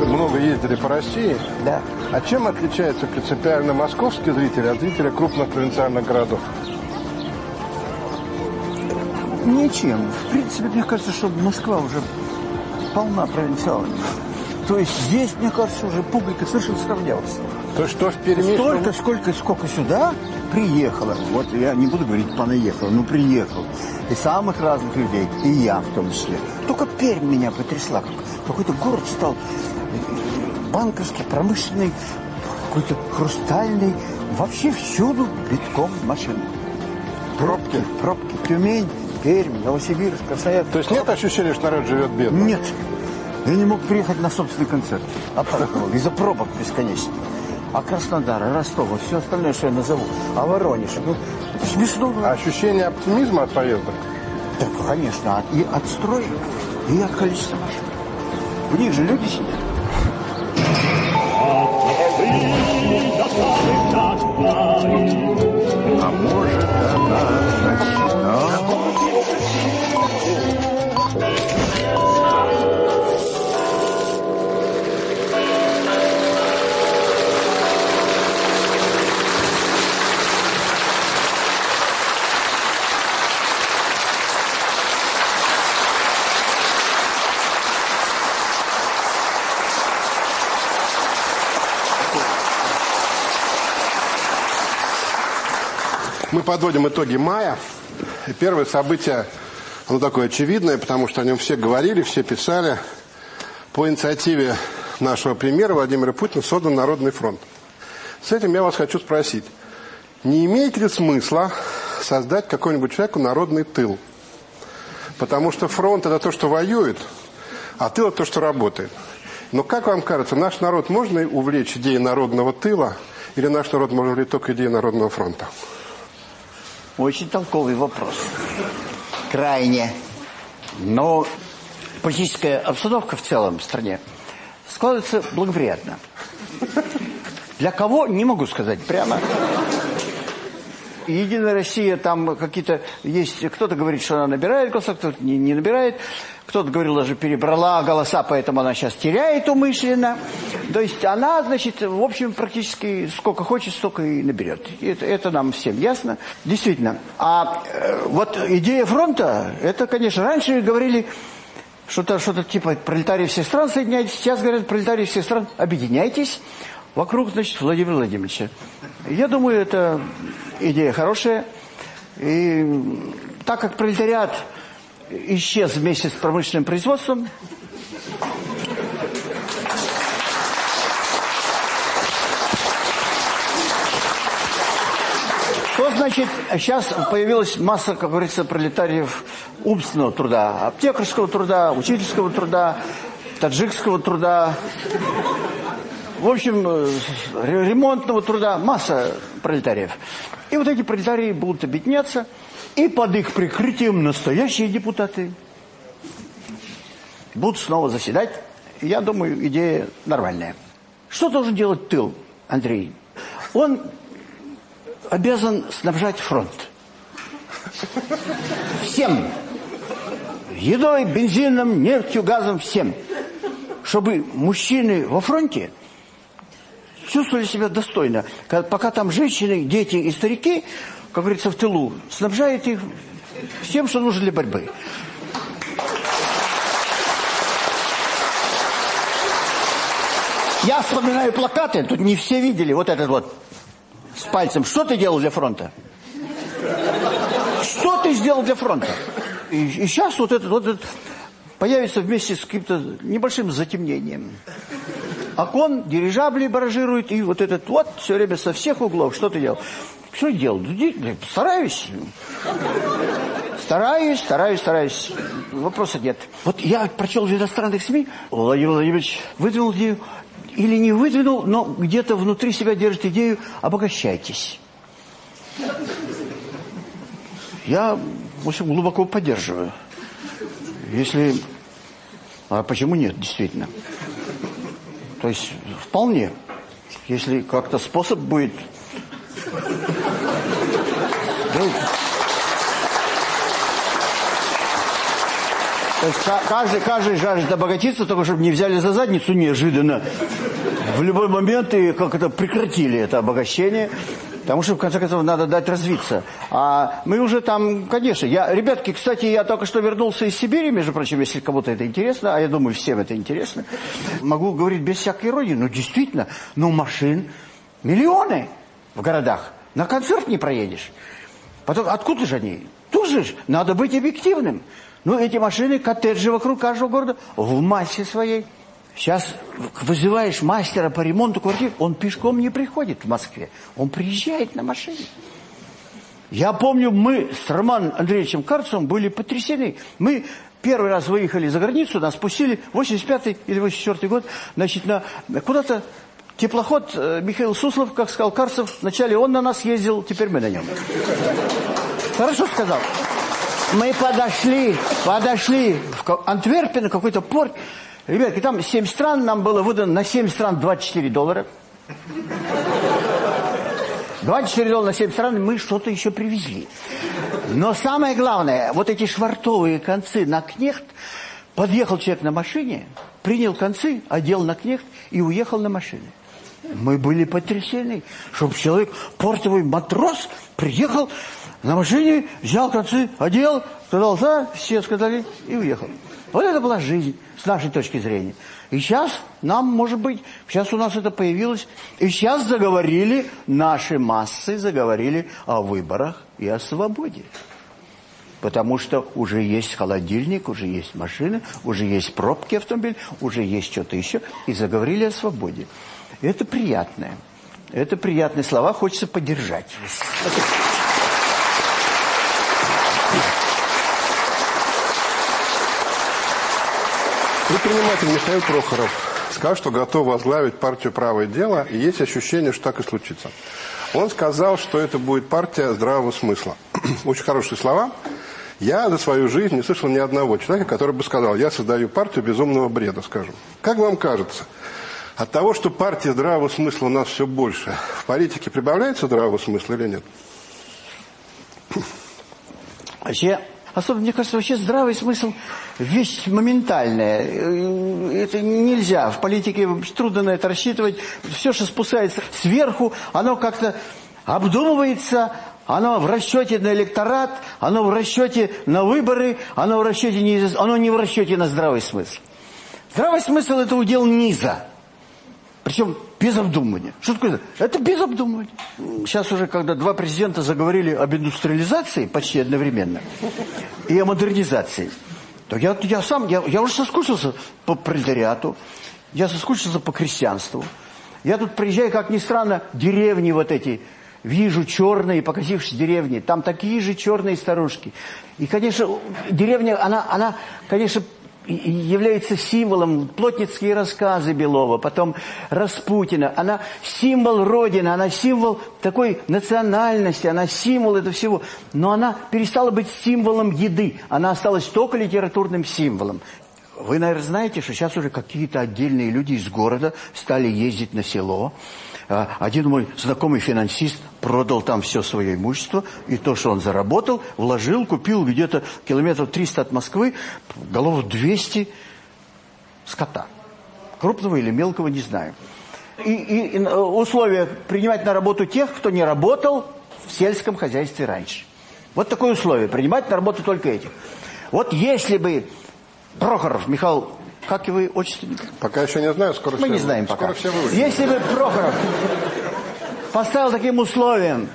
много ездили по России. Да. А чем отличается принципиально московский зритель от зрителя крупных провинциальных городов? Ничем. В принципе, мне кажется, что Москва уже полна провинциалами. То есть здесь, мне кажется, уже публика совершенно сравнялась. То есть что в Перми... Столько, сколько, сколько сюда приехало. Вот я не буду говорить понаехал, но приехал. И самых разных людей, и я в том числе. Только Пермь меня потрясла. Какой-то город стал банковский, промышленный, какой-то хрустальный. Вообще всюду битком машин. Пробки, пробки. Тюмень, Пермь, Новосибирск, Красноярск. То есть нет ощущения, что народ живет бедно? Нет. Я не мог приехать на собственный концерт. Опаздывал. Из-за пробок бесконечно. А Краснодар, а Ростов, все остальное, что я назову. А Воронеж. Ну, смешно. А ощущение оптимизма от поездок? Так, конечно. И от строя, и от количества машин. У них же люди сидят. А может она подводим итоги мая. Первое событие, оно такое очевидное, потому что о нем все говорили, все писали. По инициативе нашего премьера Владимира Путина создан Народный фронт. С этим я вас хочу спросить. Не имеет ли смысла создать какой-нибудь человеку народный тыл? Потому что фронт – это то, что воюет, а тыл – это то, что работает. Но как вам кажется, наш народ можно увлечь идеей народного тыла, или наш народ может увлечь только идеей народного фронта? Очень толковый вопрос. Крайне. Но политическая обстановка в целом в стране складывается благоприятно. Для кого, не могу сказать прямо. Единая Россия, там какие-то есть... Кто-то говорит, что она набирает голоса, кто-то не, не набирает. Кто-то говорил, даже перебрала голоса, поэтому она сейчас теряет умышленно. То есть она, значит, в общем, практически сколько хочет, столько и наберет. Это, это нам всем ясно. Действительно. А э, вот идея фронта, это, конечно, раньше говорили... Что-то что, -то, типа пролетарии всех стран соединяйтесь. Сейчас говорят, пролетарии всех стран объединяйтесь вокруг, значит, Владимира Владимировича. Я думаю, это идея хорошая. И так как пролетариат исчез вместе с промышленным производством, то, значит, сейчас появилась масса, как говорится, пролетариев умственного труда, аптекарского труда, учительского труда, таджикского труда, в общем, э, ремонтного труда, масса пролетариев. И вот эти пролетарии будут объединяться, и под их прикрытием настоящие депутаты будут снова заседать. Я думаю, идея нормальная. Что должен делать тыл, Андрей? Он обязан снабжать фронт. Всем. Едой, бензином, нефтью, газом, всем. Чтобы мужчины во фронте чувствовали себя достойно. Пока там женщины, дети и старики, как говорится, в тылу, снабжают их всем, что нужно для борьбы. Я вспоминаю плакаты, тут не все видели, вот этот вот, с пальцем. Что ты делал для фронта? Что ты сделал для фронта? И, и сейчас вот этот, вот этот появится вместе с каким-то небольшим затемнением окон, дирижабли баражируют, и вот этот вот все время со всех углов. Что ты делал? Что я делал? Стараюсь. Стараюсь, стараюсь, стараюсь. Вопроса нет. Вот я прочел в иностранных СМИ, Владимир Владимирович выдвинул идею, или не выдвинул, но где-то внутри себя держит идею «обогащайтесь». Я, в общем, глубоко поддерживаю. Если... А почему нет, действительно? То есть вполне, если как-то способ будет... То есть каждый, каждый жаждет обогатиться, только чтобы не взяли за задницу неожиданно. В любой момент и как это прекратили это обогащение. Потому что, в конце концов, надо дать развиться. А мы уже там, конечно... Я, ребятки, кстати, я только что вернулся из Сибири, между прочим, если кому-то это интересно, а я думаю, всем это интересно. Могу говорить без всякой иронии, но действительно, ну машин миллионы в городах. На концерт не проедешь. Потом, откуда же они? Тут же надо быть объективным. Ну, эти машины, коттеджи вокруг каждого города в массе своей. Сейчас вызываешь мастера по ремонту квартир, он пешком не приходит в Москве. Он приезжает на машине. Я помню, мы с Романом Андреевичем Карцевым были потрясены. Мы первый раз выехали за границу, нас пустили, 85-й или 84-й год, значит, на куда-то теплоход э, Михаил Суслов, как сказал Карцев, вначале он на нас ездил, теперь мы на нем. Хорошо сказал. Мы подошли, подошли в Антверпен, какой-то порт, Ребятки, там 7 стран, нам было выдано на 7 стран 24 доллара. 24 доллара на 7 стран, мы что-то еще привезли. Но самое главное, вот эти швартовые концы на кнехт, подъехал человек на машине, принял концы, одел на кнехт и уехал на машине. Мы были потрясены, чтобы человек, портовый матрос, приехал на машине, взял концы, одел, сказал «за», все сказали и уехал. Вот это была жизнь с нашей точки зрения. И сейчас нам, может быть, сейчас у нас это появилось, и сейчас заговорили, наши массы заговорили о выборах и о свободе. Потому что уже есть холодильник, уже есть машины, уже есть пробки автомобиль, уже есть что-то еще. И заговорили о свободе. Это приятное. Это приятные слова, хочется поддержать. Предприниматель Михаил Прохоров сказал, что готов возглавить партию «Правое дело», и есть ощущение, что так и случится. Он сказал, что это будет партия здравого смысла. Очень хорошие слова. Я за свою жизнь не слышал ни одного человека, который бы сказал, я создаю партию безумного бреда, скажем. Как вам кажется, от того, что партия здравого смысла у нас все больше, в политике прибавляется здравого смысла или нет? Вообще, Особенно, мне кажется, вообще здравый смысл – вещь моментальная. Это нельзя. В политике трудно на это рассчитывать. Все, что спускается сверху, оно как-то обдумывается, оно в расчете на электорат, оно в расчете на выборы, оно, в расчете не, оно не в расчете на здравый смысл. Здравый смысл – это удел низа. Причем без обдумывания. Что такое? Это без обдумывания. Сейчас уже, когда два президента заговорили об индустриализации почти одновременно и о модернизации, то я, я сам, я, я уже соскучился по пролетариату, я соскучился по крестьянству. Я тут приезжаю, как ни странно, деревни вот эти, вижу черные, покосившиеся деревни, там такие же черные старушки. И, конечно, деревня, она, она конечно, является символом плотницкие рассказы Белова, потом Распутина. Она символ Родины, она символ такой национальности, она символ этого всего. Но она перестала быть символом еды, она осталась только литературным символом. Вы, наверное, знаете, что сейчас уже какие-то отдельные люди из города стали ездить на село, один мой знакомый финансист продал там все свое имущество, и то, что он заработал, вложил, купил где-то километров 300 от Москвы, голов 200 скота. Крупного или мелкого, не знаю. И, и, и условия принимать на работу тех, кто не работал в сельском хозяйстве раньше. Вот такое условие, принимать на работу только этих. Вот если бы Прохоров Михаил как его отчество? Пока еще не знаю, скоро Мы все, не знаем пока. Скоро все. Если бы Прохоров поставил таким условием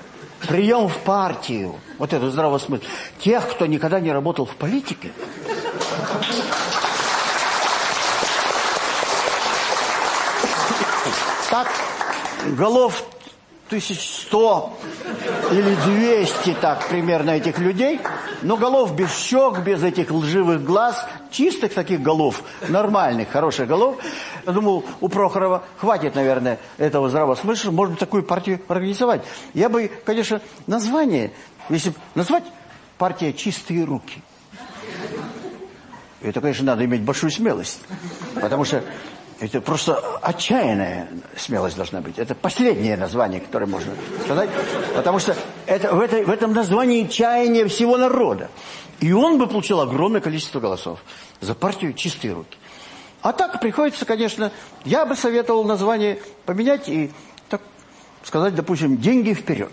прием в партию, вот это здравый смысл, тех, кто никогда не работал в политике, так голов тысяч сто или двести так примерно этих людей, но голов без щек, без этих лживых глаз, чистых таких голов, нормальных, хороших голов. Я думал, у Прохорова хватит, наверное, этого здравого смысла, можно такую партию организовать. Я бы, конечно, название, если назвать партия «Чистые руки», это, конечно, надо иметь большую смелость, потому что Это просто отчаянная смелость должна быть. Это последнее название, которое можно сказать. Потому что это, в, этой, в этом названии чаяние всего народа. И он бы получил огромное количество голосов. За партию чистые руки. А так приходится, конечно, я бы советовал название поменять и, так сказать, допустим, «Деньги вперед».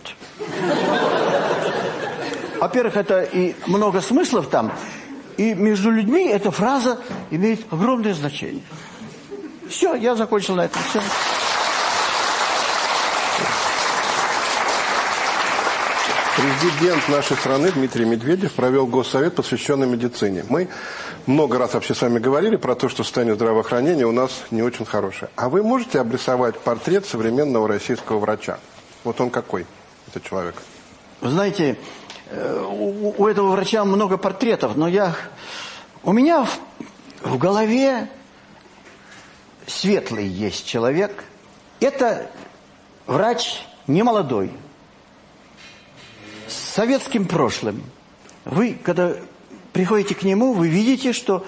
Во-первых, это и много смыслов там, и между людьми эта фраза имеет огромное значение. Все, я закончил на этом. Все. Президент нашей страны Дмитрий Медведев провел госсовет, посвященный медицине. Мы много раз вообще с вами говорили про то, что состояние здравоохранения у нас не очень хорошее. А вы можете обрисовать портрет современного российского врача? Вот он какой, этот человек? Вы знаете, э, у этого врача много портретов, но я... У меня в, в голове светлый есть человек. Это врач не молодой, с советским прошлым. Вы, когда приходите к нему, вы видите, что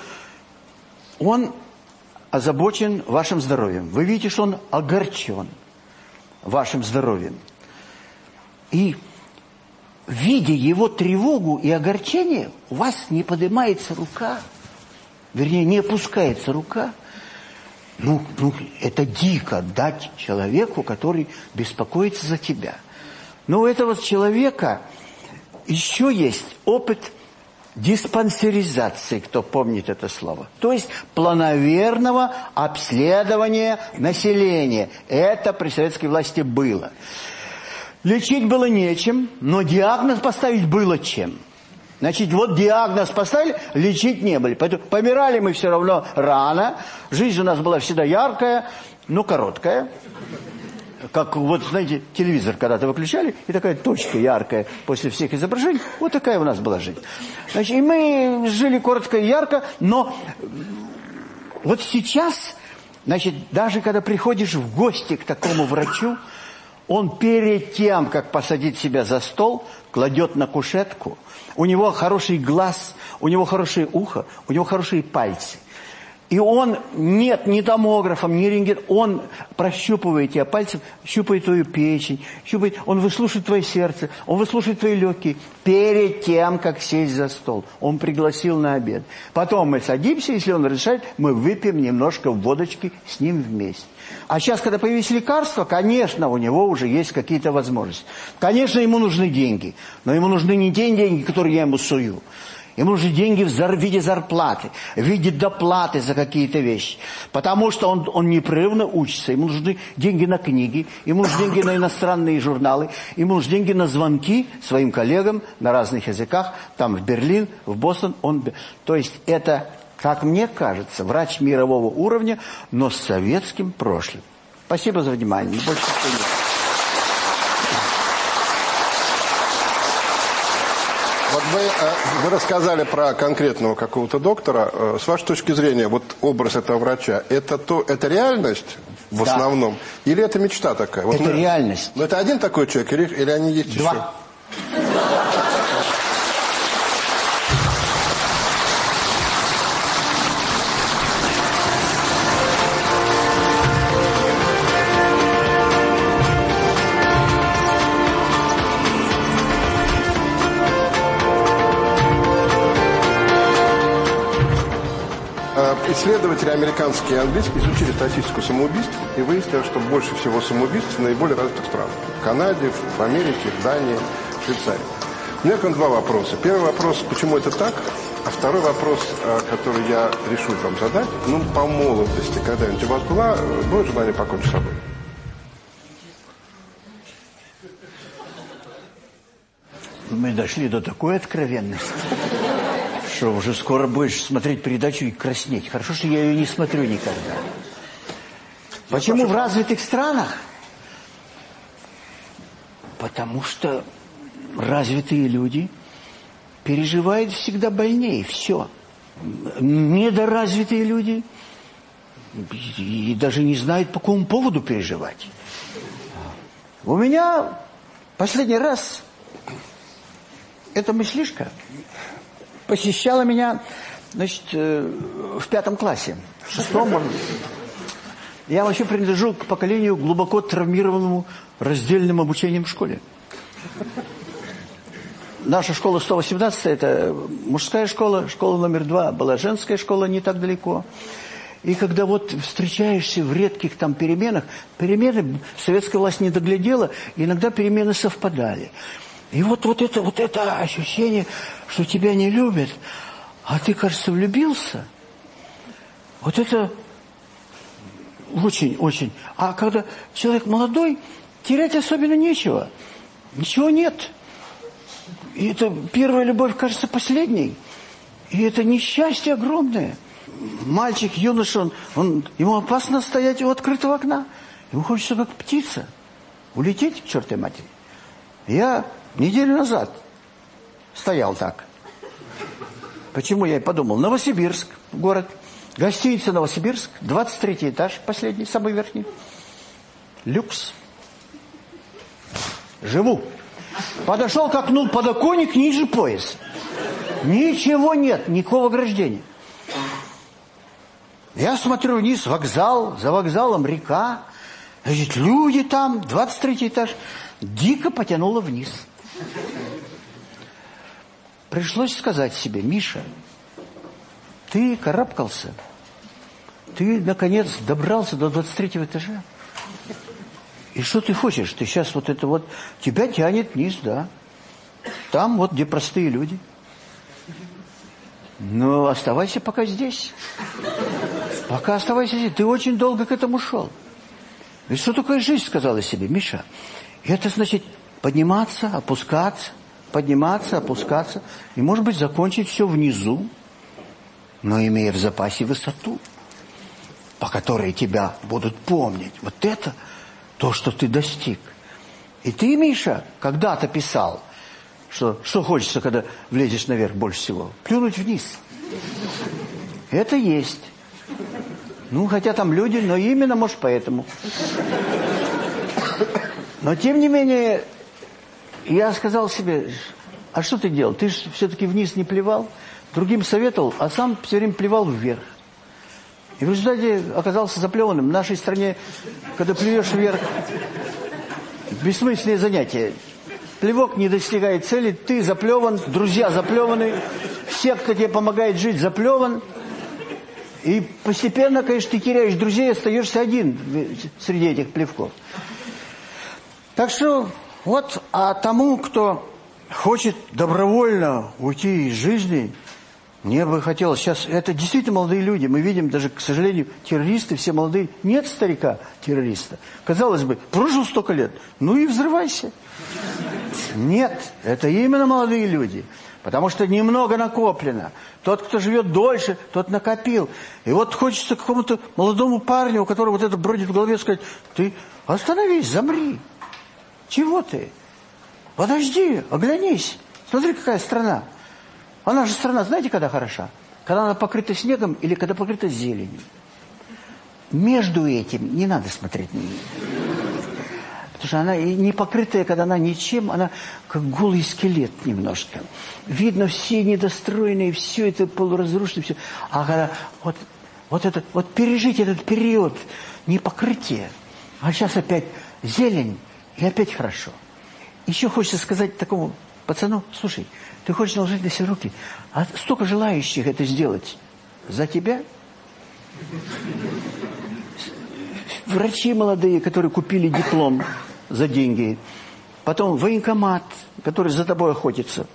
он озабочен вашим здоровьем. Вы видите, что он огорчен вашим здоровьем. И видя его тревогу и огорчение, у вас не поднимается рука, вернее, не опускается рука – ну, ну, это дико дать человеку, который беспокоится за тебя. Но у этого человека еще есть опыт диспансеризации, кто помнит это слово. То есть плановерного обследования населения. Это при советской власти было. Лечить было нечем, но диагноз поставить было чем. Значит, вот диагноз поставили, лечить не были. Поэтому помирали мы все равно рано. Жизнь у нас была всегда яркая, но короткая. Как вот, знаете, телевизор когда-то выключали, и такая точка яркая после всех изображений. Вот такая у нас была жизнь. Значит, и мы жили коротко и ярко, но вот сейчас, значит, даже когда приходишь в гости к такому врачу, он перед тем, как посадить себя за стол, кладет на кушетку – у него хороший глаз, у него хорошее ухо, у него хорошие пальцы. И он, нет ни томографом, ни рентген, он прощупывает тебя пальцем, щупает твою печень, щупает, он выслушает твое сердце, он выслушает твои легкие перед тем, как сесть за стол. Он пригласил на обед. Потом мы садимся, если он разрешает, мы выпьем немножко водочки с ним вместе. А сейчас, когда появились лекарства, конечно, у него уже есть какие-то возможности. Конечно, ему нужны деньги, но ему нужны не те деньги, которые я ему сую. Ему нужны деньги в виде зарплаты, в виде доплаты за какие-то вещи. Потому что он, он непрерывно учится. Ему нужны деньги на книги, ему нужны деньги на иностранные журналы, ему нужны деньги на звонки своим коллегам на разных языках, там в Берлин, в Бостон. Он... То есть это как мне кажется, врач мирового уровня, но с советским прошлым. Спасибо за внимание. Больше нет. Вот вы, э, вы рассказали про конкретного какого-то доктора. Э, с вашей точки зрения, вот образ этого врача, это, то, это реальность в да. основном? Или это мечта такая? Вот это мы, реальность. Но это один такой человек или, или они есть Два. еще? Исследователи американские и английские изучили статистику самоубийств и выяснили, что больше всего самоубийств в наиболее развитых странах. В Канаде, в Америке, в Дании, в Швейцарии. У меня к вам два вопроса. Первый вопрос, почему это так? А второй вопрос, э, который я решу вам задать, ну, по молодости, когда-нибудь у вас была, было желание покончить с собой? Мы дошли до такой откровенности. Что, уже скоро будешь смотреть передачу и краснеть. Хорошо, что я ее не смотрю никогда. Почему в развитых странах? Потому что развитые люди переживают всегда больнее. Все. Недоразвитые люди и даже не знают, по какому поводу переживать. У меня последний раз эта мыслишка посещала меня, значит, э, в пятом классе, в шестом, может Я вообще принадлежу к поколению глубоко травмированному раздельным обучением в школе. Наша школа 118 это мужская школа, школа номер два была женская школа не так далеко. И когда вот встречаешься в редких там переменах, перемены советская власть не доглядела, иногда перемены совпадали. И вот, вот, это, вот это ощущение, что тебя не любят, а ты, кажется, влюбился, вот это очень-очень. А когда человек молодой, терять особенно нечего. Ничего нет. И это первая любовь кажется последней. И это несчастье огромное. Мальчик, юноша, он, он, ему опасно стоять у открытого окна. Ему хочется, как птица, улететь к чертой матери. Я неделю назад стоял так. Почему я и подумал? Новосибирск, город. Гостиница Новосибирск, 23 этаж, последний, самый верхний. Люкс. Живу. Подошел к окну, подоконник ниже пояс. Ничего нет, никакого ограждения. Я смотрю вниз, вокзал, за вокзалом река. Значит, люди там, 23 этаж. Дико потянуло вниз. Пришлось сказать себе, Миша, ты карабкался, ты, наконец, добрался до 23 этажа. И что ты хочешь? Ты сейчас вот это вот... Тебя тянет вниз, да. Там вот, где простые люди. Но оставайся пока здесь. Пока оставайся здесь. Ты очень долго к этому шел. И что такое жизнь, сказала себе Миша? Это значит подниматься, опускаться, подниматься, опускаться. И, может быть, закончить все внизу, но имея в запасе высоту, по которой тебя будут помнить. Вот это то, что ты достиг. И ты, Миша, когда-то писал, что, что хочется, когда влезешь наверх больше всего? Плюнуть вниз. Это есть. Ну, хотя там люди, но именно, может, поэтому. Но, тем не менее, я сказал себе, а что ты делал? Ты же все-таки вниз не плевал. Другим советовал, а сам все время плевал вверх. И в результате оказался заплеванным. В нашей стране, когда плюешь вверх, бессмысленное занятие. Плевок не достигает цели, ты заплеван, друзья заплеваны, все, кто тебе помогает жить, заплеван. И постепенно, конечно, ты теряешь друзей, остаешься один среди этих плевков. Так что вот, а тому, кто хочет добровольно уйти из жизни, мне бы хотелось сейчас... Это действительно молодые люди. Мы видим даже, к сожалению, террористы все молодые. Нет старика-террориста. Казалось бы, прожил столько лет. Ну и взрывайся. Нет, это именно молодые люди. Потому что немного накоплено. Тот, кто живет дольше, тот накопил. И вот хочется какому-то молодому парню, у которого вот это бродит в голове, сказать, ты остановись, замри. Чего ты? Подожди, оглянись. Смотри, какая страна. Она же страна, знаете, когда хороша? Когда она покрыта снегом или когда покрыта зеленью. Между этим не надо смотреть на нее. Потому что она не покрытая, когда она ничем, она как голый скелет немножко. Видно все недостроенные, все это полуразрушенное, все. А когда вот, вот, это, вот пережить этот период непокрытия, а сейчас опять зелень, и опять хорошо. Еще хочется сказать такому пацану, слушай, ты хочешь наложить на себя руки, а столько желающих это сделать за тебя. Врачи молодые, которые купили диплом за деньги. Потом военкомат, который за тобой охотится.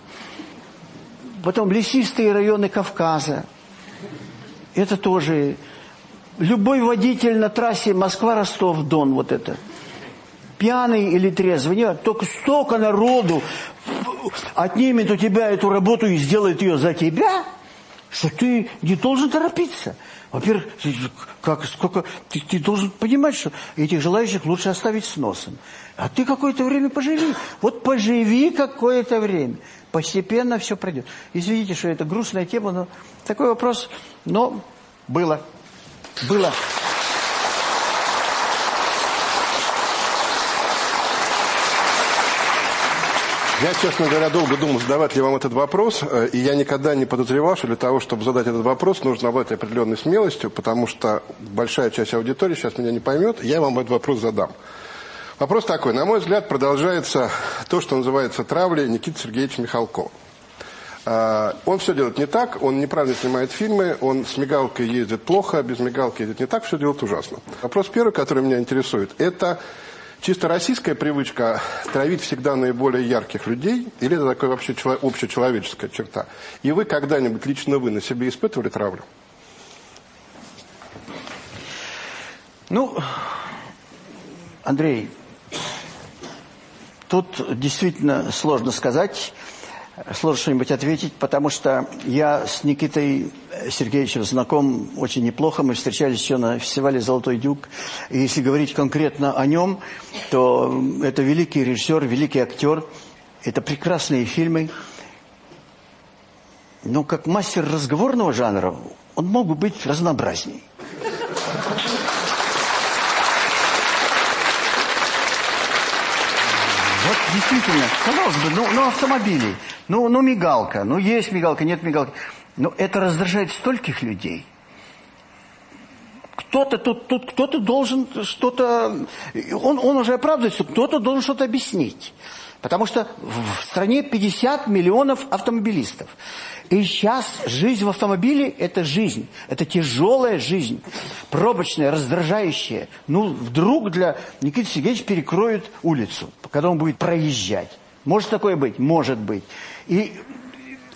Потом лесистые районы Кавказа. Это тоже... Любой водитель на трассе Москва-Ростов-Дон, вот это. Пьяный или трезвый, нет, только столько народу отнимет у тебя эту работу и сделает ее за тебя, что ты не должен торопиться. Во-первых, как, сколько, ты, ты должен понимать, что этих желающих лучше оставить с носом. А ты какое-то время поживи. Вот поживи какое-то время. Постепенно все пройдет. Извините, что это грустная тема, но такой вопрос, но было. Было. Я, честно говоря, долго думал, задавать ли вам этот вопрос, э, и я никогда не подозревал, что для того, чтобы задать этот вопрос, нужно обладать определенной смелостью, потому что большая часть аудитории сейчас меня не поймет, я вам этот вопрос задам. Вопрос такой. На мой взгляд, продолжается то, что называется травлей Никиты Сергеевича Михалкова. А, он все делает не так, он неправильно снимает фильмы, он с мигалкой ездит плохо, без мигалки ездит не так, все делает ужасно. Вопрос первый, который меня интересует, это чисто российская привычка травить всегда наиболее ярких людей, или это такая вообще общечеловеческая черта? И вы когда-нибудь, лично вы, на себе испытывали травлю? Ну, Андрей, тут действительно сложно сказать, сложно что-нибудь ответить, потому что я с Никитой Сергеевичем знаком очень неплохо. Мы встречались еще на фестивале «Золотой дюк». И если говорить конкретно о нем, то это великий режиссер, великий актер. Это прекрасные фильмы. Но как мастер разговорного жанра он мог бы быть разнообразней. Вот действительно, казалось бы, ну, ну автомобили, ну, ну мигалка, ну есть мигалка, нет мигалки. Но это раздражает стольких людей. Кто-то тут, тут кто-то должен что-то... Он, он уже оправдывается, кто-то должен что-то объяснить. Потому что в стране 50 миллионов автомобилистов. И сейчас жизнь в автомобиле – это жизнь. Это тяжелая жизнь. Пробочная, раздражающая. Ну, вдруг для Никиты Сергеевича перекроют улицу, когда он будет проезжать. Может такое быть? Может быть. И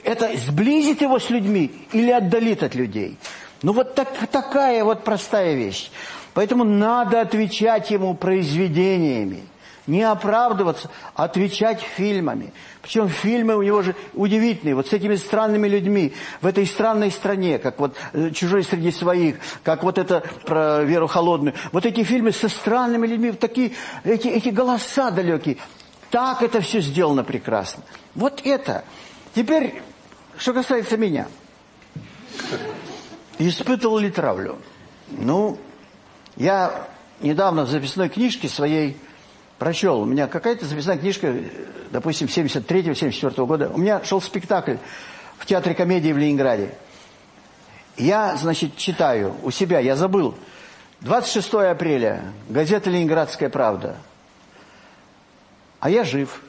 это сблизит его с людьми или отдалит от людей? Ну, вот так, такая вот простая вещь. Поэтому надо отвечать ему произведениями. Не оправдываться, а отвечать фильмами. Причем фильмы у него же удивительные. Вот с этими странными людьми в этой странной стране, как вот э, «Чужой среди своих», как вот это про Веру Холодную. Вот эти фильмы со странными людьми, такие, эти, эти голоса далекие. Так это все сделано прекрасно. Вот это. Теперь, что касается меня. Испытывал ли травлю? Ну, я недавно в записной книжке своей прочел. У меня какая-то записная книжка, допустим, 73-74 года. У меня шел спектакль в Театре комедии в Ленинграде. Я, значит, читаю у себя, я забыл. 26 апреля, газета «Ленинградская правда». А я жив.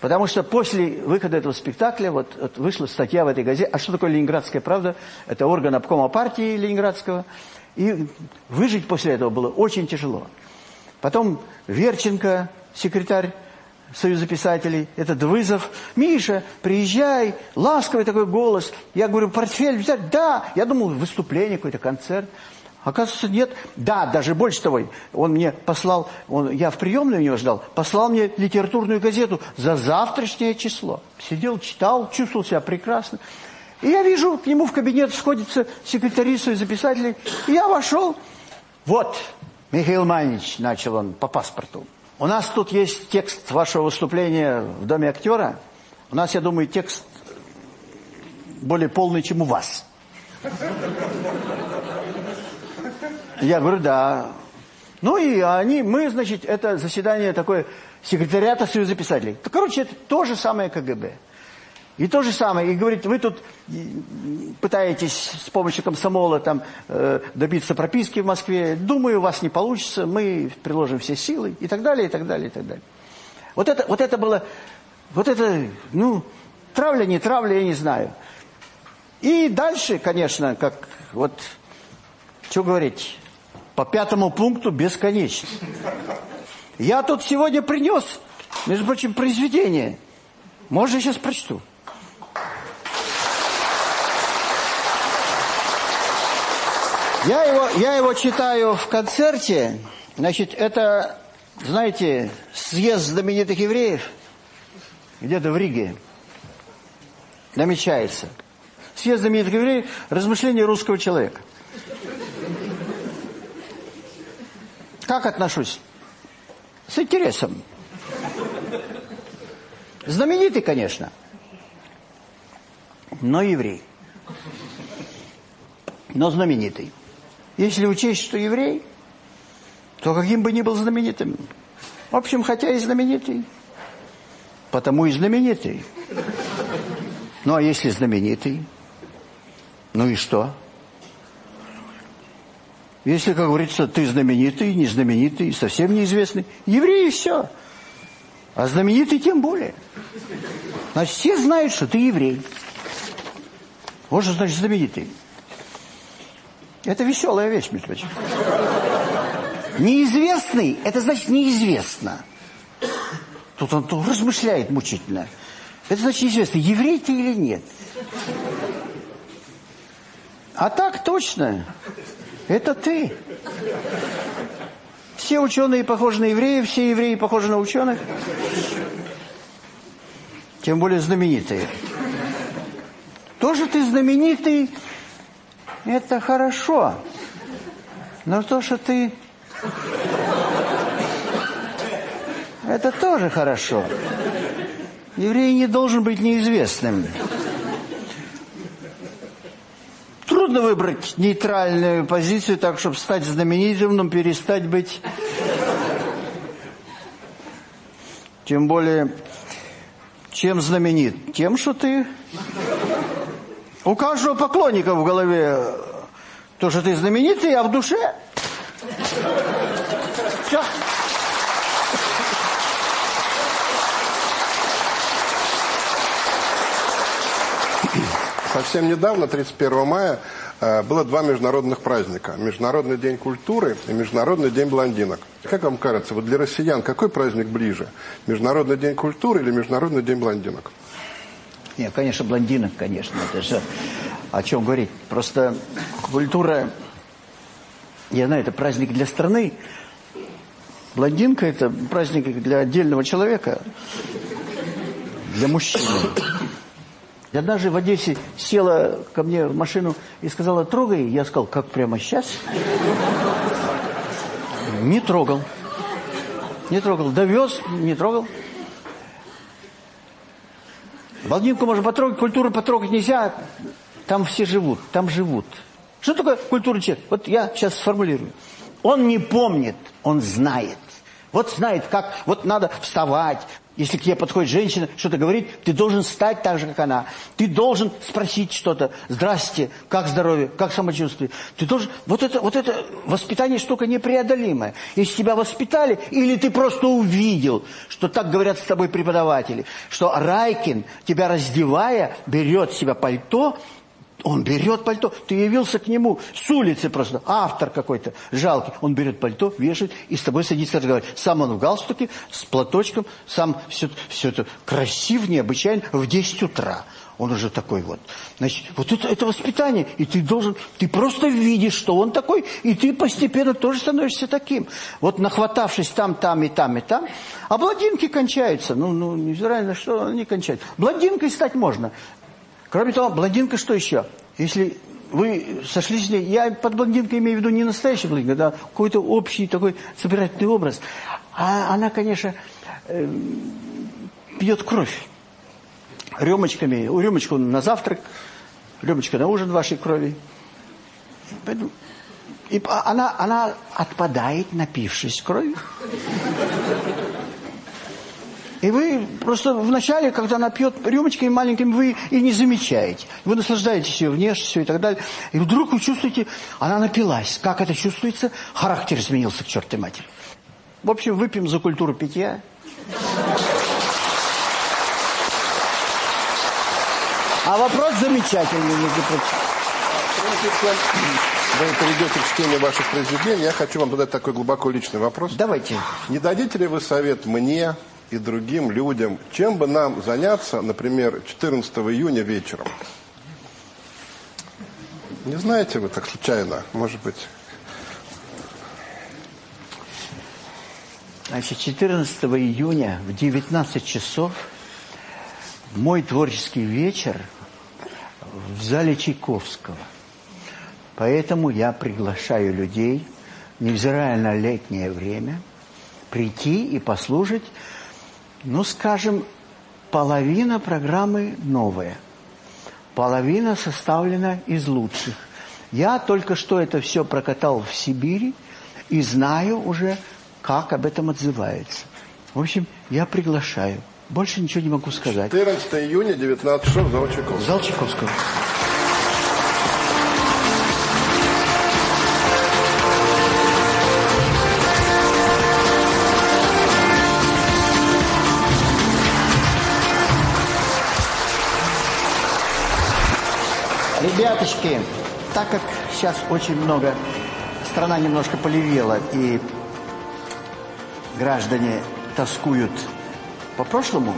Потому что после выхода этого спектакля вот, вот вышла статья в этой газете. А что такое «Ленинградская правда»? Это орган обкома партии Ленинградского. И выжить после этого было очень тяжело. Потом Верченко, секретарь Союза писателей, этот вызов. «Миша, приезжай!» Ласковый такой голос. Я говорю, портфель взять? Да! Я думал, выступление, какой-то концерт. Оказывается, нет. Да, даже больше того, он мне послал, он, я в приемной у него ждал, послал мне литературную газету за завтрашнее число. Сидел, читал, чувствовал себя прекрасно. И я вижу, к нему в кабинет сходится секретарь Союза писателей. И я вошел. Вот, Михаил Манич, начал он по паспорту. У нас тут есть текст вашего выступления в Доме актера. У нас, я думаю, текст более полный, чем у вас. Я говорю, да. Ну и они, мы, значит, это заседание такое секретариата Союза писателей. Короче, это то же самое КГБ. И то же самое, и говорит, вы тут пытаетесь с помощью комсомола там э, добиться прописки в Москве, думаю, у вас не получится, мы приложим все силы, и так далее, и так далее, и так далее. Вот это, вот это было, вот это, ну, травля, не травля, я не знаю. И дальше, конечно, как, вот, что говорить, по пятому пункту бесконечно. Я тут сегодня принес, между прочим, произведение. Можно я сейчас прочту? Я его, я его читаю в концерте. Значит, это, знаете, съезд знаменитых евреев, где-то в Риге, намечается. Съезд знаменитых евреев, размышления русского человека. Как отношусь? С интересом. Знаменитый, конечно, но еврей. Но знаменитый. Если учесть, что еврей, то каким бы ни был знаменитым. В общем, хотя и знаменитый, Потому и знаменитый. Ну, а если знаменитый? Ну и что? Если, как говорится, ты знаменитый, не знаменитый, совсем неизвестный, еврей и все. А знаменитый тем более. Значит, все знают, что ты еврей. Вот что значит знаменитый. Это веселая вещь, между прочим. Неизвестный, это значит неизвестно. Тут он тут размышляет мучительно. Это значит неизвестно, еврей ты или нет. А так точно, это ты. Все ученые похожи на евреев, все евреи похожи на ученых. Тем более знаменитые. Тоже ты знаменитый, это хорошо. Но то, что ты... Это тоже хорошо. Еврей не должен быть неизвестным. Трудно выбрать нейтральную позицию, так, чтобы стать знаменитым, но перестать быть... Тем более, чем знаменит? Тем, что ты... У каждого поклонника в голове то, что ты знаменитый, а в душе... Все. Совсем недавно, 31 мая, было два международных праздника. Международный день культуры и Международный день блондинок. Как вам кажется, вот для россиян какой праздник ближе? Международный день культуры или Международный день блондинок? Нет, конечно, блондинок, конечно. Это же о чем говорить. Просто культура, я знаю, это праздник для страны. Блондинка – это праздник для отдельного человека, для мужчины. Я однажды в Одессе села ко мне в машину и сказала, трогай. Я сказал, как прямо сейчас? Не трогал. Не трогал. Довез, не трогал. Блондинку можно потрогать, культуру потрогать нельзя. Там все живут, там живут. Что такое культурный человек? Вот я сейчас сформулирую. Он не помнит, он знает. Вот знает, как, вот надо вставать, если к тебе подходит женщина, что-то говорит, ты должен стать так же, как она. Ты должен спросить что-то. Здрасте, как здоровье, как самочувствие. Ты должен... Вот это, вот это воспитание штука непреодолимая. Если тебя воспитали, или ты просто увидел, что так говорят с тобой преподаватели, что Райкин, тебя раздевая, берет себя пальто он берет пальто, ты явился к нему с улицы просто, автор какой-то, жалкий. Он берет пальто, вешает и с тобой садится разговаривать. Сам он в галстуке, с платочком, сам все, все это красив, необычайно, в 10 утра. Он уже такой вот. Значит, вот это, это воспитание. И ты должен, ты просто видишь, что он такой, и ты постепенно тоже становишься таким. Вот нахватавшись там, там и там и там. А блондинки кончаются. Ну, ну, невзирая что, они кончаются. Блондинкой стать можно. Кроме того, блондинка что еще? Если вы сошлись я под блондинкой имею в виду не настоящий блондинка, да, какой-то общий такой собирательный образ. А она, конечно, э, пьет кровь. Рюмочками, рюмочку на завтрак, рюмочка на ужин вашей крови. Поэтому, и она, она отпадает, напившись кровью. И вы просто вначале, когда она пьет рюмочками маленькими, вы и не замечаете. Вы наслаждаетесь ее внешностью и так далее. И вдруг вы чувствуете, она напилась. Как это чувствуется? Характер изменился к чертой матери. В общем, выпьем за культуру питья. А вопрос замечательный, между прочим. Вы перейдете к чтению ваших произведений, я хочу вам задать такой глубоко личный вопрос. Давайте. Не дадите ли вы совет мне, и другим людям, чем бы нам заняться, например, 14 июня вечером? Не знаете вы так случайно, может быть? Значит, 14 июня в 19 часов мой творческий вечер в зале Чайковского. Поэтому я приглашаю людей, невзирая на летнее время, прийти и послушать ну, скажем, половина программы новая. Половина составлена из лучших. Я только что это все прокатал в Сибири и знаю уже, как об этом отзываются. В общем, я приглашаю. Больше ничего не могу сказать. 14 июня, 19 часов, зал Чайковского. Зал Чайковского. Ребяточки, так как сейчас очень много, страна немножко полевела, и граждане тоскуют по прошлому,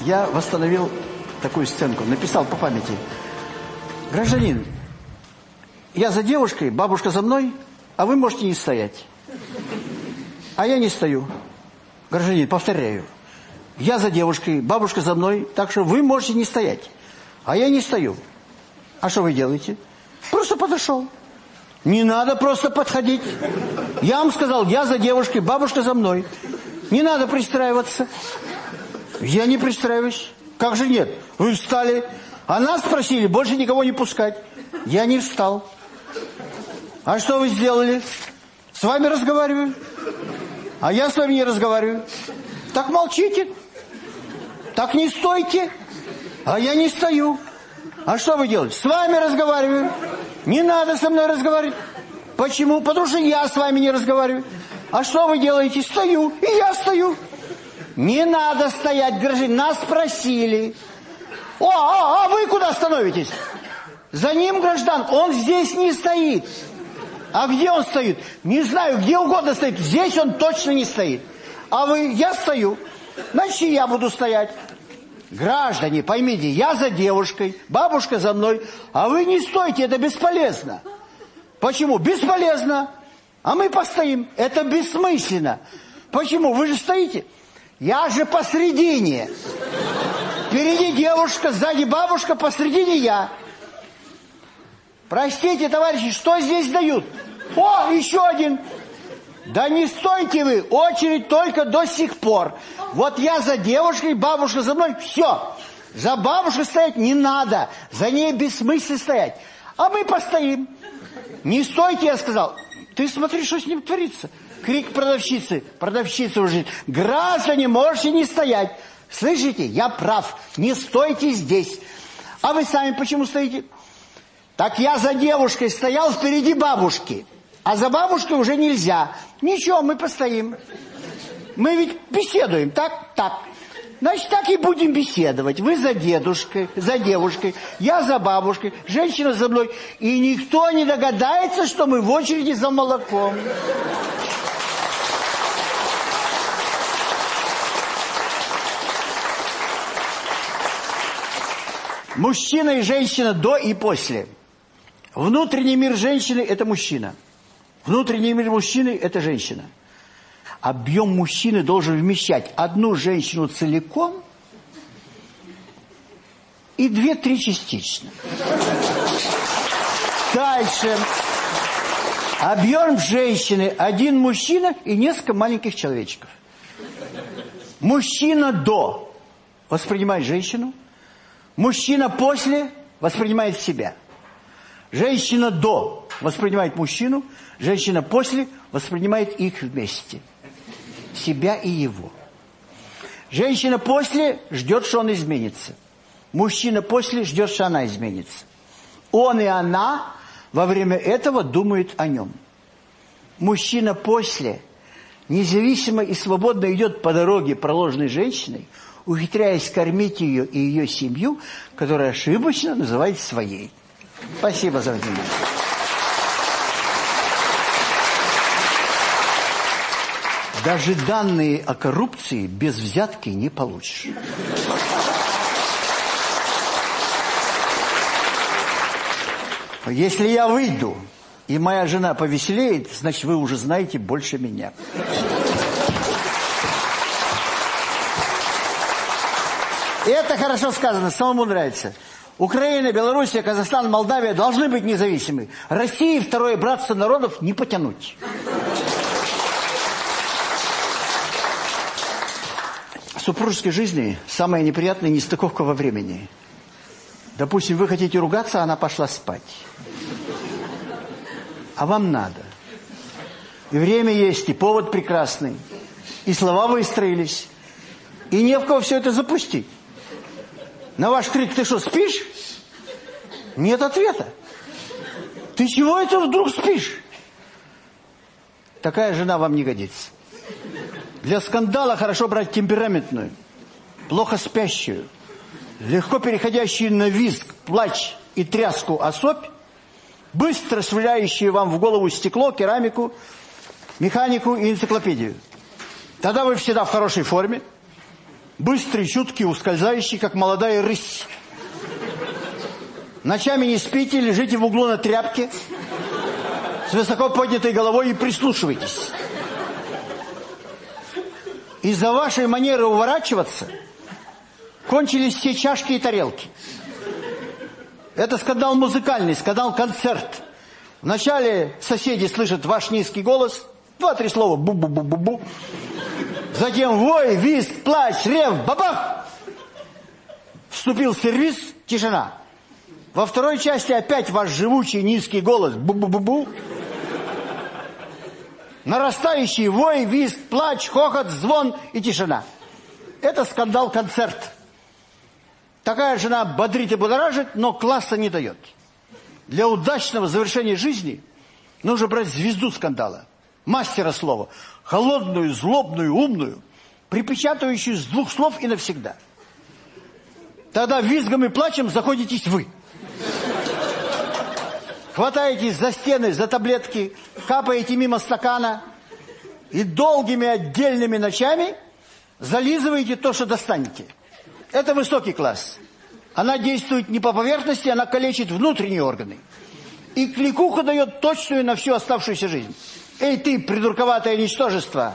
я восстановил такую сценку, написал по памяти. Гражданин, я за девушкой, бабушка за мной, а вы можете не стоять. А я не стою. Гражданин, повторяю. Я за девушкой, бабушка за мной, так что вы можете не стоять. А я не стою. А что вы делаете? Просто подошел. Не надо просто подходить. Я вам сказал, я за девушкой, бабушка за мной. Не надо пристраиваться. Я не пристраиваюсь. Как же нет? Вы встали. А нас спросили, больше никого не пускать. Я не встал. А что вы сделали? С вами разговариваю. А я с вами не разговариваю. Так молчите. Так не стойте. А я не стою. А что вы делаете? С вами разговариваю. Не надо со мной разговаривать. Почему? Потому что я с вами не разговариваю. А что вы делаете? Стою. И я стою. Не надо стоять, гражданин. Нас спросили. О, а, а вы куда становитесь? За ним граждан. Он здесь не стоит. А где он стоит? Не знаю, где угодно стоит. Здесь он точно не стоит. А вы? Я стою. Значит, я буду стоять. Граждане, поймите, я за девушкой, бабушка за мной, а вы не стойте, это бесполезно. Почему? Бесполезно. А мы постоим. Это бессмысленно. Почему? Вы же стоите. Я же посредине. Впереди девушка, сзади бабушка, посредине я. Простите, товарищи, что здесь дают? О, еще один. Да не стойте вы, очередь только до сих пор. Вот я за девушкой, бабушка за мной, все. За бабушкой стоять не надо, за ней бессмысленно стоять. А мы постоим. Не стойте, я сказал. Ты смотри, что с ним творится. Крик продавщицы. Продавщица уже. Граждане, можете не стоять. Слышите, я прав. Не стойте здесь. А вы сами почему стоите? Так я за девушкой стоял впереди бабушки. А за бабушкой уже нельзя. Ничего, мы постоим. Мы ведь беседуем, так? Так. Значит, так и будем беседовать. Вы за дедушкой, за девушкой, я за бабушкой, женщина за мной. И никто не догадается, что мы в очереди за молоком. Мужчина и женщина до и после. Внутренний мир женщины – это мужчина. Внутренний мир мужчины – это женщина. Объем мужчины должен вмещать одну женщину целиком и две-три частично. Дальше. Объем женщины – один мужчина и несколько маленьких человечков. Мужчина до воспринимает женщину, мужчина после воспринимает себя. Женщина до воспринимает мужчину, женщина после воспринимает их вместе. Себя и его. Женщина после ждет, что он изменится. Мужчина после ждет, что она изменится. Он и она во время этого думают о нем. Мужчина после независимо и свободно идет по дороге, проложенной женщиной, ухитряясь кормить ее и ее семью, которая ошибочно называет своей. Спасибо за внимание. Даже данные о коррупции без взятки не получишь. Если я выйду, и моя жена повеселеет, значит, вы уже знаете больше меня. Это хорошо сказано, самому нравится. Украина, Белоруссия, Казахстан, Молдавия должны быть независимы. России второе братство народов не потянуть. Супружеской жизни самое неприятное нестыковка во времени. Допустим, вы хотите ругаться, она пошла спать. А вам надо. И время есть, и повод прекрасный. И слова выстроились. И не в кого все это запустить. На ваш крик «ты что, спишь?» Нет ответа. Ты чего это вдруг спишь? Такая жена вам не годится. Для скандала хорошо брать темпераментную, плохо спящую, легко переходящую на визг, плач и тряску особь, быстро сваляющую вам в голову стекло, керамику, механику и энциклопедию. Тогда вы всегда в хорошей форме, быстрый, чуткий, ускользающий, как молодая рысь. Ночами не спите, лежите в углу на тряпке, с высоко поднятой головой и прислушивайтесь. Из-за вашей манеры уворачиваться кончились все чашки и тарелки. Это скандал музыкальный, скандал-концерт. Вначале соседи слышат ваш низкий голос, два-три слова бу-бу-бу-бу-бу. Затем вой, визг, плач, рев, бабах! Вступил сервис, тишина. Во второй части опять ваш живучий низкий голос бу-бу-бу-бу. Нарастающий вой, визг, плач, хохот, звон и тишина. Это скандал-концерт. Такая жена бодрит и будоражит, но класса не дает. Для удачного завершения жизни нужно брать звезду скандала, мастера слова, холодную, злобную, умную, припечатывающую с двух слов и навсегда. Тогда визгом и плачем заходитесь вы. Хватаетесь за стены, за таблетки, капаете мимо стакана и долгими отдельными ночами зализываете то, что достанете. Это высокий класс. Она действует не по поверхности, она калечит внутренние органы. И кликуху дает точную на всю оставшуюся жизнь. Эй ты, придурковатое ничтожество!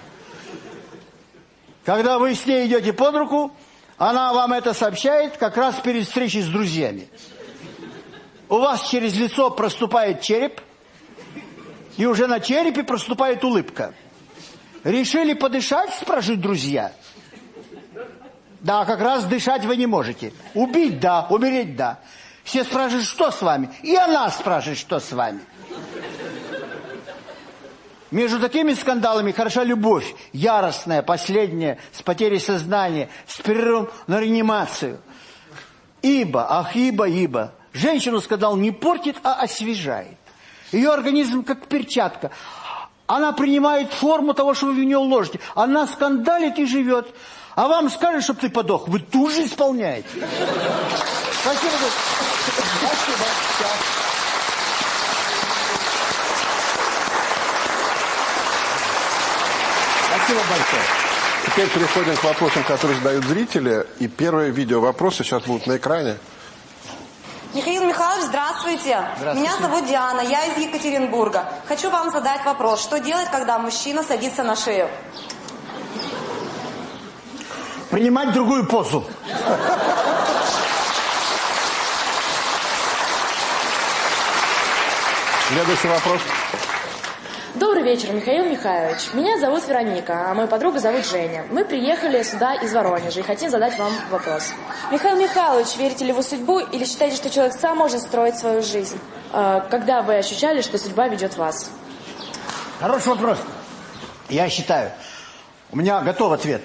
Когда вы с ней идете под руку, она вам это сообщает как раз перед встречей с друзьями. У вас через лицо проступает череп, и уже на черепе проступает улыбка. Решили подышать, спрашивают друзья. Да, как раз дышать вы не можете. Убить, да, умереть, да. Все спрашивают, что с вами? И она спрашивает, что с вами. Между такими скандалами хороша любовь, яростная, последняя, с потерей сознания, с перерывом на реанимацию. Ибо, ах, ибо, ибо, женщину скандал не портит, а освежает. Ее организм как перчатка. Она принимает форму того, что вы в нее уложите. Она скандалит и живет. А вам скажут, чтобы ты подох. Вы тут же исполняете. Спасибо. Спасибо. Спасибо большое. Теперь переходим к вопросам, которые задают зрители. И первые видео-вопросы сейчас будут на экране. Михаил Михайлович, здравствуйте. Здравствуйте. Меня зовут Диана, я из Екатеринбурга. Хочу вам задать вопрос. Что делать, когда мужчина садится на шею? Принимать другую позу. Следующий вопрос. Добрый вечер, Михаил Михайлович. Меня зовут Вероника, а мою подругу зовут Женя. Мы приехали сюда из Воронежа и хотим задать вам вопрос. Михаил Михайлович, верите ли вы в судьбу или считаете, что человек сам может строить свою жизнь? А, Когда вы ощущали, что судьба ведет вас? Хороший вопрос. Я считаю, у меня готов ответ.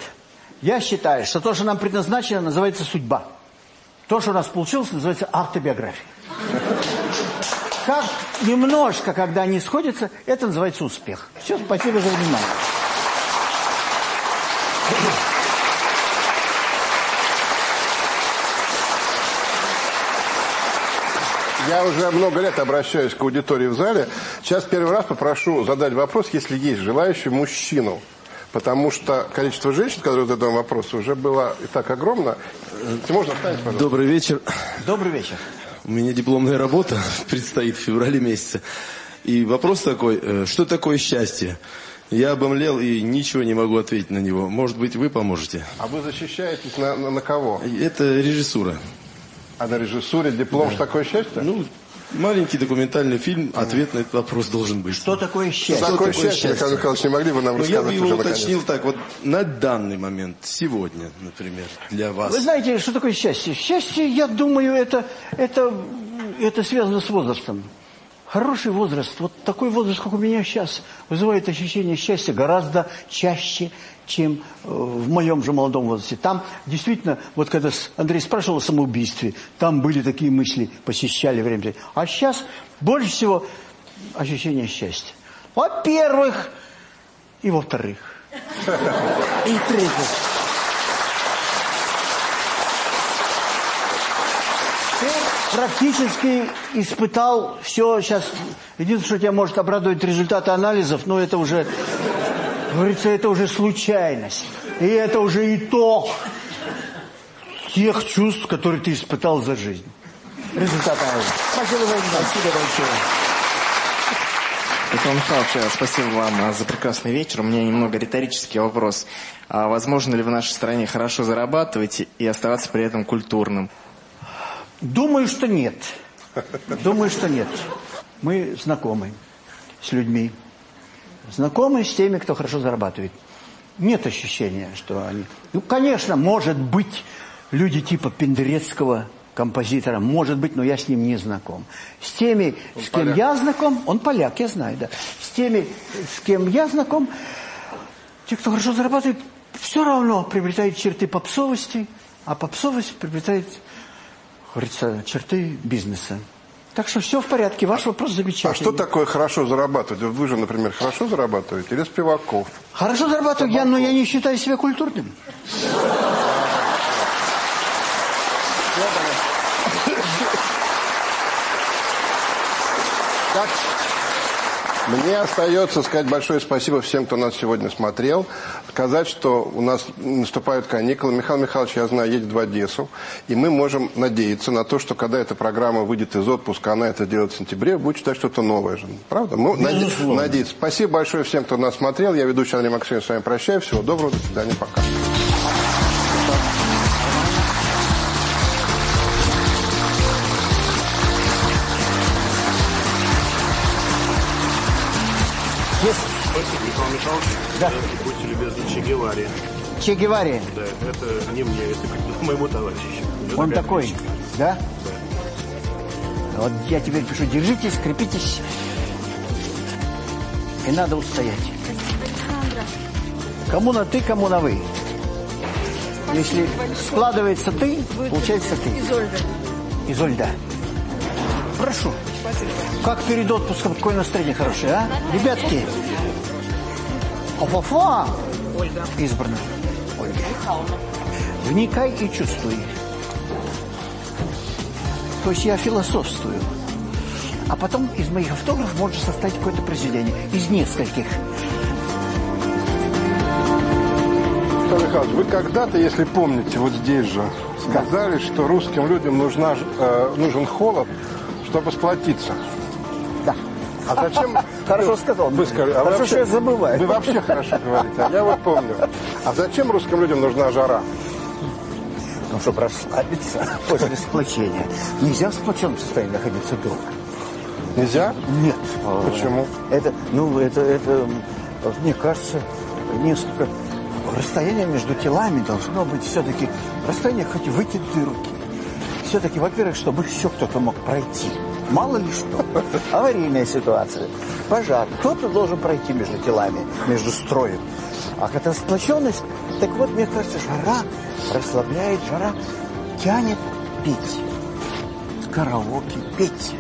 Я считаю, что то, что нам предназначено, называется судьба. То, что у нас получилось, называется автобиография. Как немножко, когда они сходятся, это называется успех. Все, спасибо за внимание. Я уже много лет обращаюсь к аудитории в зале. Сейчас первый раз попрошу задать вопрос, если есть желающий мужчину. Потому что количество женщин, которые задают вам вопросы, уже было и так огромно. Э, можно встать, пожалуйста? Добрый вечер. Добрый вечер. У меня дипломная работа предстоит в феврале месяце. И вопрос такой, э, что такое счастье? Я обомлел и ничего не могу ответить на него. Может быть, вы поможете? А вы защищаетесь на, на, на кого? Это режиссура. А на режиссуре диплом «Что такое счастье»? Ну, маленький документальный фильм, ответ на этот вопрос должен быть. Что такое Что счастье? такое такое счастье? Михаил Михайлович, не могли бы нам Ну, я бы рассказать его уточнил так, вот на данный момент, сегодня, например, для вас. Вы знаете, что такое счастье? Счастье, я думаю, это, это, это связано с возрастом. Хороший возраст, вот такой возраст, как у меня сейчас, вызывает ощущение счастья гораздо чаще, чем э, в моем же молодом возрасте. Там действительно, вот когда Андрей спрашивал о самоубийстве, там были такие мысли, посещали время. А сейчас больше всего ощущение счастья. Во-первых, и во-вторых. И в-третьих. Ты практически испытал все сейчас. Единственное, что тебя может обрадовать результаты анализов, но это уже, говорится, это уже случайность. И это уже итог тех чувств, которые ты испытал за жизнь. Результаты анализов. Спасибо, Спасибо большое. Михаил Михайлович, спасибо вам за прекрасный вечер. У меня немного риторический вопрос. А возможно ли в нашей стране хорошо зарабатывать и оставаться при этом культурным? Думаю, что нет. Думаю, что нет. Мы знакомы с людьми. Знакомы с теми, кто хорошо зарабатывает. Нет ощущения, что они... Ну, конечно, может быть, люди типа Пендерецкого, композитора, может быть, но я с ним не знаком. С теми, он с кем поляк. я знаком, он поляк, я знаю, да. С теми, с кем я знаком, те, кто хорошо зарабатывает, все равно приобретают черты попсовости, а попсовость приобретает говорится, черты бизнеса. Так что все в порядке, ваш вопрос замечательный. А что такое хорошо зарабатывать? Вы же, например, хорошо зарабатываете или Спиваков? Хорошо зарабатываю я, но я не считаю себя культурным. Так, мне остается сказать большое спасибо всем, кто нас сегодня смотрел. Сказать, что у нас наступают каникулы. Михаил Михайлович, я знаю, едет в Одессу. И мы можем надеяться на то, что когда эта программа выйдет из отпуска, она это делает в сентябре, будет читать что-то новое же. Правда? Мы наде надеемся. Спасибо большое всем, кто нас смотрел. Я ведущий Андрей Максимович с вами прощаюсь. Всего доброго. До свидания. Пока. Михайлович. Да. Будьте любезны, Че Геваре. Че Геваре? Да, это не мне, это как моему товарищу. Он такой, да? Да. Вот я теперь пишу, держитесь, крепитесь. И надо устоять. Александра. Кому на ты, кому на вы. Спасибо Если большое. складывается ты, Будет получается ты. Изольда. Изольда. Прошу. Спасибо. Как перед отпуском, какое настроение хорошее, а? Ребятки. Опа-фа! Ольга. Избрана. Ольга. Вникай и чувствуй. То есть я философствую. А потом из моих автографов может составить какое-то произведение. Из нескольких. Александр Михайлович, вы когда-то, если помните, вот здесь же сказали, что русским людям нужна, э, нужен холод, чтобы сплотиться. А зачем... Хорошо сказал. Вы сказали, а хорошо, вообще, что я забываю. Вы вообще хорошо говорите, а я вот помню. А зачем русским людям нужна жара? Ну, чтобы расслабиться после сплочения. Нельзя в сплоченном состоянии находиться долго. Нельзя? Нет. Почему? Это, ну, это, это, мне кажется, несколько... Расстояние между телами должно быть все-таки... Расстояние хоть вытянутые руки. Все-таки, во-первых, чтобы еще кто-то мог пройти. Мало ли что. Аварийная ситуация. Пожар. Кто-то должен пройти между телами, между строем. А когда сплоченность, так вот, мне кажется, жара расслабляет, жара тянет петь. Караоке, петь.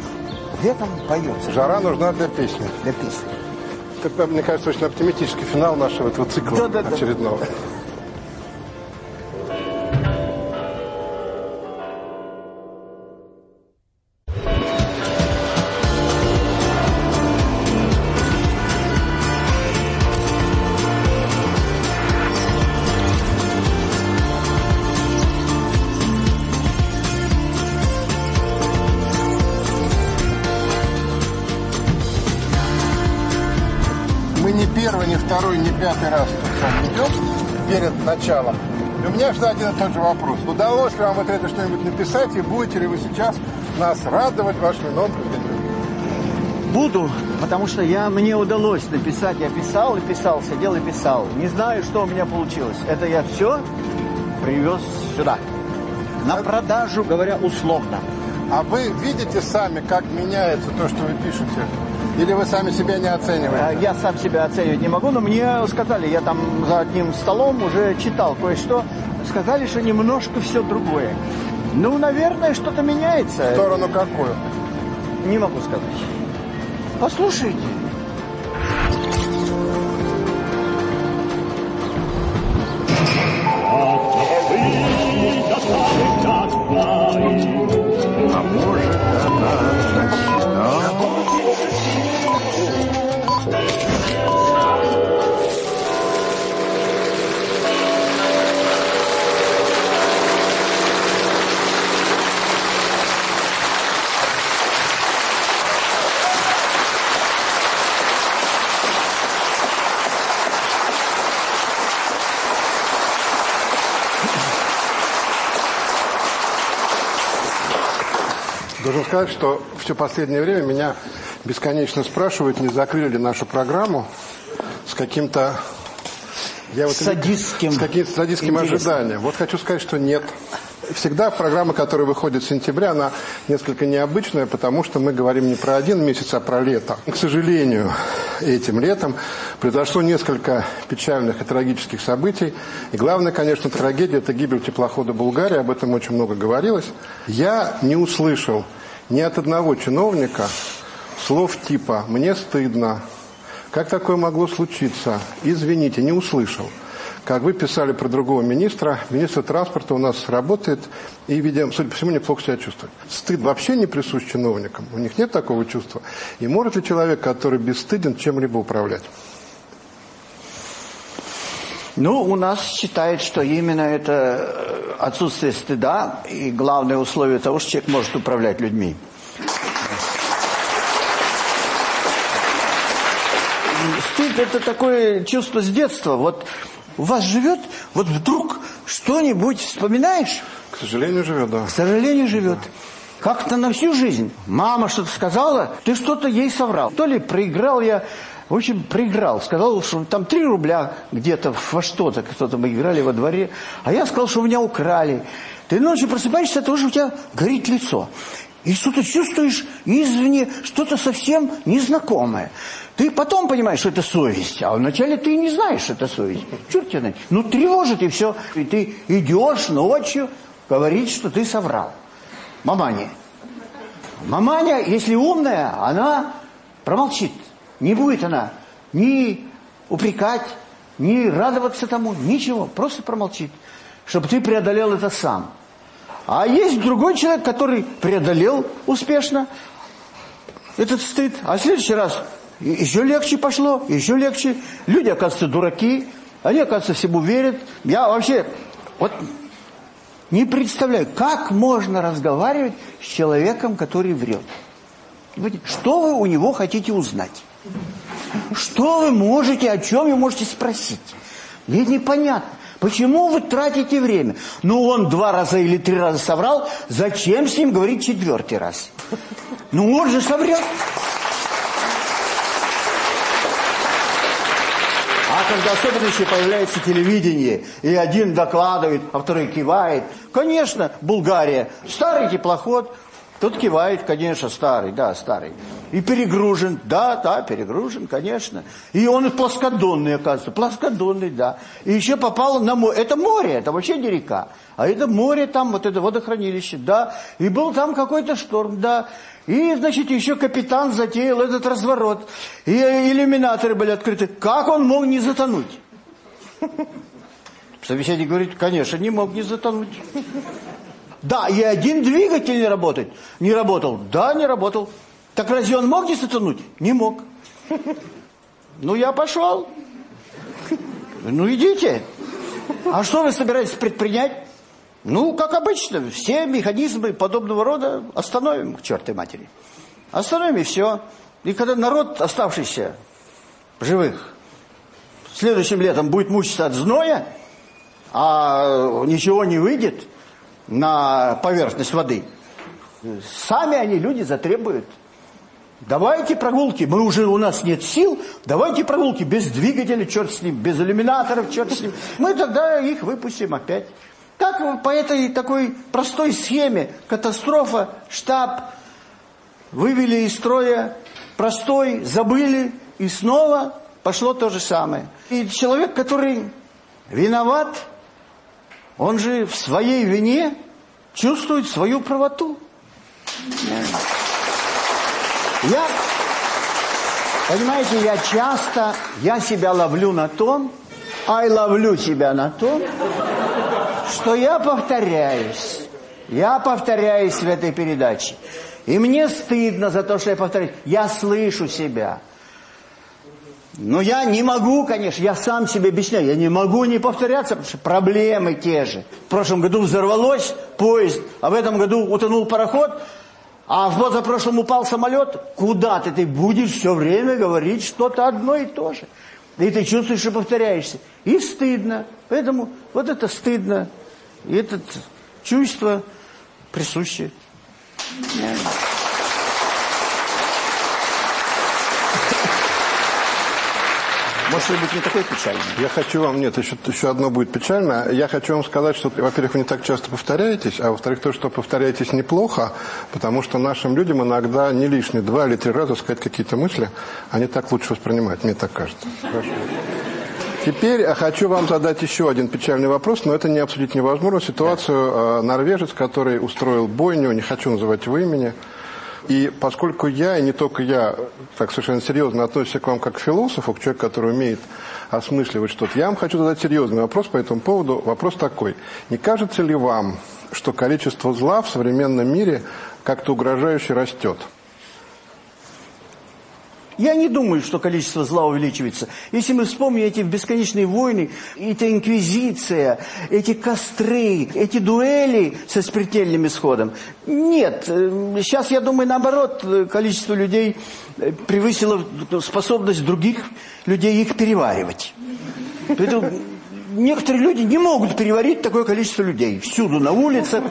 Летом поется. Жара нужна для песни. Для песни. Это, мне кажется, очень оптимистический финал нашего этого цикла да, да, да. очередного. Мы тот же вопрос. Удалось ли вам вот это что-нибудь написать, и будете ли вы сейчас нас радовать новыми произведениями? Буду, потому что я, мне удалось написать. Я писал и писал, сидел и писал. Не знаю, что у меня получилось. Это я все привез сюда. На продажу, говоря условно. А вы видите сами, как меняется то, что вы пишете? Или вы сами себя не оцениваете? А Я сам себя оценивать не могу, но мне сказали, я там за одним столом уже читал кое-что, сказали, что немножко все другое. Ну, наверное, что-то меняется. В сторону какую? Не могу сказать. Послушайте. Сказать, что все последнее время меня бесконечно спрашивают, не закрыли ли нашу программу с каким-то... Я вот Садистским С каким-то садистским интересом. ожиданием. Вот хочу сказать, что нет. Всегда программа, которая выходит в сентябре, она несколько необычная, потому что мы говорим не про один месяц, а про лето. К сожалению, этим летом произошло несколько печальных и трагических событий. И главное, конечно, трагедия – это гибель теплохода «Булгария», об этом очень много говорилось. Я не услышал ни от одного чиновника слов типа «мне стыдно», «как такое могло случиться», «извините», не услышал. Как вы писали про другого министра, министр транспорта у нас работает и, видимо, судя по всему, неплохо себя чувствует. Стыд вообще не присущ чиновникам, у них нет такого чувства. И может ли человек, который бесстыден, чем-либо управлять? Ну, у нас считают, что именно это э, отсутствие стыда и главное условие того, что человек может управлять людьми. Стыд – это такое чувство с детства. Вот у вас живет, вот вдруг что-нибудь вспоминаешь, К сожалению, живет, да. к сожалению, живет. Как-то на всю жизнь. Мама что-то сказала, ты что-то ей соврал. То ли проиграл я, в общем, проиграл. Сказал, что там 3 рубля где-то во что-то, кто-то мы играли во дворе. А я сказал, что у меня украли. Ты ночью просыпаешься от того, что у тебя горит лицо. И что-то чувствуешь извне что-то совсем незнакомое. Ты потом понимаешь, что это совесть, а вначале ты не знаешь, что это совесть. Черт тебя знает. Ну, тревожит и все. И ты идешь ночью говорить, что ты соврал. Маманя. Маманя, если умная, она промолчит. Не будет она ни упрекать, ни радоваться тому, ничего. Просто промолчит. Чтобы ты преодолел это сам. А есть другой человек, который преодолел успешно этот стыд. А в следующий раз еще легче пошло, еще легче. Люди, оказывается, дураки. Они, оказывается, всему верят. Я вообще вот не представляю, как можно разговаривать с человеком, который врет. Что вы у него хотите узнать? Что вы можете, о чем вы можете спросить? Мне непонятно. Почему вы тратите время? Ну, он два раза или три раза соврал, зачем с ним говорить четвертый раз? Ну, он же соврет. А когда особенно еще появляется телевидение, и один докладывает, а второй кивает. Конечно, Булгария, старый теплоход, тут кивает, конечно, старый, да, старый. И перегружен, да, да, перегружен, конечно. И он плоскодонный, оказывается, плоскодонный, да. И еще попал на море, это море, это вообще не река. А это море там, вот это водохранилище, да. И был там какой-то шторм, да. И, значит, еще капитан затеял этот разворот. И иллюминаторы были открыты. Как он мог не затонуть? Собеседник говорит, конечно, не мог не затонуть. Да, и один двигатель не работает. Не работал. Да, не работал. Так разве он мог не затонуть? Не мог. Ну, я пошел. Ну, идите. А что вы собираетесь предпринять? Ну, как обычно, все механизмы подобного рода остановим к чертой матери. Остановим и все. И когда народ, оставшийся живых, следующим летом будет мучиться от зноя, а ничего не выйдет на поверхность воды, сами они, люди, затребуют. Давайте прогулки, мы уже, у нас нет сил, давайте прогулки без двигателя, черт с ним, без иллюминаторов, черт с ним. Мы тогда их выпустим опять. Так по этой такой простой схеме катастрофа, штаб вывели из строя, простой, забыли, и снова пошло то же самое. И человек, который виноват, он же в своей вине чувствует свою правоту. Я, понимаете, я часто, я себя ловлю на том, ай, ловлю себя на том, что я повторяюсь. Я повторяюсь в этой передаче. И мне стыдно за то, что я повторяюсь. Я слышу себя. Но я не могу, конечно, я сам себе объясняю, я не могу не повторяться, потому что проблемы те же. В прошлом году взорвалось поезд, а в этом году утонул пароход, а в позапрошлом упал самолет. Куда ты? Ты будешь все время говорить что-то одно и то же. И ты чувствуешь, что повторяешься. И стыдно. Поэтому вот это стыдно. И это чувство присуще. Может быть, не такой печальный? Я хочу вам, нет, еще, еще одно будет печально. Я хочу вам сказать, что, во-первых, вы не так часто повторяетесь, а во-вторых, то, что повторяетесь неплохо, потому что нашим людям иногда не лишние два или три раза сказать какие-то мысли, они так лучше воспринимают, мне так кажется. Хорошо. Теперь хочу вам задать еще один печальный вопрос, но это не обсудить невозможно. Ситуацию э, норвежец, который устроил бойню, не хочу называть его имени, и поскольку я, и не только я, так совершенно серьезно относится к вам как к философу, к человеку, который умеет осмысливать что-то, я вам хочу задать серьезный вопрос по этому поводу. Вопрос такой. Не кажется ли вам, что количество зла в современном мире как-то угрожающе растет? Я не думаю, что количество зла увеличивается. Если мы вспомним эти бесконечные войны, эта инквизиция, эти костры, эти дуэли со смертельным исходом. Нет, сейчас, я думаю, наоборот, количество людей превысило способность других людей их переваривать. Поэтому некоторые люди не могут переварить такое количество людей. Всюду на улице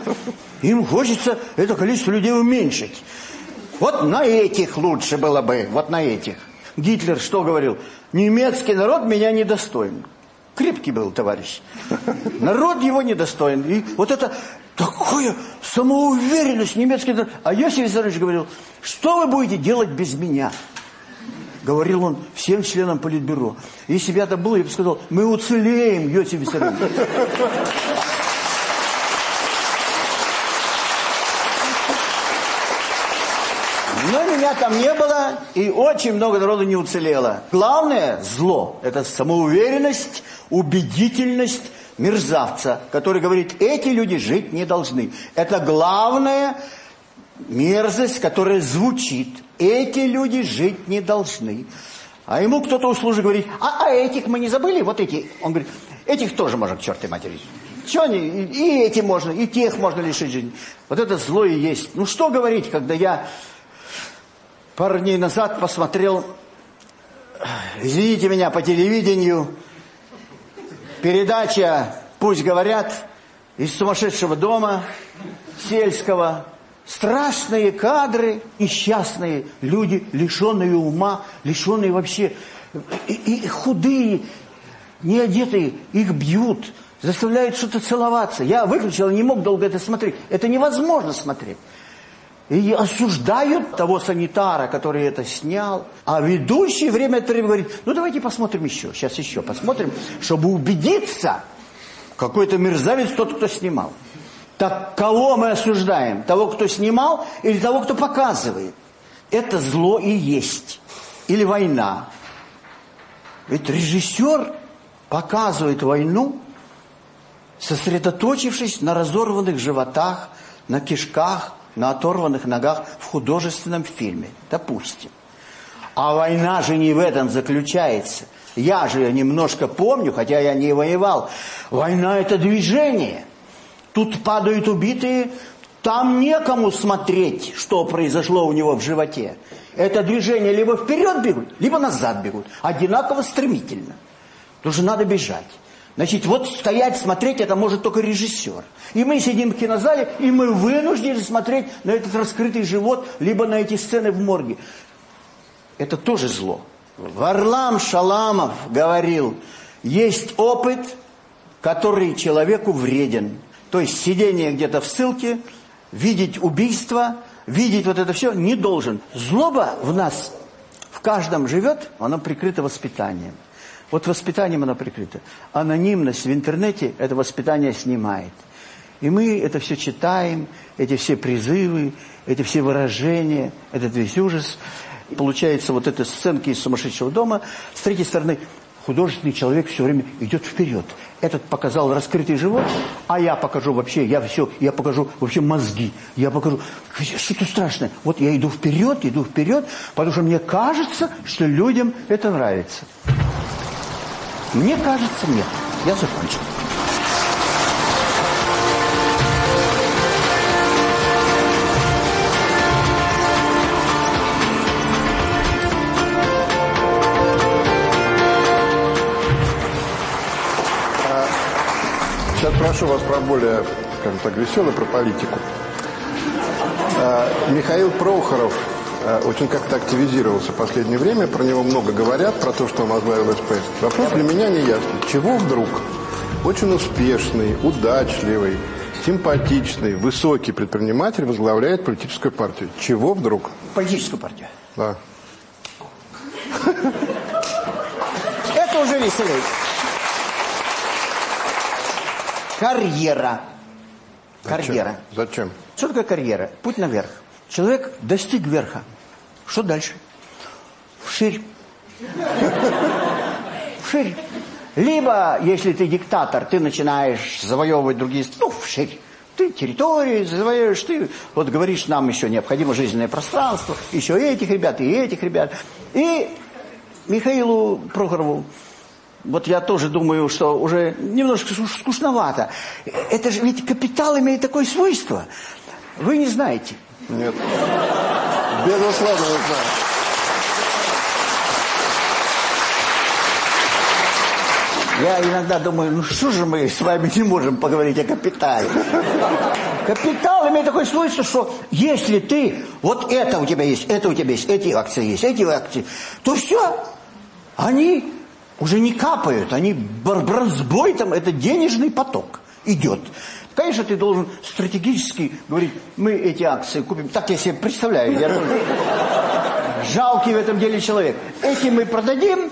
им хочется это количество людей уменьшить. Вот на этих лучше было бы, вот на этих. Гитлер что говорил? Немецкий народ меня недостоин. Крепкий был товарищ. Народ его недостоин. И вот это такое самоуверенность немецкий народ. А Йосиф Виссарионович говорил, что вы будете делать без меня? Говорил он всем членам Политбюро. Если бы это было, я бы сказал, мы уцелеем, Йосиф Виссарионович. Там не было, и очень много народу не уцелело. Главное зло – это самоуверенность, убедительность мерзавца, который говорит, эти люди жить не должны. Это главная мерзость, которая звучит. Эти люди жить не должны. А ему кто-то услужит говорит, а, а этих мы не забыли, вот эти. Он говорит, этих тоже можно к чертой матери. Че они, и эти можно, и тех можно лишить жизни. Вот это зло и есть. Ну что говорить, когда я пару дней назад посмотрел, извините меня, по телевидению, передача «Пусть говорят» из сумасшедшего дома сельского. Страшные кадры, несчастные люди, лишенные ума, лишенные вообще, и, и худые, неодетые, их бьют, заставляют что-то целоваться. Я выключил, не мог долго это смотреть. Это невозможно смотреть. И осуждают того санитара, который это снял. А ведущий время от времени говорит, ну давайте посмотрим еще, сейчас еще посмотрим, чтобы убедиться, какой-то мерзавец тот, кто снимал. Так кого мы осуждаем? Того, кто снимал или того, кто показывает? Это зло и есть. Или война. Ведь режиссер показывает войну, сосредоточившись на разорванных животах, на кишках, на оторванных ногах в художественном фильме, допустим. А война же не в этом заключается. Я же немножко помню, хотя я не воевал. Война – это движение. Тут падают убитые, там некому смотреть, что произошло у него в животе. Это движение либо вперед бегут, либо назад бегут. Одинаково стремительно. Потому что надо бежать. Значит, вот стоять, смотреть, это может только режиссер. И мы сидим в кинозале, и мы вынуждены смотреть на этот раскрытый живот, либо на эти сцены в морге. Это тоже зло. Варлам Шаламов говорил, есть опыт, который человеку вреден. То есть сидение где-то в ссылке, видеть убийство, видеть вот это все не должен. Злоба в нас, в каждом живет, она прикрыта воспитанием. Вот воспитанием она прикрыта. Анонимность в интернете это воспитание снимает. И мы это все читаем, эти все призывы, эти все выражения, этот весь ужас. Получается вот эта сценки из «Сумасшедшего дома». С третьей стороны, художественный человек все время идет вперед. Этот показал раскрытый живот, а я покажу вообще, я все, я покажу вообще мозги. Я покажу, что-то страшное. Вот я иду вперед, иду вперед, потому что мне кажется, что людям это нравится. Мне кажется, нет. Я закончил. Сейчас прошу вас про более, скажем так, веселый, про политику. А, Михаил Прохоров очень как-то активизировался в последнее время, про него много говорят, про то, что он возглавил СП. Вопрос для меня не ясный. Чего вдруг очень успешный, удачливый, симпатичный, высокий предприниматель возглавляет политическую партию? Чего вдруг? Политическую партию. Да. Это уже веселее. Карьера. Карьера. Зачем? Что такое карьера? Путь наверх. Человек достиг верха. Что дальше? Вширь. Вширь. Либо, если ты диктатор, ты начинаешь завоевывать другие ну, вширь. Ты территории завоевываешь, ты вот говоришь, нам еще необходимо жизненное пространство, еще этих ребят, и этих ребят. И Михаилу Прохорову вот я тоже думаю, что уже немножко скучновато. Это же ведь капитал имеет такое свойство. Вы не знаете. Нет. Безусловно, не знаю. Я иногда думаю, ну что же мы с вами не можем поговорить о капитале? Капитал имеет такое свойство, что если ты, вот это у тебя есть, это у тебя есть, эти акции есть, эти акции, то все, они уже не капают, они бронзбой, там это денежный поток идет. Конечно, ты должен стратегически говорить, мы эти акции купим. Так я себе представляю. Я жалкий в этом деле человек. Эти мы продадим,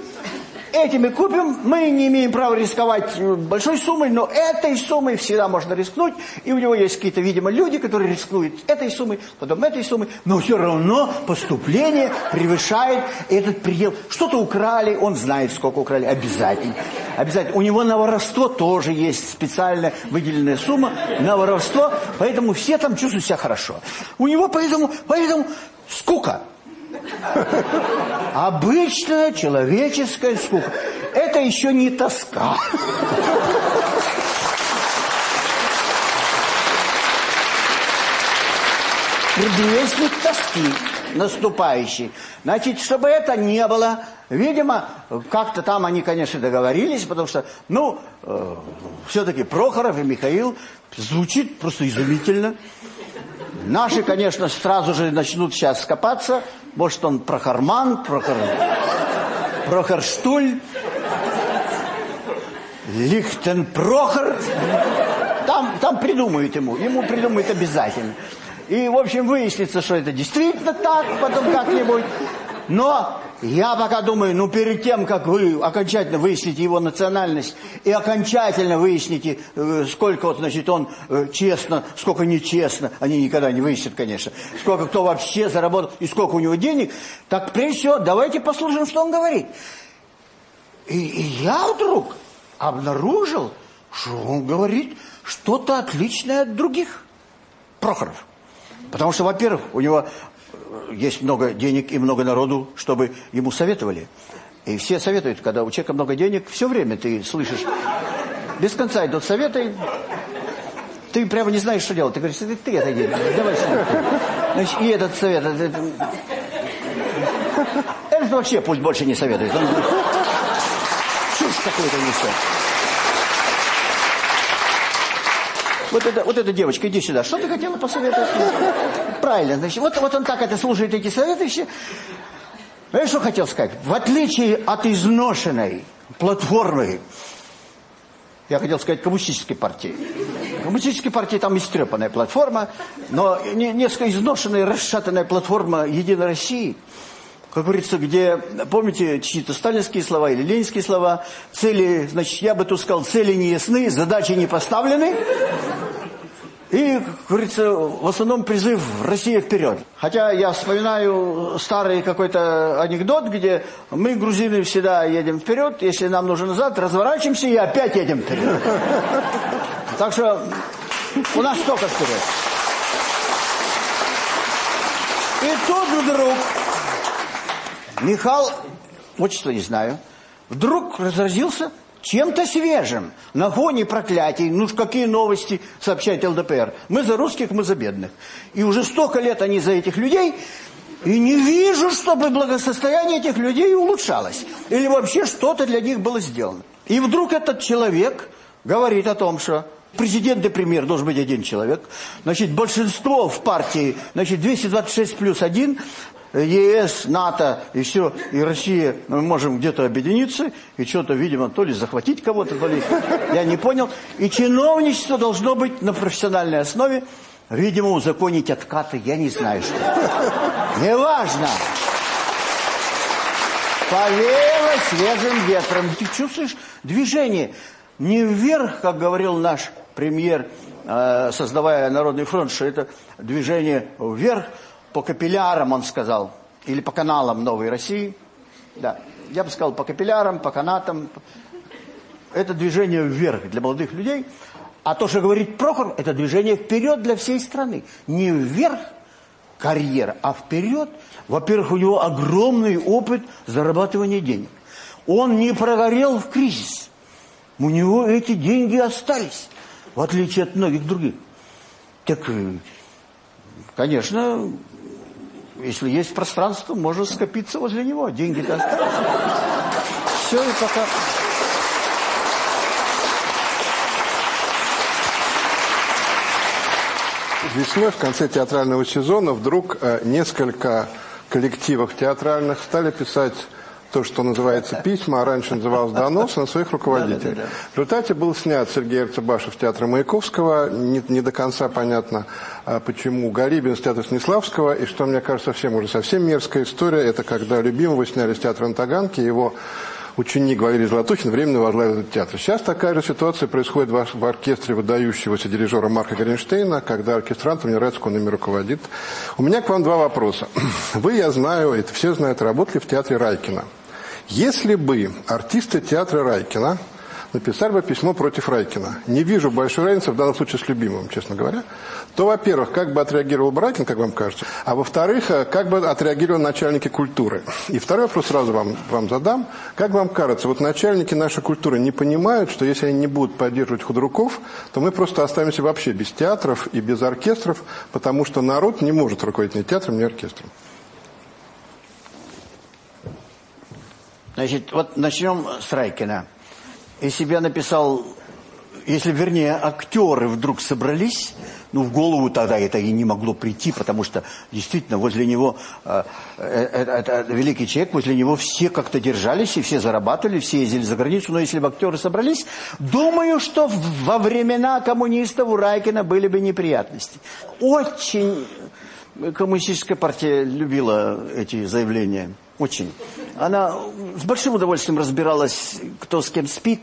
эти мы купим, мы не имеем права рисковать большой суммой, но этой суммой всегда можно рискнуть, и у него есть какие-то, видимо, люди, которые рискуют этой суммой, потом этой суммой, но все равно поступление превышает этот предел. Что-то украли, он знает, сколько украли, обязательно. Обязательно. У него на воровство тоже есть специальная выделенная сумма на воровство, поэтому все там чувствуют себя хорошо. У него поэтому, поэтому скука. Обычная человеческая скука. Это еще не тоска. Предвестник тоски наступающий. Значит, чтобы это не было, видимо, как-то там они, конечно, договорились, потому что, ну, э, все-таки Прохоров и Михаил звучит просто изумительно. Наши, конечно, сразу же начнут сейчас скопаться. Может, он Прохорман, Прохор... Прохорштуль, Лихтенпрохор. Там, там придумают ему. Ему придумают обязательно. И, в общем, выяснится, что это действительно так, потом как-нибудь. Но я пока думаю, ну перед тем, как вы окончательно выясните его национальность и окончательно выясните, э, сколько вот, значит, он э, честно, сколько нечестно, они никогда не выяснят, конечно, сколько кто вообще заработал и сколько у него денег, так прежде всего давайте послушаем, что он говорит. И, и я вдруг обнаружил, что он говорит что-то отличное от других Прохоров. Потому что, во-первых, у него есть много денег и много народу, чтобы ему советовали. И все советуют, когда у человека много денег, все время ты слышишь, без конца идут советы, ты прямо не знаешь, что делать. Ты говоришь, ты, ты отойди, давай сюда. Значит, и этот совет, этот, этот вообще пусть больше не советует. Он чушь какую-то несет. Вот эта, вот эта девочка, иди сюда. Что ты хотела посоветовать? Правильно, значит, вот, вот он так это слушает, эти советы все. Ну, я что хотел сказать? В отличие от изношенной платформы, я хотел сказать, коммунистической партии, Коммунистической партии там истрепанная платформа, но не, несколько изношенная, расшатанная платформа «Единой России», как говорится, где, помните, чьи-то сталинские слова или ленинские слова, цели, значит, я бы тут сказал, цели не ясны, задачи не поставлены, и, как говорится, в основном призыв «Россия вперед». Хотя я вспоминаю старый какой-то анекдот, где мы, грузины, всегда едем вперед, если нам нужно назад, разворачиваемся и опять едем вперед. Так что у нас только вперед. И тут вдруг Михал, отчество не знаю, вдруг разразился чем-то свежим. На фоне проклятий, ну ж какие новости сообщает ЛДПР. Мы за русских, мы за бедных. И уже столько лет они за этих людей, и не вижу, чтобы благосостояние этих людей улучшалось. Или вообще что-то для них было сделано. И вдруг этот человек говорит о том, что президент и премьер должен быть один человек. Значит, большинство в партии, значит, 226 плюс один, ЕС, НАТО и все, и Россия, мы можем где-то объединиться и что-то, видимо, то ли захватить кого-то, то ли, я не понял. И чиновничество должно быть на профессиональной основе, видимо, узаконить откаты, я не знаю что. Неважно. Повеяло свежим ветром. Ты чувствуешь движение? Не вверх, как говорил наш премьер, э, создавая Народный фронт, что это движение вверх, по капиллярам, он сказал, или по каналам Новой России. Да, я бы сказал, по капиллярам, по канатам. Это движение вверх для молодых людей. А то, что говорит Прохор, это движение вперед для всей страны. Не вверх карьера, а вперед. Во-первых, у него огромный опыт зарабатывания денег. Он не прогорел в кризис. У него эти деньги остались, в отличие от многих других. Так, э, конечно, если есть пространство, можно скопиться возле него. Деньги-то остались. Все, и пока... Весной, в конце театрального сезона, вдруг э, несколько коллективов театральных стали писать то, что называется письма, а раньше называлось донос, на своих руководителей. В результате был снят Сергей Арцебашев театра Маяковского. Не, не до конца понятно, а почему. Гарибин с театра Станиславского. И что, мне кажется, совсем уже совсем мерзкая история, это когда любимого сняли с театра на Таганке, его ученик Валерий Золотухин временно возглавил этот театр. Сейчас такая же ситуация происходит в, оркестре выдающегося дирижера Марка Гринштейна, когда оркестрантом не нравится, он ими руководит. У меня к вам два вопроса. Вы, я знаю, это все знают, работали в театре Райкина. Если бы артисты театра Райкина написали бы письмо против Райкина, не вижу большой разницы в данном случае с любимым, честно говоря, то, во-первых, как бы отреагировал бы Райкин, как вам кажется, а во-вторых, э, как бы отреагировали начальники культуры. И второй вопрос сразу вам, вам задам. Как вам кажется, вот начальники нашей культуры не понимают, что если они не будут поддерживать худруков, то мы просто останемся вообще без театров и без оркестров, потому что народ не может руководить ни театром, ни оркестром. Значит, вот начнем с Райкина. Если бы я написал, если, вернее, актеры вдруг собрались, ну, в голову тогда это и не могло прийти, потому что действительно возле него, э, э, это, это великий человек, возле него все как-то держались, и все зарабатывали, все ездили за границу, но если бы актеры собрались, думаю, что во времена коммунистов у Райкина были бы неприятности. Очень коммунистическая партия любила эти заявления. Очень. Она с большим удовольствием разбиралась, кто с кем спит.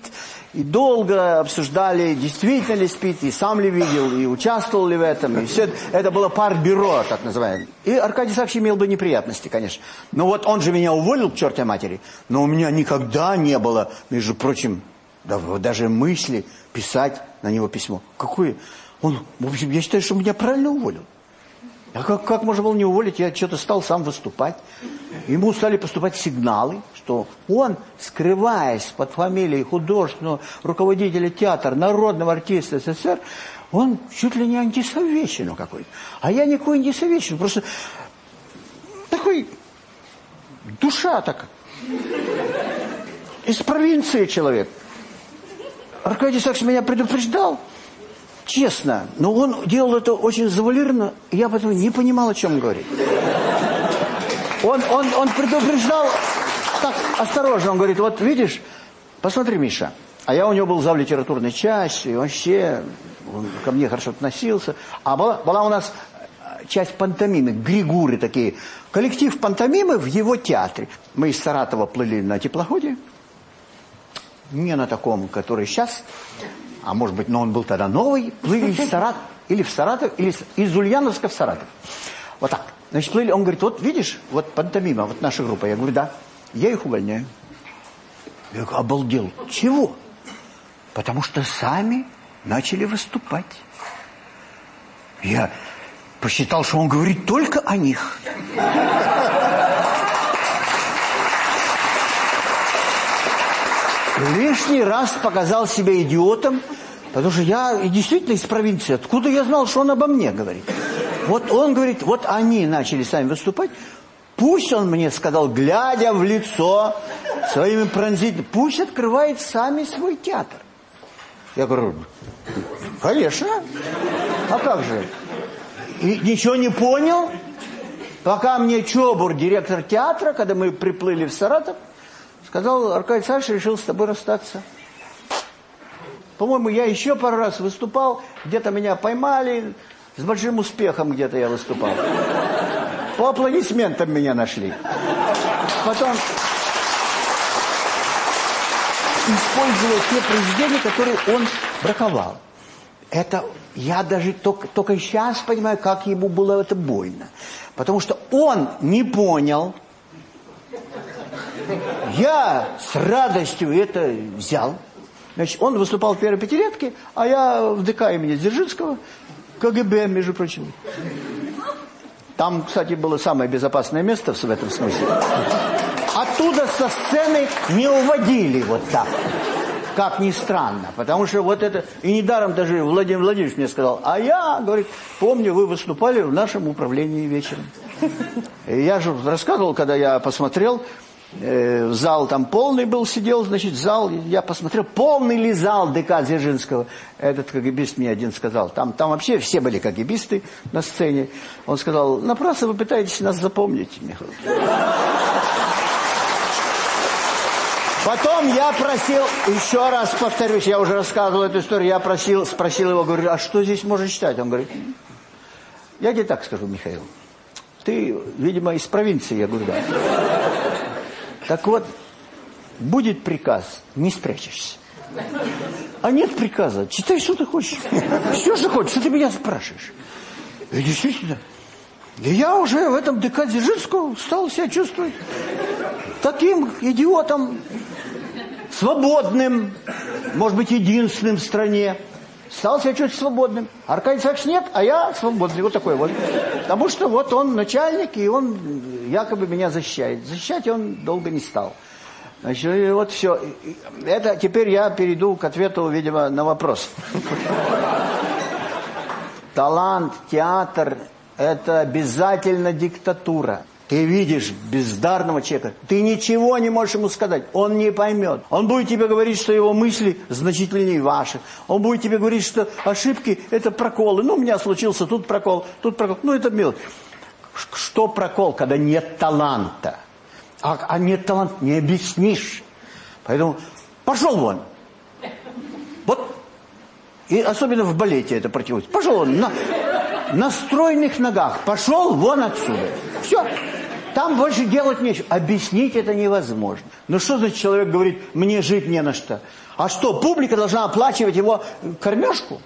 И долго обсуждали, действительно ли спит, и сам ли видел, и участвовал ли в этом. И все это было пар-бюро, так называемое. И Аркадий Савич имел бы неприятности, конечно. Но вот он же меня уволил к чертовой матери. Но у меня никогда не было, между прочим, даже мысли писать на него письмо. Какое? Он, в общем, я считаю, что меня правильно уволил. А как, как можно было не уволить? Я что-то стал сам выступать. Ему стали поступать сигналы, что он, скрываясь под фамилией художественного руководителя театра, народного артиста СССР, он чуть ли не антисоветчину какой-то. А я никакой антисоветчину, просто такой душа так. Из провинции человек. Аркадий Сакс меня предупреждал честно, но он делал это очень завуалированно, и я потом не понимал, о чем говорит. Он, он, он предупреждал так осторожно, он говорит, вот видишь, посмотри, Миша, а я у него был зав литературной части, и вообще он ко мне хорошо относился. А была, была у нас э, часть пантомимы, григуры такие. Коллектив пантомимы в его театре. Мы из Саратова плыли на теплоходе. Не на таком, который сейчас, а может быть, но он был тогда новый. Плыли из Саратова, или в Саратов, или из Ульяновска в Саратов. Вот так. Значит, плыли, он говорит, вот видишь, вот пантомима, вот наша группа. Я говорю, да. Я их увольняю. Я говорю, обалдел. Чего? Потому что сами начали выступать. Я посчитал, что он говорит только о них. Лишний раз показал себя идиотом, потому что я действительно из провинции. Откуда я знал, что он обо мне говорит? Вот он говорит, вот они начали сами выступать. Пусть он мне сказал, глядя в лицо своими пронзительными, пусть открывает сами свой театр. Я говорю, конечно. А как же? И ничего не понял? Пока мне Чобур, директор театра, когда мы приплыли в Саратов, сказал, Аркадий Саша решил с тобой расстаться. По-моему, я еще пару раз выступал, где-то меня поймали, с большим успехом где-то я выступал. По аплодисментам меня нашли. Потом использовал те произведения, которые он браковал. Это я даже только, только сейчас понимаю, как ему было это больно. Потому что он не понял. Я с радостью это взял. Значит, он выступал в первой пятилетке, а я в ДК имени Дзержинского, КГБ, между прочим. Там, кстати, было самое безопасное место в этом смысле. Оттуда со сцены не уводили вот так. Как ни странно. Потому что вот это... И недаром даже Владимир Владимирович мне сказал, а я, говорит, помню, вы выступали в нашем управлении вечером. И я же рассказывал, когда я посмотрел, э, зал там полный был, сидел, значит, зал, я посмотрел, полный ли зал ДК Дзержинского. Этот КГБист мне один сказал, там, там вообще все были КГБисты на сцене. Он сказал, напрасно вы пытаетесь нас запомнить, Михаил. Потом я просил, еще раз повторюсь, я уже рассказывал эту историю, я просил, спросил его, говорю, а что здесь можно читать? Он говорит, я тебе так скажу, Михаил, ты, видимо, из провинции, я говорю, да. Так вот, будет приказ, не спрячешься. А нет приказа, читай, что ты хочешь. Все, что хочешь, что ты меня спрашиваешь. И действительно, я уже в этом ДК Дзержинского стал себя чувствовать таким идиотом, свободным, может быть, единственным в стране. Стал себя чуть свободным. Аркадий Саакс нет, а я свободный. Вот такой вот. Потому что вот он начальник, и он якобы меня защищает. Защищать он долго не стал. Значит, и вот все. Это теперь я перейду к ответу, видимо, на вопрос. Талант, театр – это обязательно диктатура. Ты видишь бездарного человека, ты ничего не можешь ему сказать, он не поймет. Он будет тебе говорить, что его мысли значительнее ваших. Он будет тебе говорить, что ошибки – это проколы. Ну, у меня случился тут прокол, тут прокол. Ну, это мелочь. Что прокол, когда нет таланта? А, а нет таланта не объяснишь. Поэтому пошел вон. Вот. И особенно в балете это противостоит. Пошел вон. На, на стройных ногах. Пошел вон отсюда. Все. Там больше делать нечего. Объяснить это невозможно. Ну что значит человек говорит, мне жить не на что? А что, публика должна оплачивать его кормежку?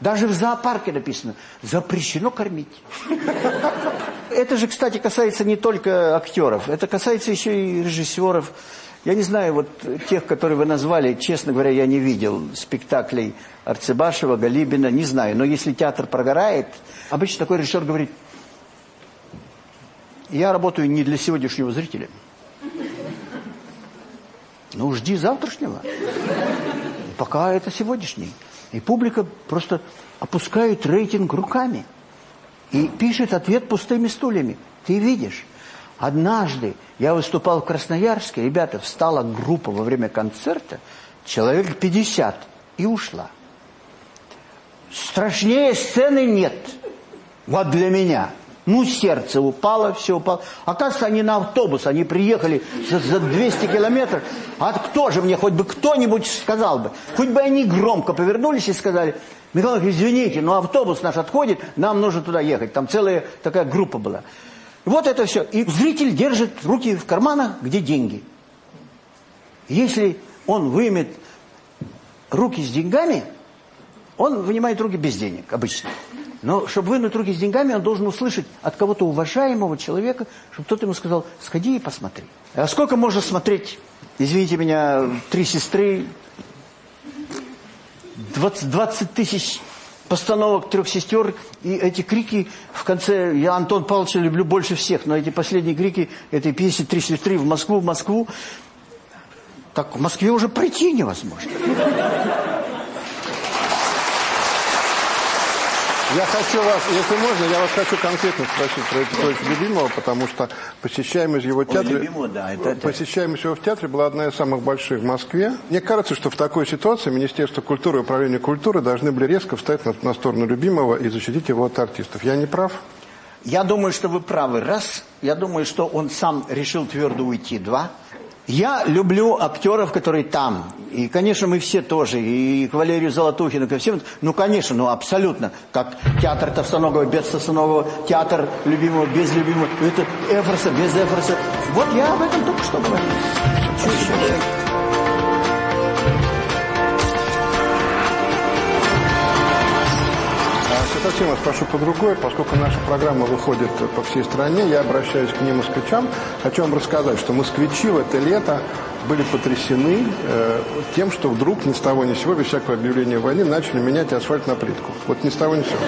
Даже в зоопарке написано, запрещено кормить. Это же, кстати, касается не только актеров, это касается еще и режиссеров. Я не знаю, вот тех, которые вы назвали, честно говоря, я не видел спектаклей Арцебашева, Галибина, не знаю. Но если театр прогорает, обычно такой режиссер говорит, я работаю не для сегодняшнего зрителя. Ну, жди завтрашнего. Пока это сегодняшний. И публика просто опускает рейтинг руками. И пишет ответ пустыми стульями. Ты видишь, однажды я выступал в Красноярске, ребята, встала группа во время концерта, человек 50, и ушла. Страшнее сцены нет. Вот для меня – ну, сердце упало, все упало. Оказывается, они на автобус, они приехали за, за 200 километров. А кто же мне, хоть бы кто-нибудь сказал бы? Хоть бы они громко повернулись и сказали, Михаил извините, но автобус наш отходит, нам нужно туда ехать. Там целая такая группа была. Вот это все. И зритель держит руки в карманах, где деньги. Если он вымет руки с деньгами, он вынимает руки без денег обычно. Но чтобы вынуть руки с деньгами, он должен услышать от кого-то уважаемого человека, чтобы кто-то ему сказал, сходи и посмотри. А сколько можно смотреть, извините меня, три сестры, 20, 20 тысяч постановок трех сестер, и эти крики в конце, я Антон Павловича люблю больше всех, но эти последние крики этой пьесы «Три сестры» в Москву, в Москву, так в Москве уже пройти невозможно. Я хочу вас, если можно, я вас хочу конкретно спросить про Петровича Любимого, потому что посещаемость его театра, Любимого, да, это- это- посещаемость его в театре была одна из самых больших в Москве. Мне кажется, что в такой ситуации Министерство культуры и Управление культуры должны были резко встать на, на сторону Любимого и защитить его от артистов. Я не прав? Я думаю, что вы правы. Раз, я думаю, что он сам решил твердо уйти. Два, я люблю актеров, которые там. И, конечно, мы все тоже. И к Валерию Золотухину, ко всем. Ну, конечно, ну, абсолютно. Как театр Товстоногова без Товстоногова, театр любимого без любимого. Это Эфроса без Эфроса. Вот я об этом только что говорил. Что еще? Совсем вас прошу по другой, поскольку наша программа выходит по всей стране, я обращаюсь к ним москвичам. Хочу вам рассказать, что москвичи в это лето были потрясены э, тем, что вдруг ни с того ни сего, без всякого объявления войны, начали менять асфальт на плитку. Вот ни с того ни сего.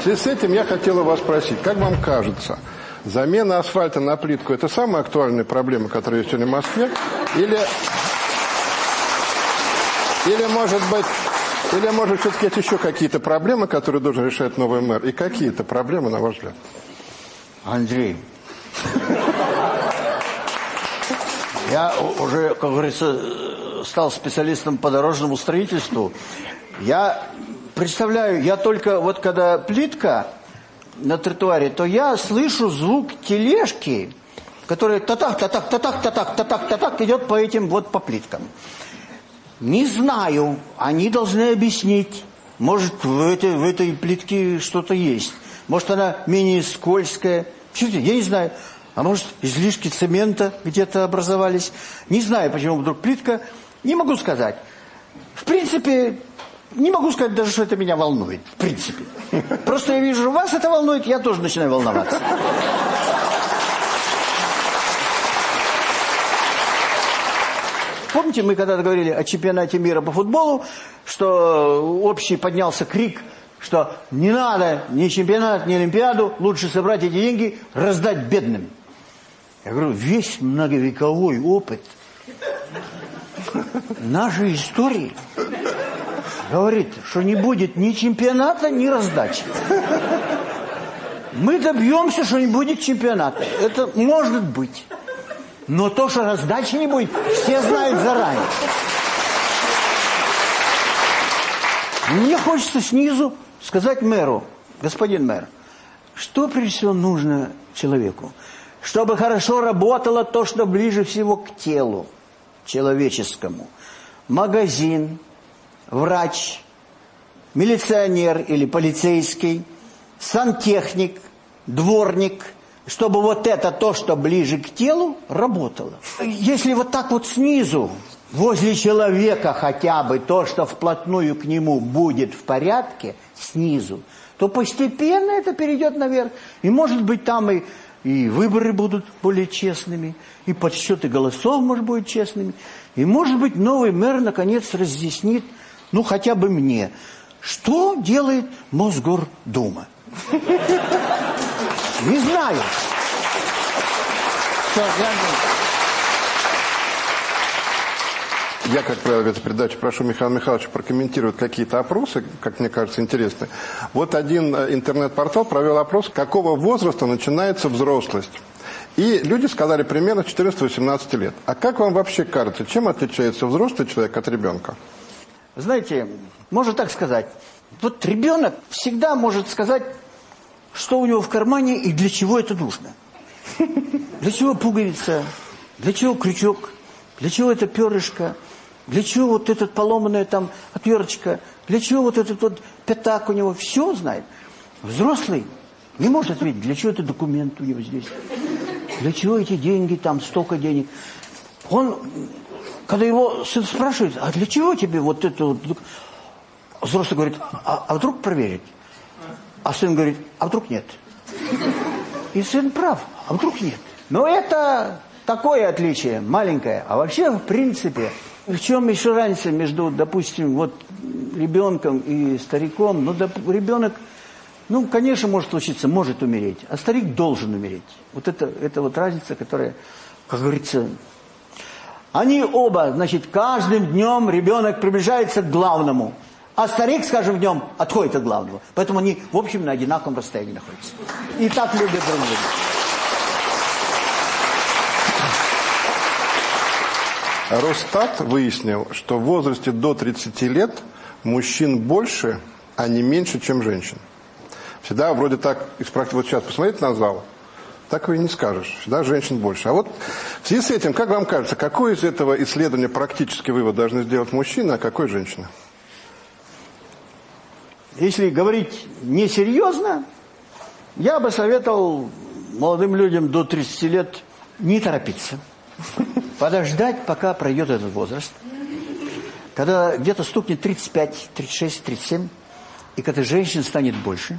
В связи с этим я хотел у вас спросить, как вам кажется, замена асфальта на плитку – это самая актуальная проблема, которая есть сегодня в Москве? Или, или может быть, или может все-таки есть еще какие-то проблемы, которые должен решать новый мэр? И какие-то проблемы, на ваш взгляд? Андрей, я уже, как говорится, стал специалистом по дорожному строительству. Я представляю, я только вот когда плитка на тротуаре, то я слышу звук тележки, которая татак, татак, татак, татак, татак, татак идет по этим вот по плиткам. Не знаю, они должны объяснить. Может, в этой, в этой плитке что-то есть. Может, она менее скользкая. Я не знаю. А может, излишки цемента где-то образовались. Не знаю, почему вдруг плитка. Не могу сказать. В принципе, не могу сказать даже, что это меня волнует. В принципе. Просто я вижу, вас это волнует, я тоже начинаю волноваться. Помните, мы когда-то говорили о чемпионате мира по футболу, что общий поднялся крик, что не надо ни чемпионат, ни Олимпиаду, лучше собрать эти деньги, раздать бедным. Я говорю, весь многовековой опыт нашей истории говорит, что не будет ни чемпионата, ни раздачи. Мы добьемся, что не будет чемпионата. Это может быть. Но то, что раздачи не будет, все знают заранее. Мне хочется снизу сказать мэру, господин мэр, что прежде всего нужно человеку? Чтобы хорошо работало то, что ближе всего к телу человеческому. Магазин, врач, милиционер или полицейский, сантехник, дворник, чтобы вот это то, что ближе к телу, работало. Если вот так вот снизу, возле человека хотя бы то, что вплотную к нему будет в порядке, снизу, то постепенно это перейдет наверх. И может быть там и, и выборы будут более честными, и подсчеты голосов, может, будут честными. И может быть новый мэр наконец разъяснит, ну хотя бы мне, что делает Мосгордума. Не знаю. Я- Я, как правило, в этой передаче прошу Михаила Михайловича прокомментировать какие-то опросы, как мне кажется, интересные. Вот один э, интернет-портал провел опрос, какого возраста начинается взрослость. И люди сказали примерно 14-18 лет. А как вам вообще кажется, чем отличается взрослый человек от ребенка? Знаете, можно так сказать. Вот ребенок всегда может сказать, что у него в кармане и для чего это нужно. Для чего пуговица, для чего крючок, для чего это перышко, для чего вот этот поломанная там отверточка, для чего вот этот вот пятак у него, все знает. Взрослый не может ответить, для чего это документ у него здесь? Для чего эти деньги, там столько денег? Он, когда его сын спрашивает, а для чего тебе вот это вот? Взрослый говорит, а, а вдруг проверить? А сын говорит, а вдруг нет? И сын прав, а вдруг нет? Но это такое отличие, маленькое. А вообще, в принципе, в чем еще разница между, допустим, вот ребенком и стариком? Ну, ребенок, ну, конечно, может случиться, может умереть, а старик должен умереть. Вот это, это вот разница, которая, как говорится... Они оба, значит, каждым днем ребенок приближается к главному, а старик, скажем, днем отходит от главного. Поэтому они, в общем, на одинаковом расстоянии находятся. И так любят друг друга. Росстат выяснил, что в возрасте до 30 лет мужчин больше, а не меньше, чем женщин. Всегда вроде так, из практики, вот сейчас посмотрите на зал, так и не скажешь. Всегда женщин больше. А вот в связи с этим, как вам кажется, какой из этого исследования практический вывод должны сделать мужчины, а какой женщина? Если говорить несерьезно, я бы советовал молодым людям до 30 лет не торопиться подождать, пока пройдет этот возраст, когда где-то стукнет 35, 36, 37, и когда женщин станет больше.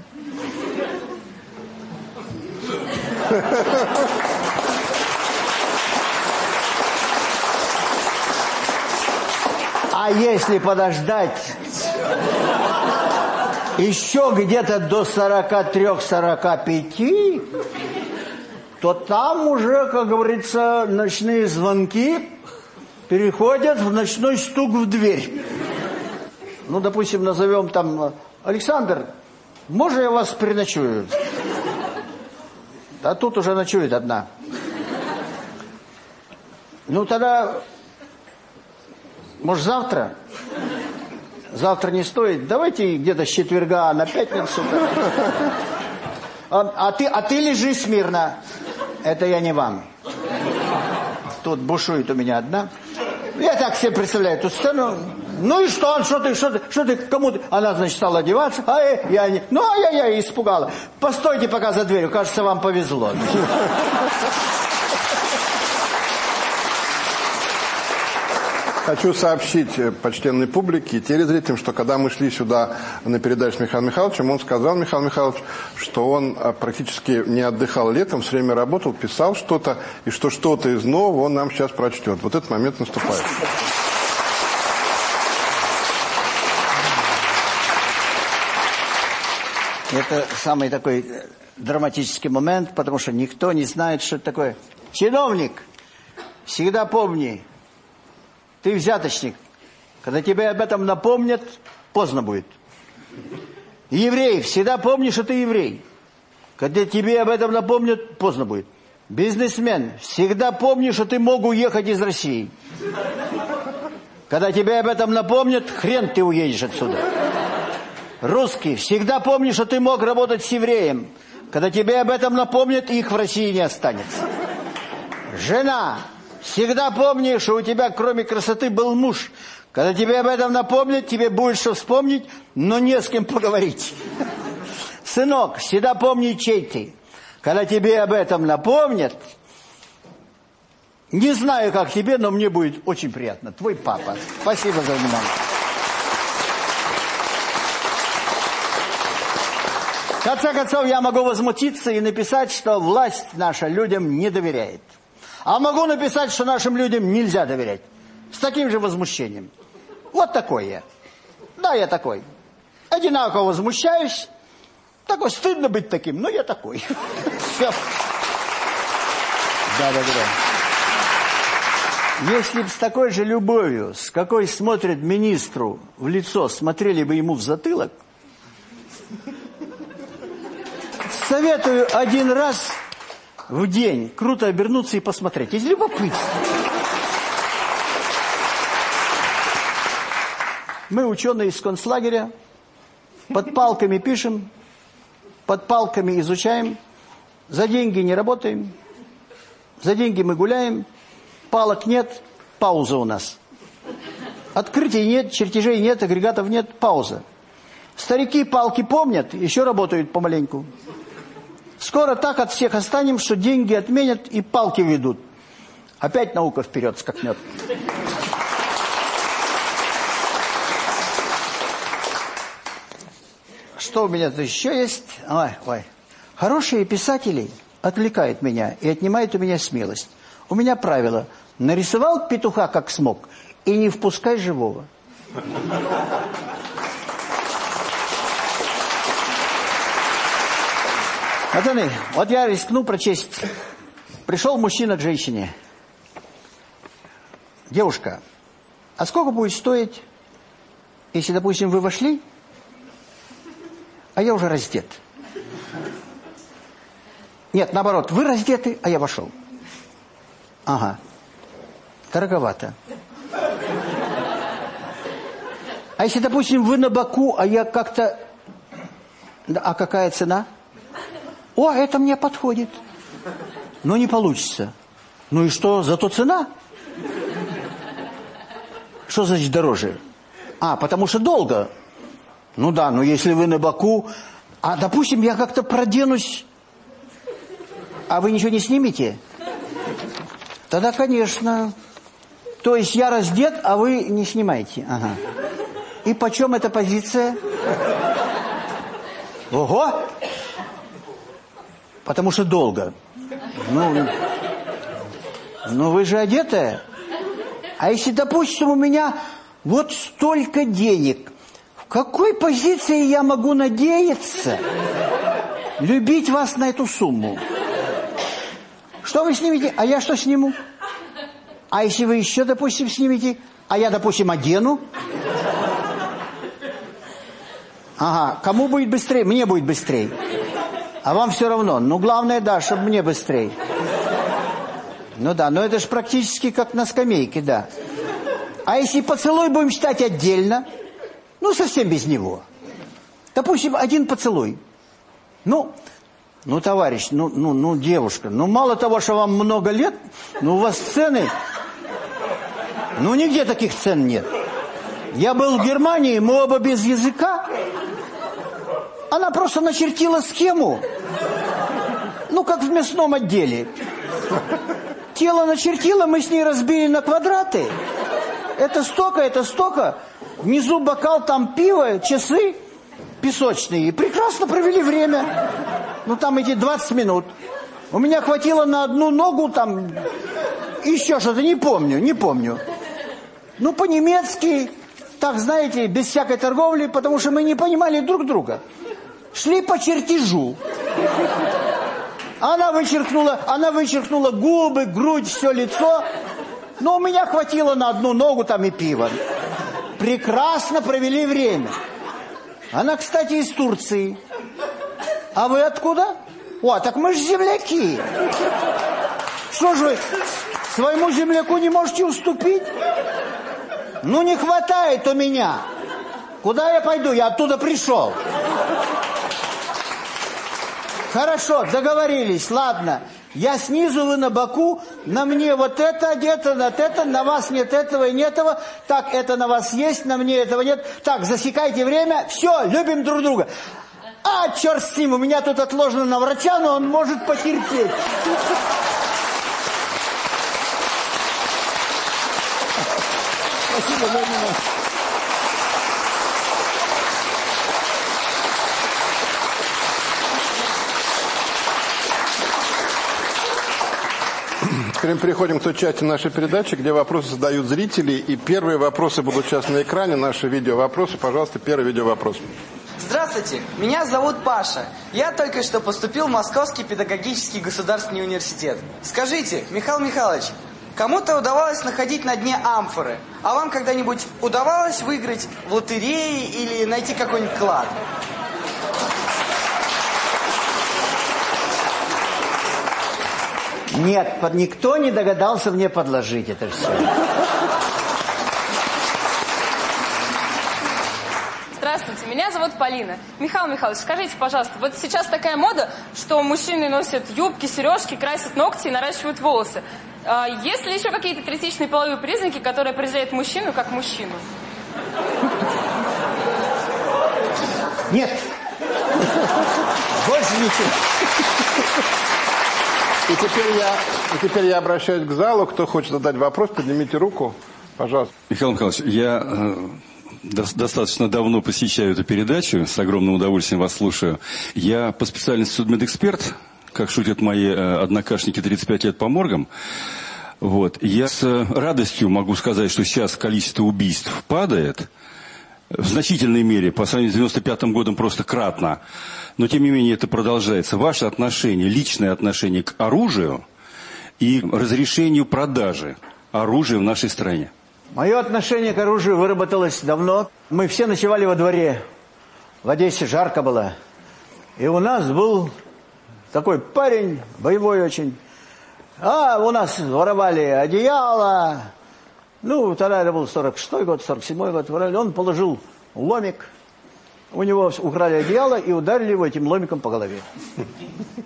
А если подождать еще где-то до 43-45, то там уже, как говорится, ночные звонки переходят в ночной стук в дверь. Ну, допустим, назовем там Александр, можно я вас переночую? А тут уже ночует одна. Ну, тогда, может, завтра? Завтра не стоит. Давайте где-то с четверга на пятницу. А, а, ты, а ты лежи смирно. Это я не вам. Тут бушует у меня одна. Я так себе представляю эту сцену. Ну и что, что ты, что ты, что ты, кому ты? Она, значит, стала одеваться, а я, я не... Ну, а я, я испугала. Постойте пока за дверью, кажется, вам повезло. Хочу сообщить э, почтенной публике и телезрителям, что когда мы шли сюда на передачу с Михаилом Михайловичем, он сказал, Михаил Михайлович, что он э, практически не отдыхал летом, все время работал, писал что-то, и что что-то из нового он нам сейчас прочтет. Вот этот момент наступает. Это самый такой э, драматический момент, потому что никто не знает, что это такое. Чиновник, всегда помни, ты взяточник. Когда тебе об этом напомнят, поздно будет. Еврей, всегда помни, что ты еврей. Когда тебе об этом напомнят, поздно будет. Бизнесмен, всегда помни, что ты мог уехать из России. Когда тебе об этом напомнят, хрен ты уедешь отсюда. Русский, всегда помни, что ты мог работать с евреем. Когда тебе об этом напомнят, их в России не останется. Жена, Всегда помни, что у тебя кроме красоты был муж. Когда тебе об этом напомнят, тебе будет что вспомнить, но не с кем поговорить. Сынок, всегда помни, чей ты. Когда тебе об этом напомнят, не знаю, как тебе, но мне будет очень приятно. Твой папа. Спасибо за внимание. В конце концов, я могу возмутиться и написать, что власть наша людям не доверяет. А могу написать, что нашим людям нельзя доверять. С таким же возмущением. Вот такой я. Да, я такой. Одинаково возмущаюсь. Такой, стыдно быть таким, но я такой. Все. Да, да, да. Если бы с такой же любовью, с какой смотрят министру в лицо, смотрели бы ему в затылок, советую один раз в день круто обернуться и посмотреть. Из любопытства. Мы, ученые из концлагеря, под палками пишем, под палками изучаем, за деньги не работаем, за деньги мы гуляем, палок нет, пауза у нас. Открытий нет, чертежей нет, агрегатов нет, пауза. Старики палки помнят, еще работают помаленьку. Скоро так от всех останем, что деньги отменят и палки ведут. Опять наука вперед скакнет. Что у меня тут еще есть? Ой, ой. Хорошие писатели отвлекают меня и отнимают у меня смелость. У меня правило. Нарисовал петуха как смог и не впускай живого. Пацаны, вот я рискну прочесть. Пришел мужчина к женщине. Девушка, а сколько будет стоить, если, допустим, вы вошли, а я уже раздет? Нет, наоборот, вы раздеты, а я вошел. Ага, дороговато. А если, допустим, вы на боку, а я как-то... А какая цена? О, это мне подходит. Но не получится. Ну и что, зато цена? Что значит дороже? А, потому что долго. Ну да, но если вы на боку... А, допустим, я как-то проденусь... А вы ничего не снимете? Тогда, конечно. То есть я раздет, а вы не снимаете. Ага. И почем эта позиция? Ого! Потому что долго. Ну, ну вы же одетая. А если, допустим, у меня вот столько денег, в какой позиции я могу надеяться любить вас на эту сумму? Что вы снимете? А я что сниму? А если вы еще, допустим, снимете? А я, допустим, одену? Ага, кому будет быстрее? Мне будет быстрее. А вам все равно. Ну, главное, да, чтобы мне быстрее. Ну да, но это же практически как на скамейке, да. А если поцелуй будем считать отдельно? Ну, совсем без него. Допустим, один поцелуй. Ну, ну, товарищ, ну, ну, ну, девушка, ну, мало того, что вам много лет, ну, у вас цены... Ну, нигде таких цен нет. Я был в Германии, мы оба без языка. Она просто начертила схему. Ну, как в мясном отделе. Тело начертила, мы с ней разбили на квадраты. Это столько, это столько. Внизу бокал, там пиво, часы песочные. И прекрасно провели время. Ну, там эти 20 минут. У меня хватило на одну ногу, там, еще что-то, не помню, не помню. Ну, по-немецки, так, знаете, без всякой торговли, потому что мы не понимали друг друга. Шли по чертежу. Она вычеркнула, она вычеркнула губы, грудь, все лицо. Но у меня хватило на одну ногу там и пиво. Прекрасно провели время. Она, кстати, из Турции. А вы откуда? О, так мы же земляки. Что же вы своему земляку не можете уступить? Ну, не хватает у меня. Куда я пойду? Я оттуда пришел. Хорошо, договорились, ладно. Я снизу, вы на боку, на мне вот это одето, на это, на вас нет этого и нет этого. Так, это на вас есть, на мне этого нет. Так, засекайте время, все, любим друг друга. А, черт с ним, у меня тут отложено на врача, но он может потерпеть. Спасибо за внимание. Теперь мы переходим к той части нашей передачи, где вопросы задают зрители. И первые вопросы будут сейчас на экране, наши видеовопросы. Пожалуйста, первый видеовопрос. Здравствуйте, меня зовут Паша. Я только что поступил в Московский педагогический государственный университет. Скажите, Михаил Михайлович, кому-то удавалось находить на дне амфоры, а вам когда-нибудь удавалось выиграть в лотерее или найти какой-нибудь клад? Нет, под- никто не догадался мне подложить это все. Здравствуйте, меня зовут Полина. Михаил Михайлович, скажите, пожалуйста, вот сейчас такая мода, что мужчины носят юбки, сережки, красят ногти и наращивают волосы. А есть ли еще какие-то третичные половые признаки, которые определяют мужчину как мужчину? Нет. Больше ничего. И теперь я, и теперь я обращаюсь к залу. Кто хочет задать вопрос, поднимите руку. Пожалуйста. Михаил Михайлович, я э, до- достаточно давно посещаю эту передачу, с огромным удовольствием вас слушаю. Я по специальности судмедэксперт, как шутят мои э, однокашники 35 лет по моргам. Вот. Я с э, радостью могу сказать, что сейчас количество убийств падает в значительной мере, по сравнению с 95 годом просто кратно. Но тем не менее это продолжается. Ваше отношение, личное отношение к оружию и разрешению продажи оружия в нашей стране. Мое отношение к оружию выработалось давно. Мы все ночевали во дворе. В Одессе жарко было. И у нас был такой парень, боевой очень. А у нас воровали одеяло. Ну, тогда это был 46-й год, 47-й год. Он положил ломик. У него украли одеяло и ударили его этим ломиком по голове.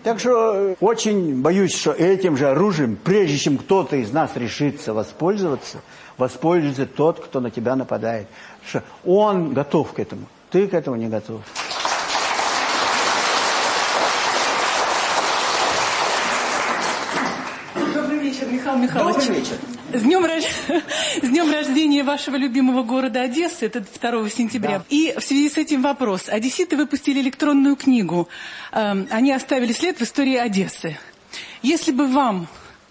Так что э, очень боюсь, что этим же оружием, прежде чем кто-то из нас решится воспользоваться, воспользуется тот, кто на тебя нападает. Что он готов к этому, ты к этому не готов. Добрый вечер, Михаил Михайлович. Добрый вечер. С днем, рож- С днем рождения вашего любимого города Одессы, это 2 сентября. И в связи с этим вопрос. Одесситы выпустили электронную книгу. Эм, Они оставили след в истории Одессы. Если бы вам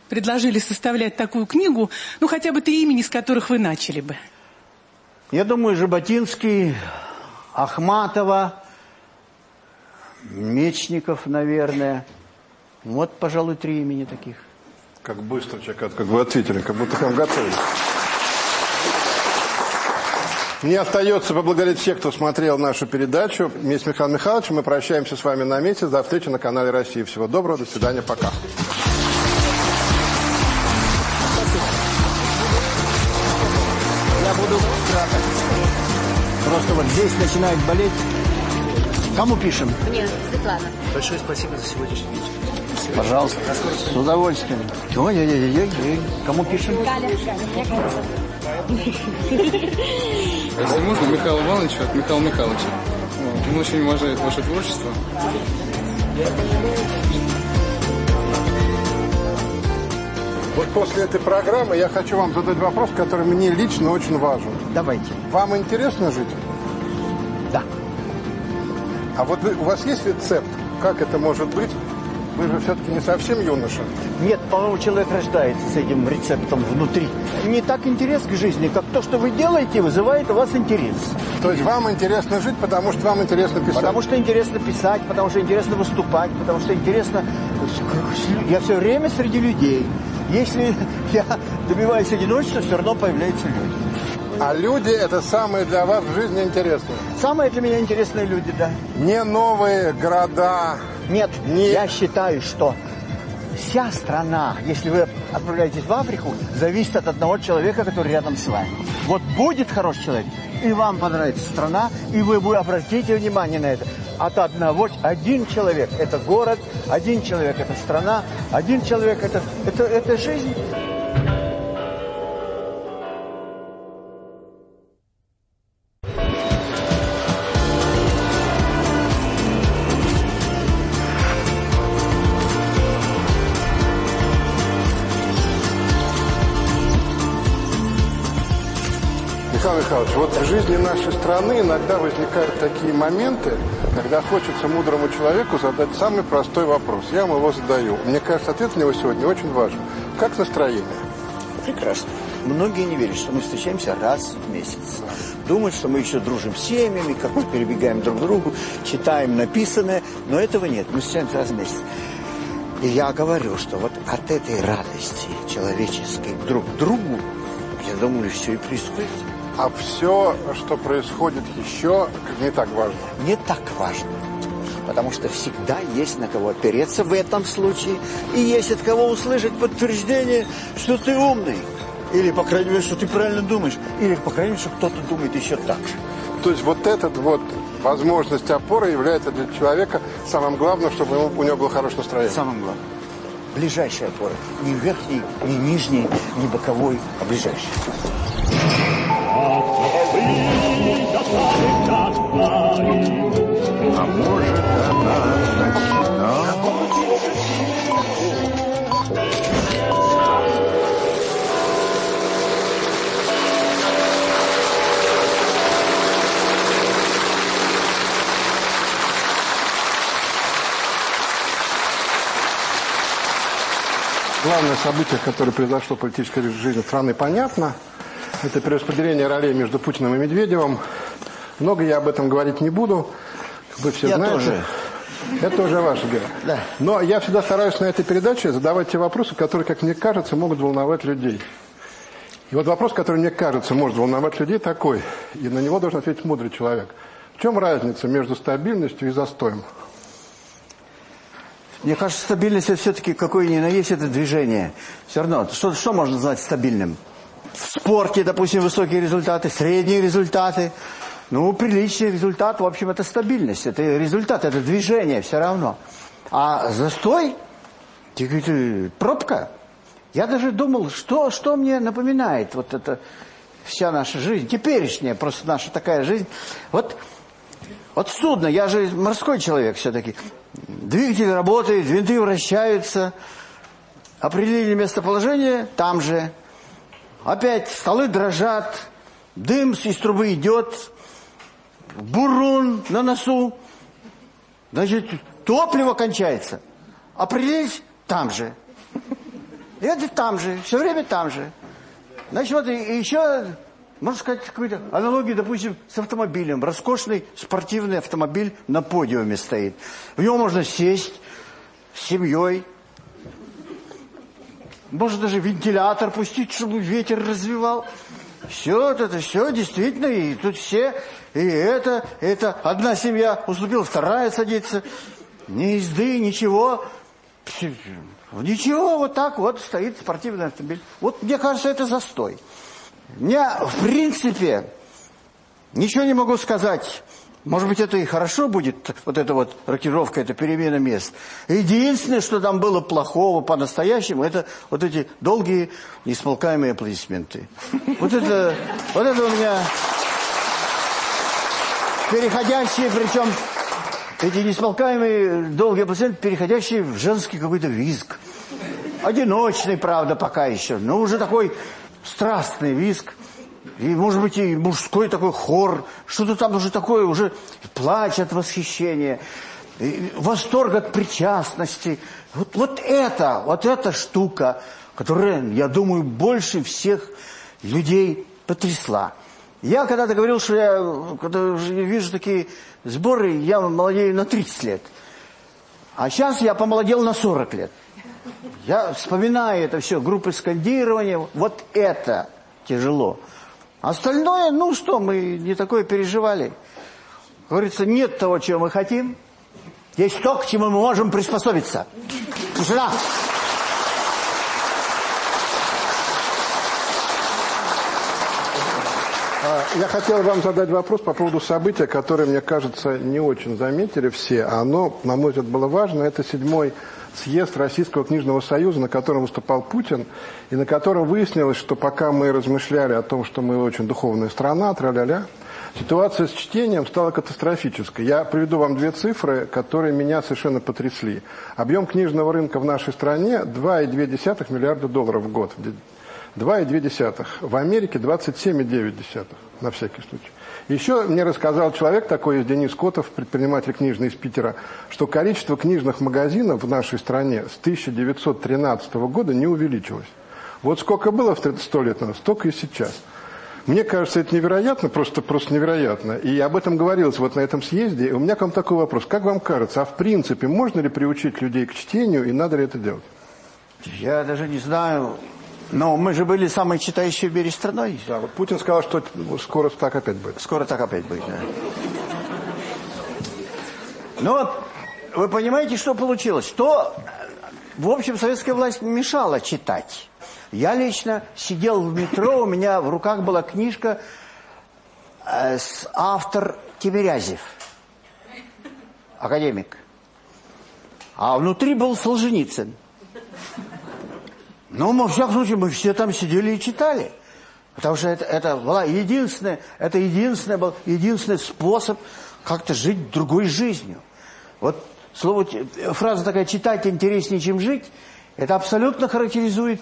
предложили составлять такую книгу, ну хотя бы три имени, с которых вы начали бы. Я думаю, Жаботинский, Ахматова, Мечников, наверное. Вот, пожалуй, три имени таких. Как быстро, Чакат, как вы ответили, как будто к нам готовились. Мне остается поблагодарить всех, кто смотрел нашу передачу. Вместе с Михаилом Михайловичем мы прощаемся с вами на месяц. До встречи на канале России. Всего доброго, до свидания, пока. Я буду. Просто вот здесь начинает болеть. Кому пишем? Мне, Светлана. Большое спасибо за сегодняшний вечер. Пожалуйста. С удовольствием. Ой-ой-ой-ой. Кому пишем? Галя. Если можно, Михаилу Ивановичу от Михаила Михайловича. Он очень уважает ваше творчество. Вот после этой программы я хочу вам задать вопрос, который мне лично очень важен. Давайте. Вам интересно жить? Да. А вот вы- у вас есть рецепт, как это может быть? Вы же все-таки не совсем юноша. Нет, по-моему, человек рождается с этим рецептом внутри. Не так интерес к жизни, как то, что вы делаете, вызывает у вас интерес. То есть вам интересно жить, потому что вам интересно писать? Потому что интересно писать, потому что интересно выступать, потому что интересно... Я все время среди людей. Если я добиваюсь одиночества, все равно появляются люди. А люди это самое для вас в жизни интересное? Самые для меня интересные люди, да. Не новые города. Нет, я считаю, что вся страна, если вы отправляетесь в Африку, зависит от одного человека, который рядом с вами. Вот будет хороший человек, и вам понравится страна, и вы будете обратите внимание на это. От одного, один человек – это город, один человек – это страна, один человек – это, это, это жизнь. Вот в жизни нашей страны иногда возникают такие моменты, когда хочется мудрому человеку задать самый простой вопрос. Я вам его задаю. Мне кажется, ответ на него сегодня очень важен. Как настроение? Прекрасно. Многие не верят, что мы встречаемся раз в месяц. Думают, что мы еще дружим с семьями, как мы перебегаем друг к другу, читаем написанное. Но этого нет. Мы встречаемся раз в месяц. И я говорю, что вот от этой радости человеческой друг к другу, я думаю, все и происходит. А все, что происходит еще, не так важно. Не так важно. Потому что всегда есть на кого опереться в этом случае. И есть от кого услышать подтверждение, что ты умный. Или, по крайней мере, что ты правильно думаешь. Или, по крайней мере, что кто-то думает еще так же. То есть вот этот вот возможность опоры является для человека самым главным, чтобы ему, у него было хорошее настроение. Самым главным. Ближайшая опора. Не верхний, не нижний, не боковой, а ближайший. Главное событие, которое произошло в политической жизни страны, понятно. Это перераспределение ролей между Путиным и Медведевым. Много я об этом говорить не буду. Вы все Я знаете. тоже. Это уже ваше дело. Да. Но я всегда стараюсь на этой передаче задавать те вопросы, которые, как мне кажется, могут волновать людей. И вот вопрос, который, мне кажется, может волновать людей, такой. И на него должен ответить мудрый человек. В чем разница между стабильностью и застоем? Мне кажется, стабильность это все-таки какое ни на есть это движение. Все равно, что, что можно назвать стабильным? В спорте, допустим, высокие результаты, средние результаты. Ну, приличный результат, в общем, это стабильность. Это результат, это движение все равно. А застой, пробка. Я даже думал, что, что мне напоминает вот это вся наша жизнь, теперешняя просто наша такая жизнь. Вот, вот судно, я же морской человек все-таки. Двигатель работает, винты вращаются, определили местоположение там же. Опять столы дрожат, дым из трубы идет, бурун на носу. Значит, топливо кончается. Определить там же. И это там же, все время там же. Значит, вот еще, можно сказать, какую-то аналогию, допустим, с автомобилем. Роскошный спортивный автомобиль на подиуме стоит. В него можно сесть с семьей. Можно даже вентилятор пустить, чтобы ветер развивал. Все это, все действительно, и тут все, и это, это. Одна семья уступила, вторая садится. Ни езды, ничего. Ничего, вот так вот стоит спортивный автомобиль. Вот мне кажется, это застой. Я, в принципе, ничего не могу сказать. Может быть, это и хорошо будет, вот эта вот рокировка, это перемена мест. Единственное, что там было плохого по-настоящему, это вот эти долгие, несмолкаемые аплодисменты. Вот это, вот это у меня переходящие, причем эти несмолкаемые долгие аплодисменты, переходящие в женский какой-то визг. Одиночный, правда, пока еще, но уже такой страстный визг. И, может быть, и мужской такой хор, что-то там уже такое, уже плач от восхищения, восторг от причастности. Вот, вот это, вот эта штука, которая, я думаю, больше всех людей потрясла. Я когда-то говорил, что я, когда вижу такие сборы, я молодею на 30 лет. А сейчас я помолодел на 40 лет. Я вспоминаю это все, группы скандирования, вот это тяжело. Остальное, ну что, мы не такое переживали. Говорится, нет того, чего мы хотим, есть то, к чему мы можем приспособиться. Тишина! Я хотел вам задать вопрос по поводу события, которое, мне кажется, не очень заметили все. Оно, на мой взгляд, было важно. Это седьмой съезд Российского книжного союза, на котором выступал Путин, и на котором выяснилось, что пока мы размышляли о том, что мы очень духовная страна, тра-ля-ля, ситуация с чтением стала катастрофической. Я приведу вам две цифры, которые меня совершенно потрясли. Объем книжного рынка в нашей стране 2,2 миллиарда долларов в год. 2,2. В Америке 27,9, на всякий случай. Еще мне рассказал человек такой, Денис Котов, предприниматель книжный из Питера, что количество книжных магазинов в нашей стране с 1913 года не увеличилось. Вот сколько было в 100 лет назад, столько и сейчас. Мне кажется, это невероятно, просто, просто невероятно. И об этом говорилось вот на этом съезде. И у меня к вам такой вопрос. Как вам кажется, а в принципе можно ли приучить людей к чтению и надо ли это делать? Я даже не знаю, но мы же были самой читающей в мире страной. Да, вот Путин сказал, что скоро так опять будет. Скоро так опять будет, да. Ну вот, вы понимаете, что получилось? Что, в общем, советская власть мешала читать. Я лично сидел в метро, у меня в руках была книжка э, с автор Тимирязев, академик. А внутри был Солженицын. Ну, во всяком случае, мы все там сидели и читали. Потому что это, это была единственная, это единственный был единственный способ как-то жить другой жизнью. Вот слово, фраза такая «читать интереснее, чем жить» это абсолютно характеризует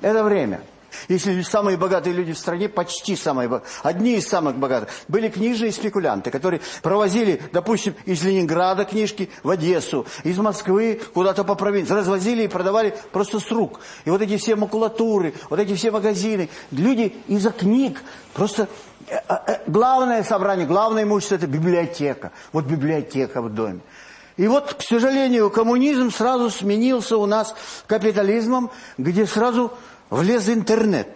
это время. Если самые богатые люди в стране, почти самые богатые, одни из самых богатых, были книжные спекулянты, которые провозили, допустим, из Ленинграда книжки в Одессу, из Москвы куда-то по провинции, развозили и продавали просто с рук. И вот эти все макулатуры, вот эти все магазины, люди из-за книг, просто э, э, э, главное собрание, главное имущество – это библиотека. Вот библиотека в доме. И вот, к сожалению, коммунизм сразу сменился у нас капитализмом, где сразу влез интернет.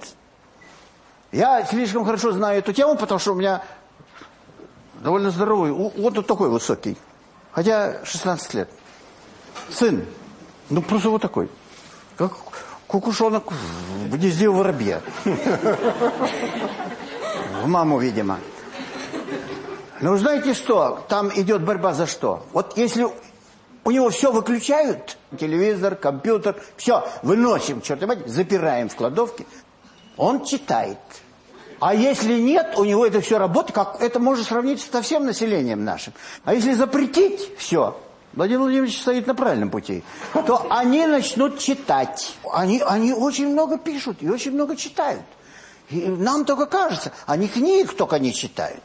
Я слишком хорошо знаю эту тему, потому что у меня довольно здоровый, вот вот такой высокий, хотя 16 лет. Сын, ну просто вот такой, как кукушонок в гнезде воробья. В маму, видимо. Ну, знаете что? Там идет борьба за что? Вот если у него все выключают, телевизор, компьютер, все, выносим, черт возьми, запираем в кладовке, он читает. А если нет, у него это все работает, как это можно сравнить со всем населением нашим. А если запретить все, Владимир Владимирович стоит на правильном пути, то они начнут читать. Они, они очень много пишут и очень много читают. И нам только кажется, они книг только не читают.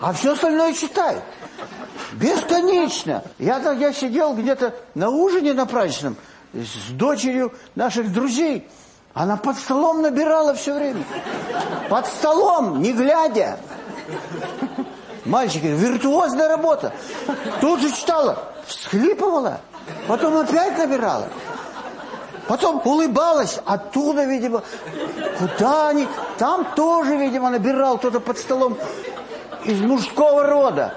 А все остальное читают. Бесконечно. Я тогда сидел где-то на ужине на праздничном с дочерью наших друзей. Она под столом набирала все время. Под столом, не глядя. Мальчики, виртуозная работа. Тут же читала, всхлипывала, потом опять набирала. Потом улыбалась, оттуда, видимо, куда они, там тоже, видимо, набирал кто-то под столом из мужского рода.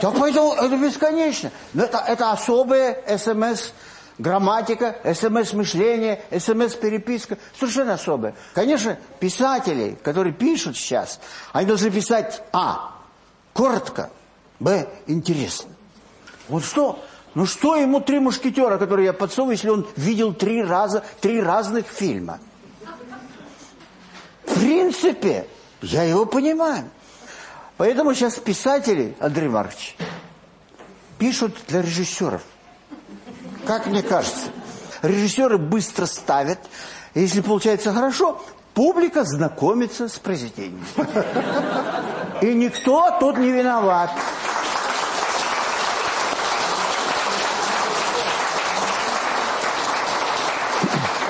Так поэтому это бесконечно. Но это, это особая СМС грамматика, СМС-мышление, СМС-переписка. Совершенно особая. Конечно, писатели, которые пишут сейчас, они должны писать А. Коротко. Б. Интересно. Вот что... Ну что ему три мушкетера, которые я подсовываю, если он видел три раза, три разных фильма? В принципе, я его понимаю. Поэтому сейчас писатели, Андрей Маркович, пишут для режиссеров. Как мне кажется. Режиссеры быстро ставят. Если получается хорошо, публика знакомится с произведением. И никто тут не виноват.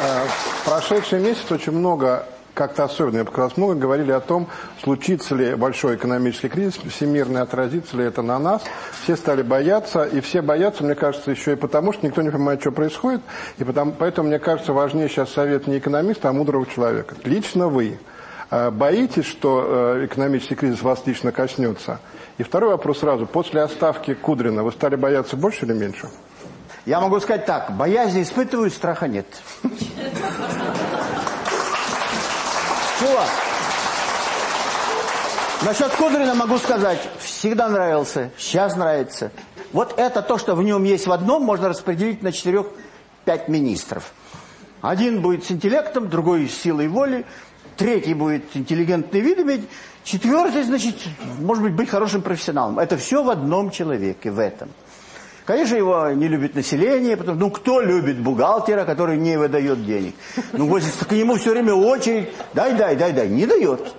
Э, прошедший месяц очень много как-то особенно, я показалось, много говорили о том, случится ли большой экономический кризис всемирный, отразится ли это на нас. Все стали бояться, и все боятся, мне кажется, еще и потому, что никто не понимает, что происходит. И потому, поэтому, мне кажется, важнее сейчас совет не экономиста, а мудрого человека. Лично вы э, боитесь, что э, экономический кризис вас лично коснется? И второй вопрос сразу. После оставки Кудрина вы стали бояться больше или меньше? Я могу сказать так. Боязни испытываю, страха нет. Все. Насчет Кудрина могу сказать, всегда нравился, сейчас нравится. Вот это то, что в нем есть в одном, можно распределить на четырех-пять министров. Один будет с интеллектом, другой с силой воли, третий будет интеллигентный вид иметь, четвертый, значит, может быть, быть хорошим профессионалом. Это все в одном человеке, в этом. Конечно, его не любит население, потому ну кто любит бухгалтера, который не выдает денег? Ну, вот к нему все время очередь, дай, дай, дай, дай, не дает.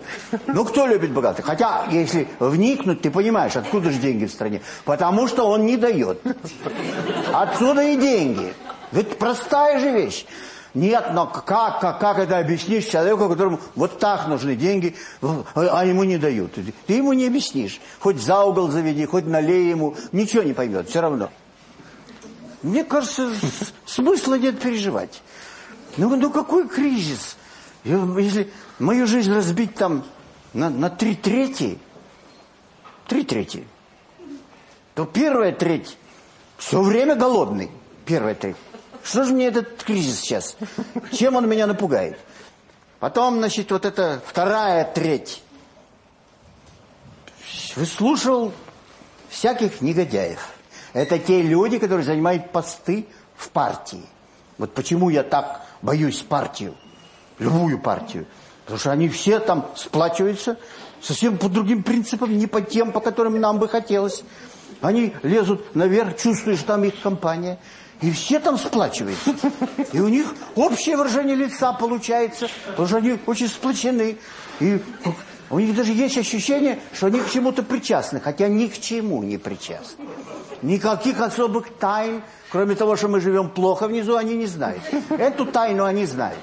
Ну, кто любит бухгалтера? Хотя, если вникнуть, ты понимаешь, откуда же деньги в стране. Потому что он не дает. Отсюда и деньги. Ведь простая же вещь. Нет, но как, как, как это объяснишь человеку, которому вот так нужны деньги, а ему не дают? Ты ему не объяснишь. Хоть за угол заведи, хоть налей ему, ничего не поймет, все равно. Мне кажется, смысла нет переживать. Ну, ну какой кризис? Если мою жизнь разбить там на, на три трети, три трети, то первая треть все время голодный, первая треть. Что же мне этот кризис сейчас? Чем он меня напугает? Потом, значит, вот эта вторая треть. Выслушал всяких негодяев. Это те люди, которые занимают посты в партии. Вот почему я так боюсь партию, любую партию. Потому что они все там сплачиваются совсем по другим принципам, не по тем, по которым нам бы хотелось. Они лезут наверх, чувствуешь, там их компания. И все там сплачиваются. И у них общее выражение лица получается, потому что они очень сплочены. И у них даже есть ощущение, что они к чему-то причастны, хотя ни к чему не причастны. Никаких особых тайн, кроме того, что мы живем плохо внизу, они не знают. Эту тайну они знают.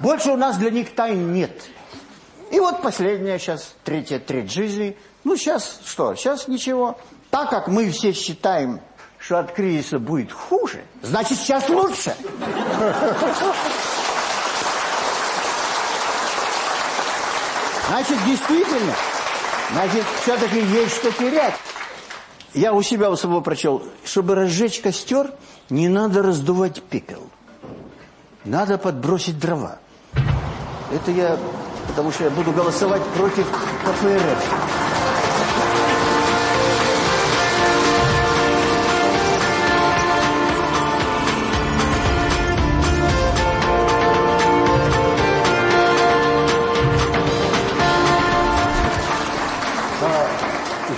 Больше у нас для них тайн нет. И вот последняя сейчас, третья треть жизни. Ну, сейчас что? Сейчас ничего. Так как мы все считаем, что от кризиса будет хуже, значит, сейчас лучше. Значит, действительно, значит, все-таки есть что терять. Я у себя у самого прочел, чтобы разжечь костер, не надо раздувать пепел. Надо подбросить дрова. Это я, потому что я буду голосовать против КПРФ.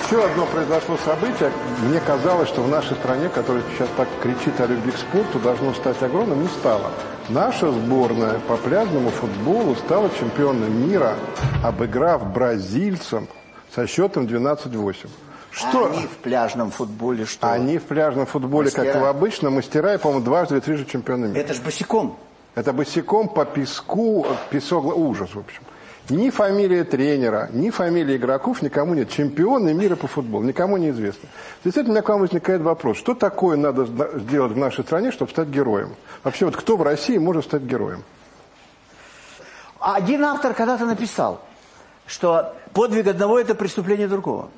Еще одно произошло событие. Мне казалось, что в нашей стране, которая сейчас так кричит о любви к спорту, должно стать огромным, не стало. Наша сборная по пляжному футболу стала чемпионом мира, обыграв бразильцам со счетом 12-8. Что? Они в пляжном футболе что? Они в пляжном футболе, мастера. как и в обычном, мастера, и, по-моему, дважды или трижды чемпионы мира. Это же босиком. Это босиком по песку, песок, ужас, в общем. Ни фамилия тренера, ни фамилия игроков никому нет. Чемпионы мира по футболу, никому не известно. Действительно, у меня к вам возникает вопрос, что такое надо сделать в нашей стране, чтобы стать героем? Вообще, вот кто в России может стать героем? Один автор когда-то написал, что подвиг одного – это преступление другого.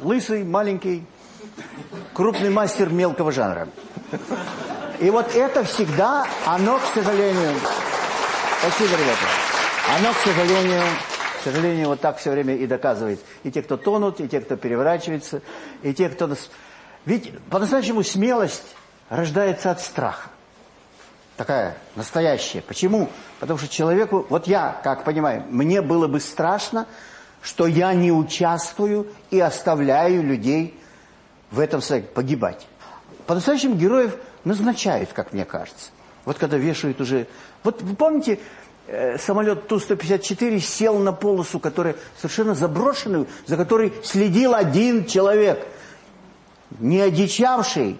Лысый, маленький, крупный мастер мелкого жанра. И вот это всегда, оно, к сожалению... Спасибо, ребята. Оно, к сожалению, к сожалению, вот так все время и доказывает. И те, кто тонут, и те, кто переворачивается, и те, кто... Ведь по-настоящему смелость рождается от страха. Такая настоящая. Почему? Потому что человеку... Вот я, как понимаю, мне было бы страшно, что я не участвую и оставляю людей в этом погибать. По-настоящему героев назначают, как мне кажется. Вот когда вешают уже... Вот вы помните, самолет Ту-154 сел на полосу, которая совершенно заброшенную, за которой следил один человек, не одичавший,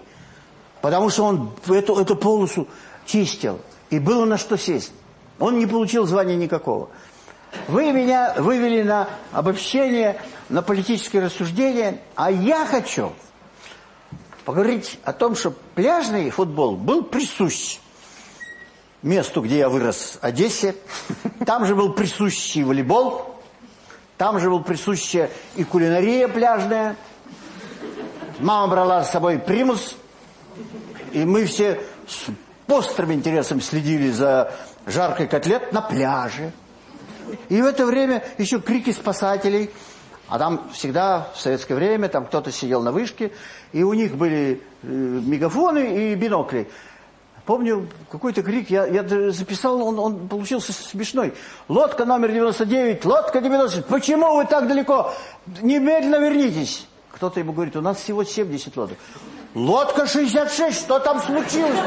потому что он эту, эту полосу чистил. И было на что сесть. Он не получил звания никакого. Вы меня вывели на обобщение, на политическое рассуждение, а я хочу поговорить о том, что пляжный футбол был присущ месту, где я вырос, Одессе. Там же был присущий волейбол, там же был присущая и кулинария пляжная. Мама брала с собой примус, и мы все с острым интересом следили за жаркой котлет на пляже. И в это время еще крики спасателей. А там всегда в советское время там кто-то сидел на вышке, и у них были э, мегафоны и бинокли. Помню, какой-то крик, я, я записал, он, он получился смешной. Лодка номер 99, лодка 99, почему вы так далеко? Немедленно вернитесь. Кто-то ему говорит, у нас всего 70 лодок. Лодка 66, что там случилось?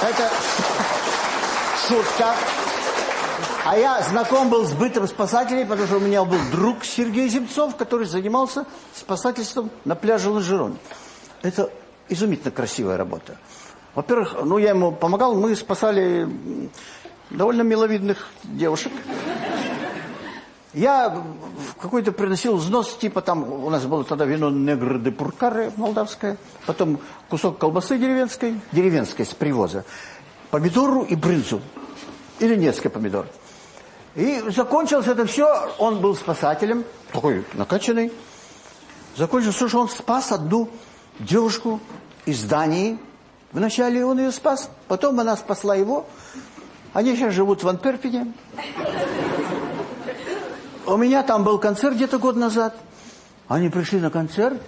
Это шутка. А я знаком был с бытом спасателей, потому что у меня был друг Сергей Земцов, который занимался спасательством на пляже Лажерон. Это изумительно красивая работа. Во-первых, ну я ему помогал, мы спасали довольно миловидных девушек. Я какой-то приносил взнос, типа там, у нас было тогда вино негр де пуркаре молдавское, потом кусок колбасы деревенской, деревенской с привоза, помидору и брынзу, или несколько помидор. И закончилось это все, он был спасателем, такой накачанный. Закончилось все, что он спас одну девушку из Дании. Вначале он ее спас, потом она спасла его. Они сейчас живут в Антверпене. У меня там был концерт где-то год назад. Они пришли на концерт.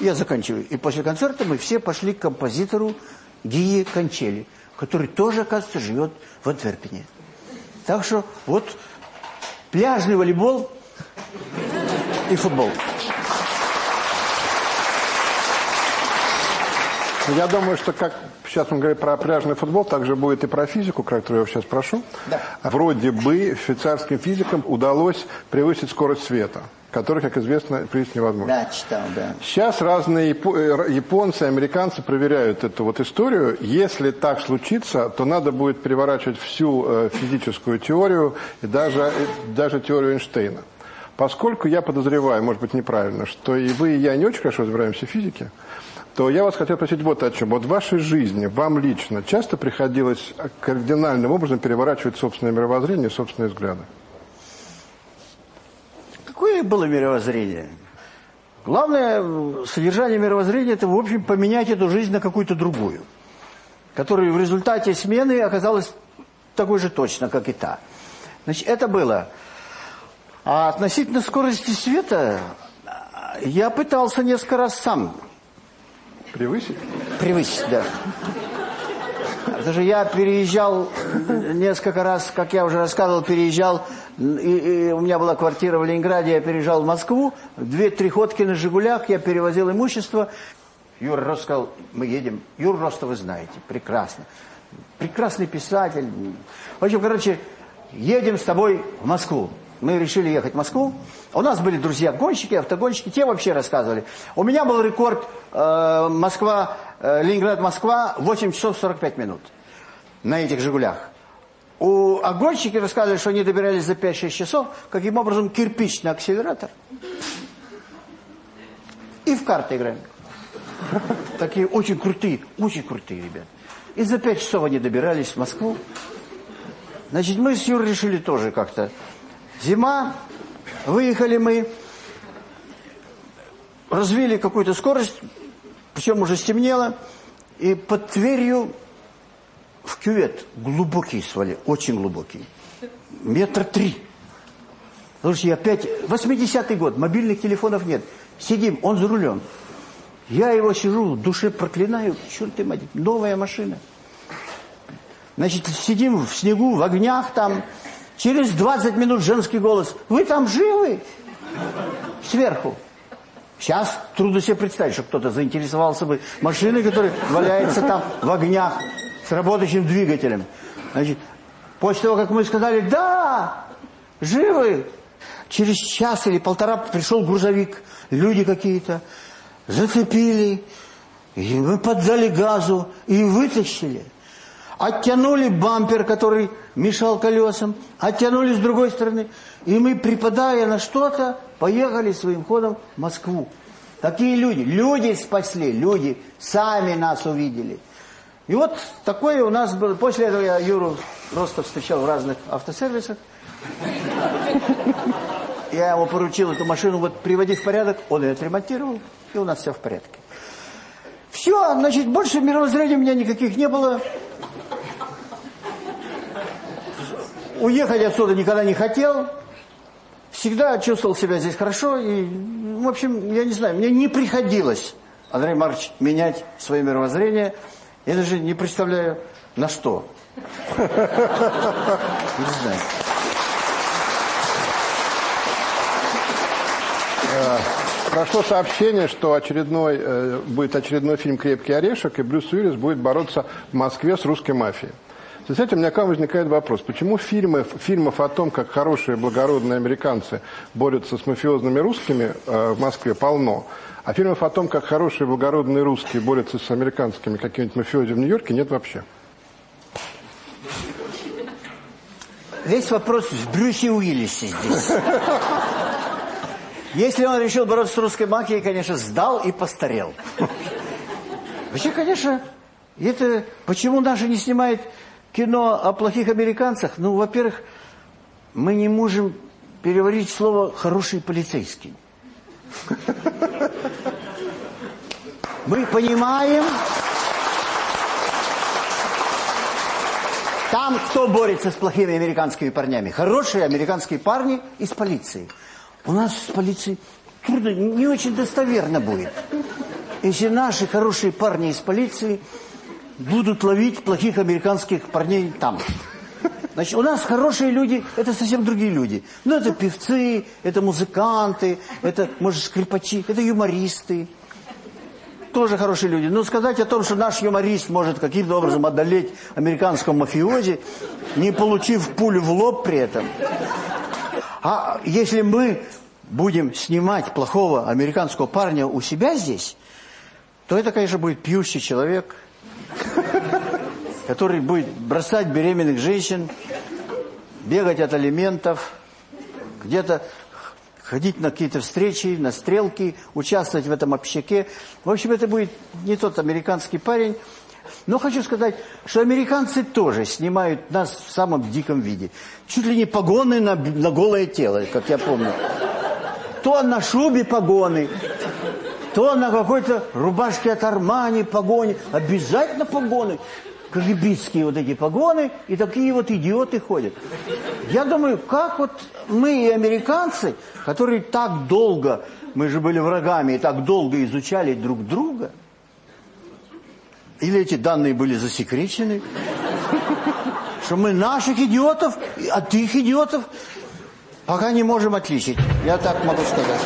Я заканчиваю. И после концерта мы все пошли к композитору Гии Кончели, который тоже, оказывается, живет в Антверпене. Так что вот пляжный волейбол и футбол. Ну, Я думаю, что как сейчас мы говорим про пляжный футбол, так же будет и про физику, которую я сейчас прошу. Да. Вроде бы швейцарским физикам удалось превысить скорость света, которую, как известно, превысить невозможно. Да, читал, да. Сейчас разные э, японцы, американцы проверяют эту вот историю. Если так случится, то надо будет переворачивать всю э, физическую теорию и даже, и даже теорию Эйнштейна. Поскольку я подозреваю, может быть неправильно, что и вы, и я не очень хорошо разбираемся в физике, то я вас хотел спросить вот о чем. Вот в вашей жизни, вам лично, часто приходилось кардинальным образом переворачивать собственное мировоззрение собственные взгляды? Какое было мировоззрение? Главное содержание мировоззрения – это, в общем, поменять эту жизнь на какую-то другую, которая в результате смены оказалась такой же точно, как и та. Значит, это было. А относительно скорости света я пытался несколько раз сам Превысить? Превысить, да. Что я переезжал несколько раз, как я уже рассказывал, переезжал, и, и у меня была квартира в Ленинграде, я переезжал в Москву, две-три ходки на «Жигулях», я перевозил имущество. Юра Рост сказал, мы едем. Юра Роста вы знаете, прекрасно. Прекрасный писатель. В общем, короче, едем с тобой в Москву. Мы решили ехать в Москву. У нас были друзья-гонщики, автогонщики, те вообще рассказывали. У меня был рекорд э, Москва, э, Ленинград-Москва 8 часов 45 минут на этих «Жигулях». У, а гонщики рассказывали, что они добирались за 5-6 часов, каким образом кирпичный акселератор. И в карты играем. Такие очень крутые, очень крутые ребята. И за 5 часов они добирались в Москву. Значит, мы с Юрой решили тоже как-то. Зима, выехали мы, развили какую-то скорость, причем уже стемнело, и под Тверью в кювет глубокий свали, очень глубокий, метр три. Слушайте, опять, 80-й год, мобильных телефонов нет, сидим, он за рулем. Я его сижу, в душе проклинаю, черт ты мать, новая машина. Значит, сидим в снегу, в огнях там, через 20 минут женский голос, вы там живы? Сверху. Сейчас трудно себе представить, что кто-то заинтересовался бы машиной, которая валяется там в огнях с работающим двигателем. Значит, после того, как мы сказали, да, живы, через час или полтора пришел грузовик, люди какие-то, зацепили, и мы поддали газу и вытащили. Оттянули бампер, который мешал колесам, оттянули с другой стороны. И мы, припадая на что-то, поехали своим ходом в Москву. Такие люди, люди спасли, люди сами нас увидели. И вот такое у нас было. После этого я Юру просто встречал в разных автосервисах. Я ему поручил эту машину вот приводить в порядок, он ее отремонтировал, и у нас все в порядке. Все, значит, больше мировоззрения у меня никаких не было. Уехать отсюда никогда не хотел. Всегда чувствовал себя здесь хорошо. И, в общем, я не знаю, мне не приходилось, Андрей Маркович, менять свое мировоззрение. Я даже не представляю, на что. Не знаю. Прошло сообщение, что очередной, э, будет очередной фильм «Крепкий орешек», и Брюс Уиллис будет бороться в Москве с русской мафией. Связи с у меня к возникает вопрос, почему фильмы, фильмов о том, как хорошие благородные американцы борются с мафиозными русскими э, в Москве полно, а фильмов о том, как хорошие благородные русские борются с американскими какими-нибудь мафиози в Нью-Йорке, нет вообще? Весь вопрос в Брюсе Уиллисе здесь. Если он решил бороться с русской мафией, конечно, сдал и постарел. Вообще, конечно, это почему наши не снимают кино о плохих американцах? Ну, во-первых, мы не можем переварить слово «хороший полицейский». Мы понимаем, там кто борется с плохими американскими парнями? Хорошие американские парни из полиции. У нас с полицией трудно, не очень достоверно будет. Если наши хорошие парни из полиции будут ловить плохих американских парней там. Значит, у нас хорошие люди, это совсем другие люди. Ну, это певцы, это музыканты, это, может, скрипачи, это юмористы. Тоже хорошие люди. Но сказать о том, что наш юморист может каким-то образом одолеть американского мафиози, не получив пулю в лоб при этом. А если мы будем снимать плохого американского парня у себя здесь, то это, конечно, будет пьющий человек, который будет бросать беременных женщин, бегать от алиментов, где-то ходить на какие-то встречи, на стрелки, участвовать в этом общаке. В общем, это будет не тот американский парень. Но хочу сказать, что американцы тоже снимают нас в самом диком виде. Чуть ли не погоны на, на голое тело, как я помню. То на шубе погоны, то на какой-то рубашке от Армани погони. Обязательно погоны кагибистские вот эти погоны, и такие вот идиоты ходят. Я думаю, как вот мы и американцы, которые так долго, мы же были врагами, и так долго изучали друг друга, или эти данные были засекречены, что мы наших идиотов от их идиотов пока не можем отличить. Я так могу сказать.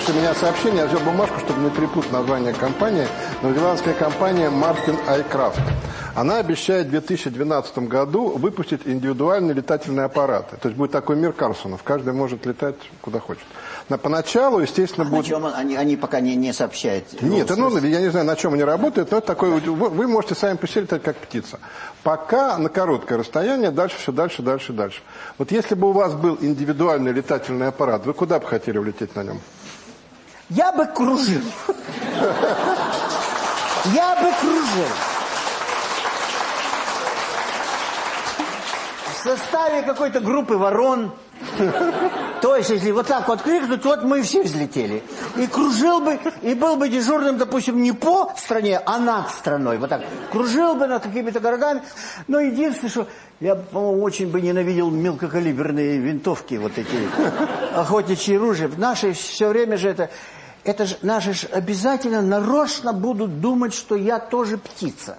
Поразившее меня сообщение, я взял бумажку, чтобы не перепутать название компании, новозеландская компания Martin iCraft. Она обещает в 2012 году выпустить индивидуальные летательные аппараты. То есть будет такой мир Карлсонов, каждый может летать куда хочет. Но поначалу, естественно, а будет... чем они, они пока не, не сообщают? Нет, ну, я не знаю, на чем они работают, но это такой... Вы, вы можете сами по себе летать, как птица. Пока на короткое расстояние, дальше все дальше, дальше, дальше. Вот если бы у вас был индивидуальный летательный аппарат, вы куда бы хотели улететь на нем? Я бы кружил. Я бы кружил. В составе какой-то группы ворон. То есть, если вот так вот крикнуть, вот мы все взлетели. И кружил бы, и был бы дежурным, допустим, не по стране, а над страной. Вот так. Кружил бы над какими-то городами. Но единственное, что я, по-моему, очень бы ненавидел мелкокалиберные винтовки, вот эти охотничьи ружья. Наши все время же это это же наши же обязательно нарочно будут думать, что я тоже птица.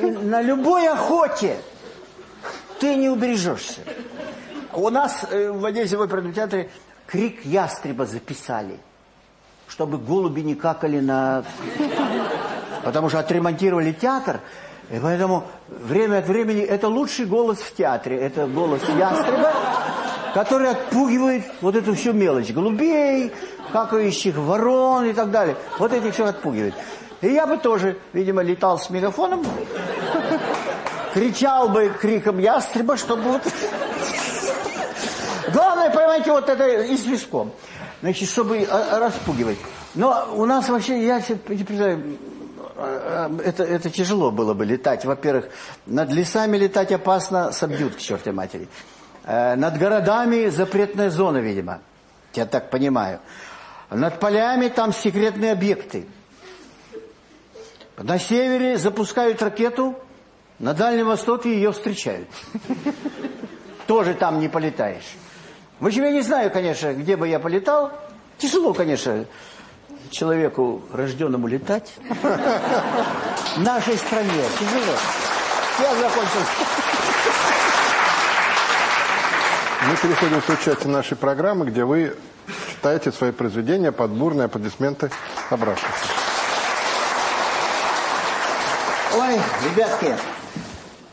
На любой охоте ты не убережешься. У нас э, в Одессе в оперном театре крик ястреба записали, чтобы голуби не какали на... Потому что отремонтировали театр, и поэтому время от времени это лучший голос в театре. Это голос ястреба, который отпугивает вот эту всю мелочь. Голубей, какающих ворон и так далее. Вот этих все отпугивает. И я бы тоже, видимо, летал с мегафоном, кричал бы криком ястреба, чтобы вот... Главное, понимаете, вот это и с виском. Значит, чтобы распугивать. Но у нас вообще, я себе представляю, это, это тяжело было бы летать. Во-первых, над лесами летать опасно, собьют к чертовой матери. Э, над городами запретная зона, видимо. Я так понимаю. Над полями там секретные объекты. На севере запускают ракету, на Дальнем Востоке ее встречают. Тоже там не полетаешь. В общем, я не знаю, конечно, где бы я полетал. Тяжело, конечно, человеку, рожденному летать. В нашей стране тяжело. Я закончил. Мы переходим к той части нашей программы, где вы читаете свои произведения под бурные аплодисменты собравшихся. Ой, ребятки,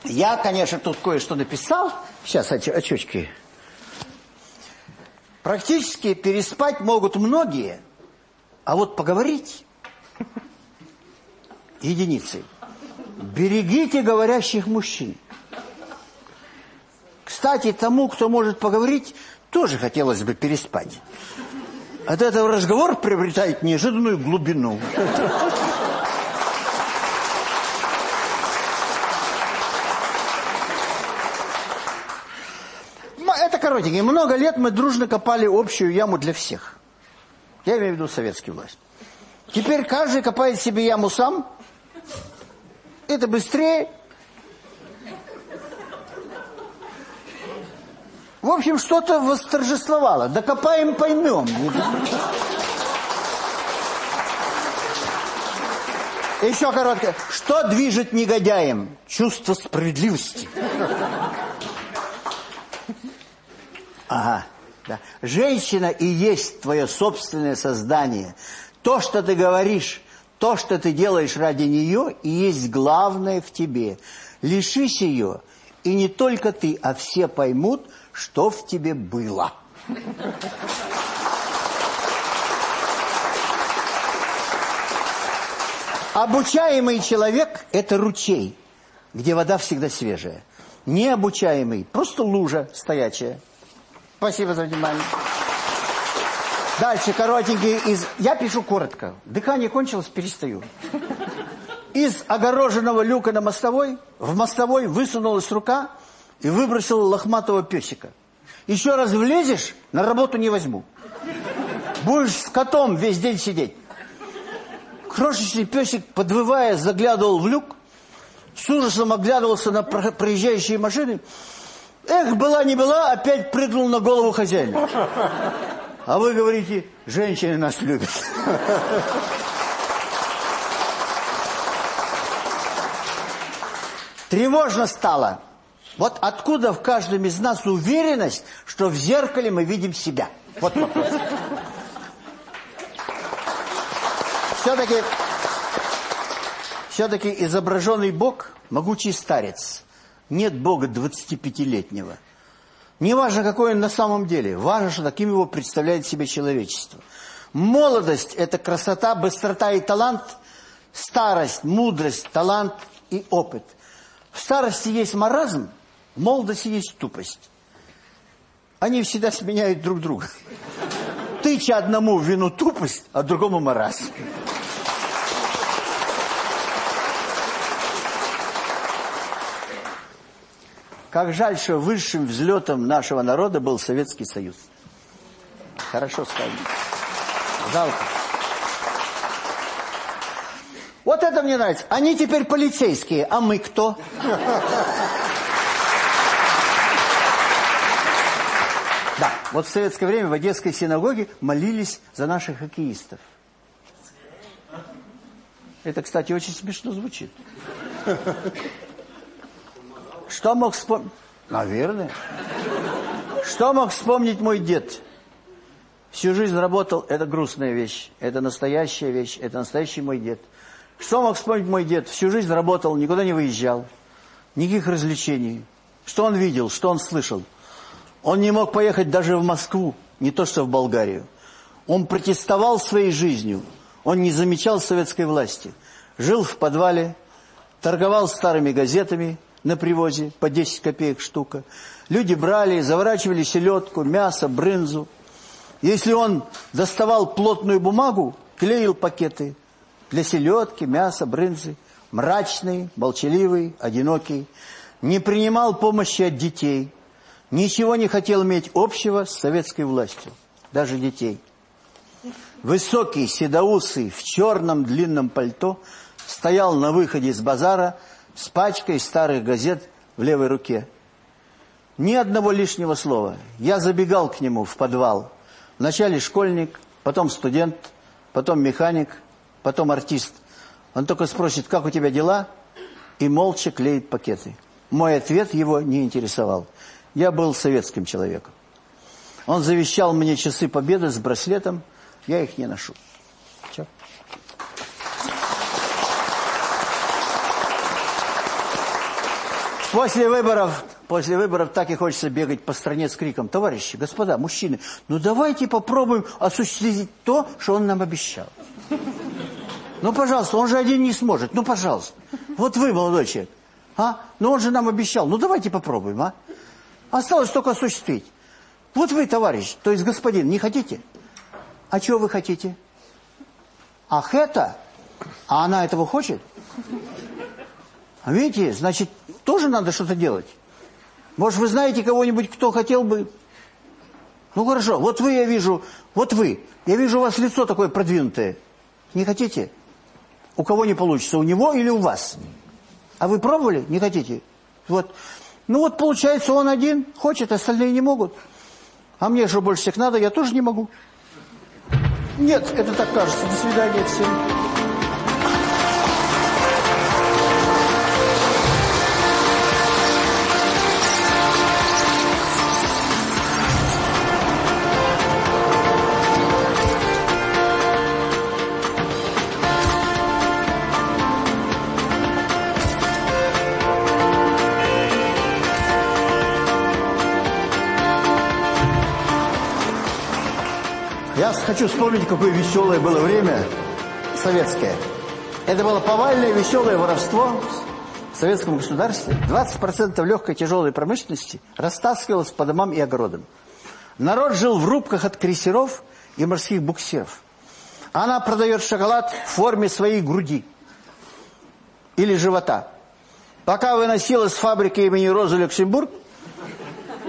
я, конечно, тут кое-что написал. Сейчас оч очечки. Практически переспать могут многие, а вот поговорить единицы. Берегите говорящих мужчин. Кстати, тому, кто может поговорить, тоже хотелось бы переспать. От этого разговор приобретает неожиданную глубину. Это коротенький. Много лет мы дружно копали общую яму для всех. Я имею в виду советскую власть. Теперь каждый копает себе яму сам. Это быстрее. В общем, что-то восторжествовало. Докопаем, поймем. Еще короткое. Что движет негодяем? Чувство справедливости. Ага. Да. Женщина и есть твое собственное создание. То, что ты говоришь, то, что ты делаешь ради нее, и есть главное в тебе. Лишись ее, и не только ты, а все поймут, что в тебе было. Обучаемый человек – это ручей, где вода всегда свежая. Необучаемый – просто лужа стоячая. Спасибо за внимание. Дальше коротенький из... Я пишу коротко. Дыхание кончилось, перестаю. Из огороженного люка на мостовой, в мостовой высунулась рука и выбросила лохматого песика. Еще раз влезешь, на работу не возьму. Будешь с котом весь день сидеть. Крошечный песик, подвывая, заглядывал в люк, с ужасом оглядывался на про- проезжающие машины. Эх, была не была, опять прыгнул на голову хозяина. А вы говорите, женщины нас любят. Тревожно стало. Вот откуда в каждом из нас уверенность, что в зеркале мы видим себя? Вот вопрос. Все-таки все-таки изображенный Бог – могучий старец. Нет Бога 25-летнего. Не важно, какой он на самом деле. Важно, что таким его представляет себе человечество. Молодость – это красота, быстрота и талант. Старость, мудрость, талант и опыт. В старости есть маразм, в молодости есть тупость. Они всегда сменяют друг друга. Тыча одному вину тупость, а другому маразм. Как жаль, что высшим взлетом нашего народа был Советский Союз. Хорошо сказано. Жалко. Вот это мне нравится. Они теперь полицейские, а мы кто? Да, вот в советское время в Одесской синагоге молились за наших хоккеистов. Это, кстати, очень смешно звучит. Что мог вспомнить? Наверное. Что мог вспомнить мой дед? Всю жизнь работал, это грустная вещь, это настоящая вещь, это настоящий мой дед. Что мог вспомнить мой дед? Всю жизнь работал, никуда не выезжал, никаких развлечений. Что он видел, что он слышал? Он не мог поехать даже в Москву, не то что в Болгарию. Он протестовал своей жизнью, он не замечал советской власти. Жил в подвале, торговал старыми газетами на привозе по 10 копеек штука. Люди брали, заворачивали селедку, мясо, брынзу. Если он доставал плотную бумагу, клеил пакеты для селедки, мяса, брынзы. Мрачный, молчаливый, одинокий. Не принимал помощи от детей. Ничего не хотел иметь общего с советской властью. Даже детей. Высокий, седоусый, в черном длинном пальто стоял на выходе из базара с пачкой старых газет в левой руке. Ни одного лишнего слова. Я забегал к нему в подвал. Вначале школьник, потом студент, потом механик, потом артист. Он только спросит, как у тебя дела, и молча клеит пакеты. Мой ответ его не интересовал. Я был советским человеком. Он завещал мне часы победы с браслетом, я их не ношу. Чё? После выборов, после выборов так и хочется бегать по стране с криком. Товарищи, господа, мужчины, ну давайте попробуем осуществить то, что он нам обещал. Ну, пожалуйста, он же один не сможет. Ну, пожалуйста. Вот вы, молодой человек. А? Ну, он же нам обещал. Ну, давайте попробуем, а? Осталось только осуществить. Вот вы, товарищ, то есть господин, не хотите? А чего вы хотите? Ах, это? А она этого хочет? А видите, значит, тоже надо что-то делать. Может, вы знаете кого-нибудь, кто хотел бы... Ну, хорошо, вот вы, я вижу, вот вы. Я вижу, у вас лицо такое продвинутое. Не хотите? У кого не получится, у него или у вас? А вы пробовали? Не хотите? Вот. Ну вот, получается, он один хочет, остальные не могут. А мне же больше всех надо, я тоже не могу. Нет, это так кажется. До свидания всем. Хочу вспомнить, какое веселое было время советское. Это было повальное веселое воровство в советском государстве. 20% легкой тяжелой промышленности растаскивалось по домам и огородам. Народ жил в рубках от крейсеров и морских буксиров. Она продает шоколад в форме своей груди или живота. Пока выносила с фабрики имени Розы Люксембург,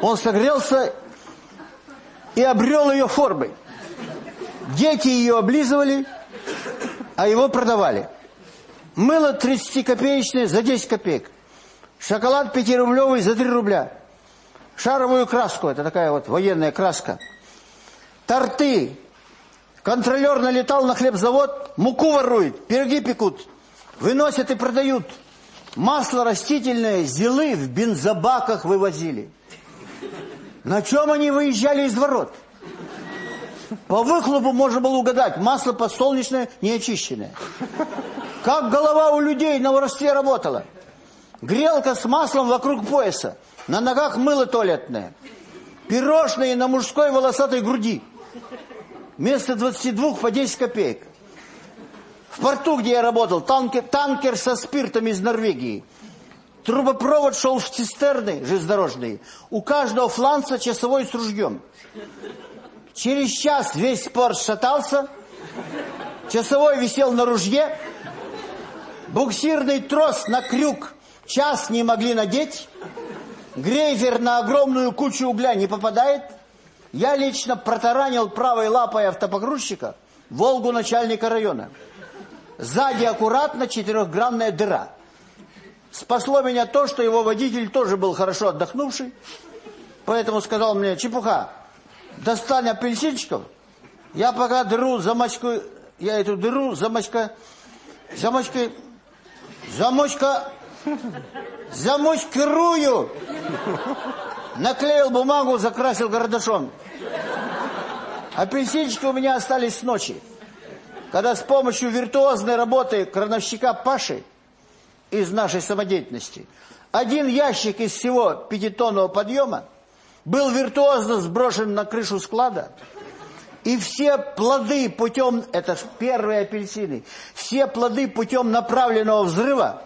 он согрелся и обрел ее формой. Дети ее облизывали, а его продавали. Мыло 30-копеечное за 10 копеек. Шоколад 5-рублевый за 3 рубля. Шаровую краску, это такая вот военная краска. Торты. Контролер налетал на хлебзавод, муку ворует, пироги пекут. Выносят и продают. Масло растительное, зелы в бензобаках вывозили. На чем они выезжали из ворот? По выхлопу можно было угадать. Масло подсолнечное неочищенное. Как голова у людей на воровстве работала. Грелка с маслом вокруг пояса. На ногах мыло туалетное. Пирожные на мужской волосатой груди. Вместо 22 по 10 копеек. В порту, где я работал, танкер, танкер со спиртом из Норвегии. Трубопровод шел в цистерны железнодорожные. У каждого фланца часовой с ружьем. Через час весь порт шатался, часовой висел на ружье, буксирный трос на крюк час не могли надеть, грейфер на огромную кучу угля не попадает. Я лично протаранил правой лапой автопогрузчика «Волгу» начальника района. Сзади аккуратно четырехгранная дыра. Спасло меня то, что его водитель тоже был хорошо отдохнувший, поэтому сказал мне, чепуха, достань апельсинчиков, я пока дыру замочку, я эту дыру замочка, замочкой, замочка, замочкирую. Наклеил бумагу, закрасил городошом. Апельсинчики у меня остались с ночи. Когда с помощью виртуозной работы крановщика Паши из нашей самодеятельности один ящик из всего пятитонного подъема был виртуозно сброшен на крышу склада, и все плоды путем, это первые апельсины, все плоды путем направленного взрыва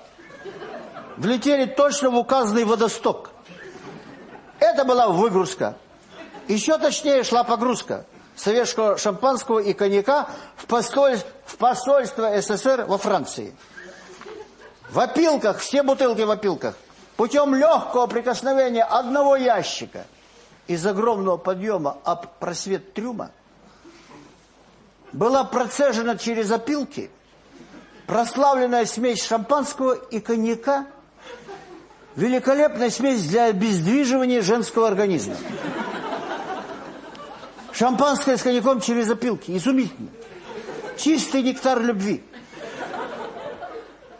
влетели точно в указанный водосток. Это была выгрузка. Еще точнее шла погрузка советского шампанского и коньяка в, посольство, в посольство СССР во Франции. В опилках, все бутылки в опилках, путем легкого прикосновения одного ящика – из огромного подъема об просвет трюма была процежена через опилки прославленная смесь шампанского и коньяка, великолепная смесь для обездвиживания женского организма. Шампанское с коньяком через опилки, изумительно. Чистый нектар любви.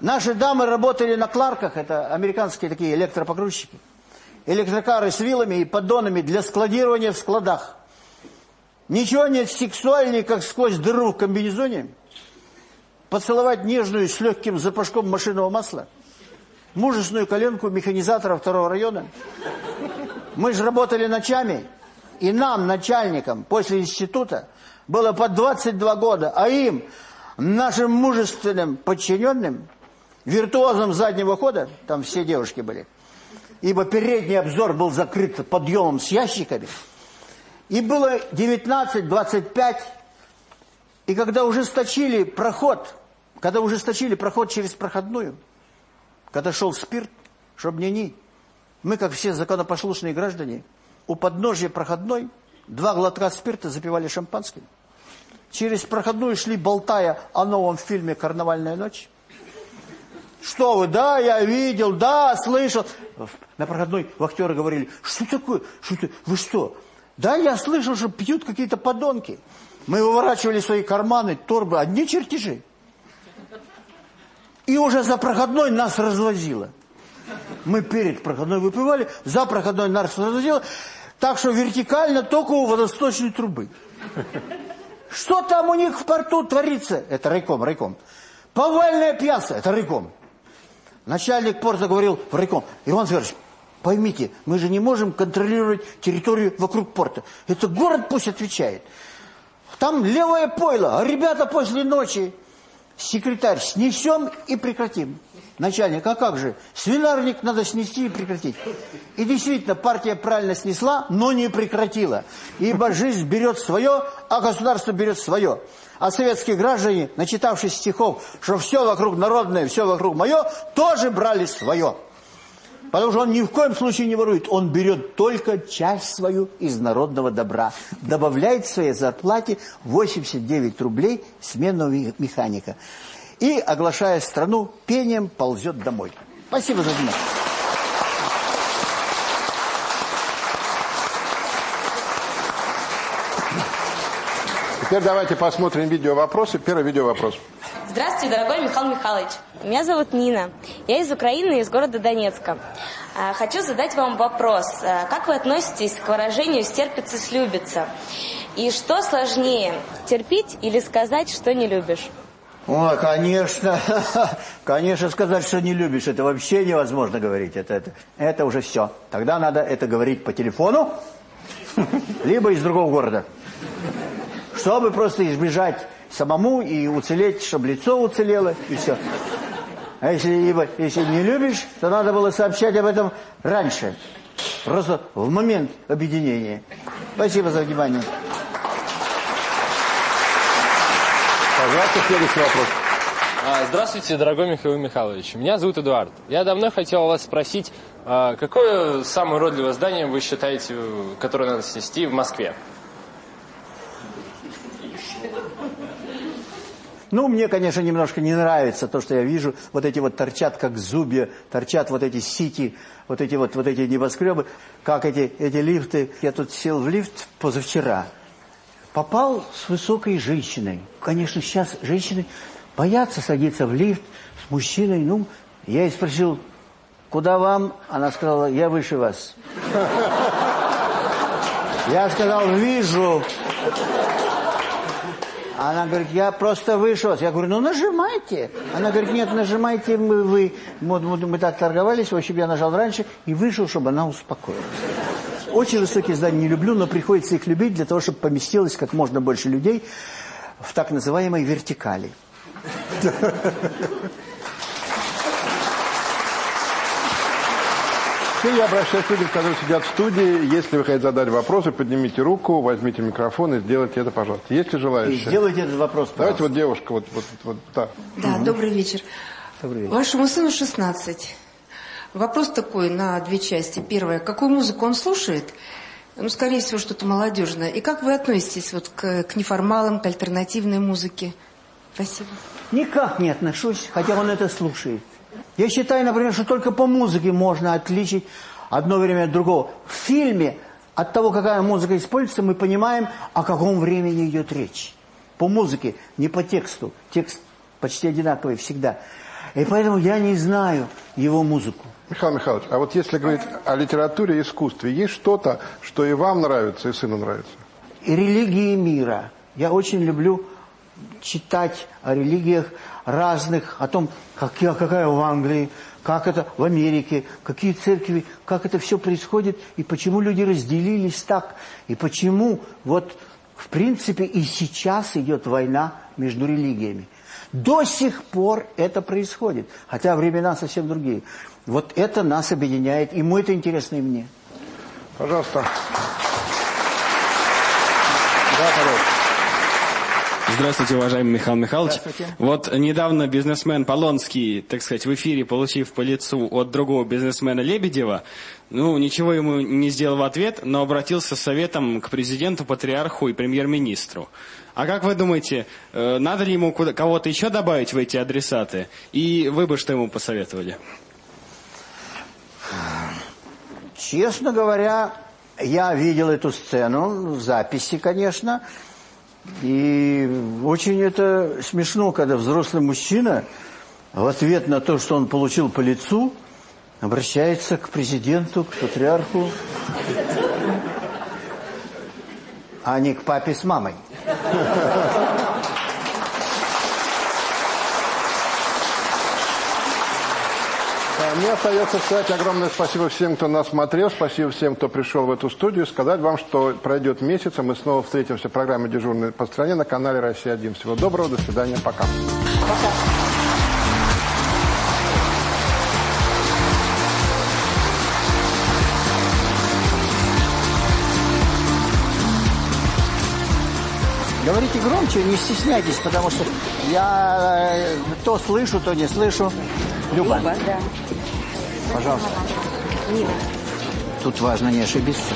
Наши дамы работали на Кларках, это американские такие электропогрузчики электрокары с вилами и поддонами для складирования в складах. Ничего нет сексуальнее, как сквозь дыру в комбинезоне поцеловать нежную с легким запашком машинного масла, мужественную коленку механизатора второго района. Мы же работали ночами, и нам, начальникам, после института, было по 22 года, а им, нашим мужественным подчиненным, виртуозом заднего хода, там все девушки были, ибо передний обзор был закрыт подъемом с ящиками. И было 19-25 И когда ужесточили проход, когда ужесточили проход через проходную, когда шел спирт, чтобы не ни, мы, как все законопослушные граждане, у подножья проходной два глотка спирта запивали шампанским. Через проходную шли, болтая о новом фильме «Карнавальная ночь». Что вы, да, я видел, да, слышал. На проходной вахтеры говорили, что такое, что ты, вы что? Да, я слышал, что пьют какие-то подонки. Мы выворачивали свои карманы, торбы, одни чертежи. И уже за проходной нас развозило. Мы перед проходной выпивали, за проходной нас развозило, так что вертикально только у водосточной трубы. Что там у них в порту творится? Это райком, райком. Повальная пьяса, это райком. Начальник порта говорил в райком, Иван Федорович, поймите, мы же не можем контролировать территорию вокруг порта. Это город пусть отвечает. Там левое пойло, а ребята после ночи. Секретарь, снесем и прекратим. Начальник, а как же? Свинарник надо снести и прекратить. И действительно, партия правильно снесла, но не прекратила. Ибо жизнь берет свое, а государство берет свое. А советские граждане, начитавшись стихов, что все вокруг народное, все вокруг мое, тоже брали свое. Потому что он ни в коем случае не ворует. Он берет только часть свою из народного добра. Добавляет в своей зарплате 89 рублей сменного механика и, оглашая страну, пением ползет домой. Спасибо за внимание. Теперь давайте посмотрим видео вопросы. Первый видео вопрос. Здравствуйте, дорогой Михаил Михайлович. Меня зовут Нина. Я из Украины, из города Донецка. А, хочу задать вам вопрос. А, как вы относитесь к выражению «стерпится, слюбится»? И что сложнее, терпеть или сказать, что не любишь? О, конечно, конечно, сказать, что не любишь, это вообще невозможно говорить. Это, это, это уже все. Тогда надо это говорить по телефону, либо из другого города. Чтобы просто избежать самому и уцелеть, чтобы лицо уцелело, и все. А если, если не любишь, то надо было сообщать об этом раньше. Просто в момент объединения. Спасибо за внимание. Пожалуйста, следующий вопрос. А, здравствуйте, дорогой Михаил Михайлович. Меня зовут Эдуард. Я давно хотел вас спросить, а, какое самое уродливое здание вы считаете, которое надо снести в Москве? Ну, мне, конечно, немножко не нравится то, что я вижу. Вот эти вот торчат, как зубья, торчат вот эти сити, вот эти вот, вот эти небоскребы, как эти, эти лифты. Я тут сел в лифт позавчера попал с высокой женщиной. Конечно, сейчас женщины боятся садиться в лифт с мужчиной. Ну, я ей спросил, куда вам? Она сказала, я выше вас. Я сказал, вижу. Она говорит, я просто выше вас. Я говорю, ну нажимайте. Она говорит, нет, нажимайте мы, вы. Мы, мы так торговались, в общем, я нажал раньше и вышел, чтобы она успокоилась. Очень высокие здания не люблю, но приходится их любить для того, чтобы поместилось как можно больше людей в так называемой вертикали. Теперь я обращаюсь к людям, которые сидят в студии. Если вы хотите задать вопросы, поднимите руку, возьмите микрофон и сделайте это, пожалуйста. Есть ли желающие? И сделайте этот вопрос, пожалуйста. Давайте вот девушка, вот, вот, вот, да. Да, угу. добрый вечер. Добрый вечер. Вашему сыну 16. Вопрос такой на две части. Первое, какую музыку он слушает? Ну, скорее всего, что-то молодежное. И как вы относитесь вот к, к неформалам, к альтернативной музыке? Спасибо. Никак не отношусь, хотя он это слушает. Я считаю, например, что только по музыке можно отличить одно время от другого. В фильме от того, какая музыка используется, мы понимаем, о каком времени идет речь. По музыке, не по тексту. Текст почти одинаковый всегда. И поэтому я не знаю его музыку. Михаил Михайлович, а вот если говорить о литературе и искусстве, есть что-то, что и вам нравится, и сыну нравится? И религии мира. Я очень люблю читать о религиях разных, о том, какая, какая в Англии, как это в Америке, какие церкви, как это все происходит, и почему люди разделились так, и почему вот в принципе и сейчас идет война между религиями. До сих пор это происходит, хотя времена совсем другие. Вот это нас объединяет. Ему это интересно, и мне. Пожалуйста. Да, пожалуйста. Здравствуйте, уважаемый Михаил Михайлович. Здравствуйте. Вот недавно бизнесмен Полонский, так сказать, в эфире, получив по лицу от другого бизнесмена Лебедева, ну, ничего ему не сделал в ответ, но обратился с советом к президенту, патриарху и премьер-министру. А как вы думаете, э, надо ли ему кого-то еще добавить в эти адресаты? И вы бы что ему посоветовали? Честно говоря, я видел эту сцену в записи, конечно. И очень это смешно, когда взрослый мужчина в ответ на то, что он получил по лицу, обращается к президенту, к патриарху, а не к папе с мамой. Мне остается сказать огромное спасибо всем, кто нас смотрел, спасибо всем, кто пришел в эту студию, сказать вам, что пройдет месяц, и мы снова встретимся в программе «Дежурный по стране» на канале «Россия-1». Всего доброго, до свидания, пока. Говорите громче, не стесняйтесь, потому что я э, то слышу, то не слышу. Люба, да. Пожалуйста. Нина, Тут важно не ошибиться.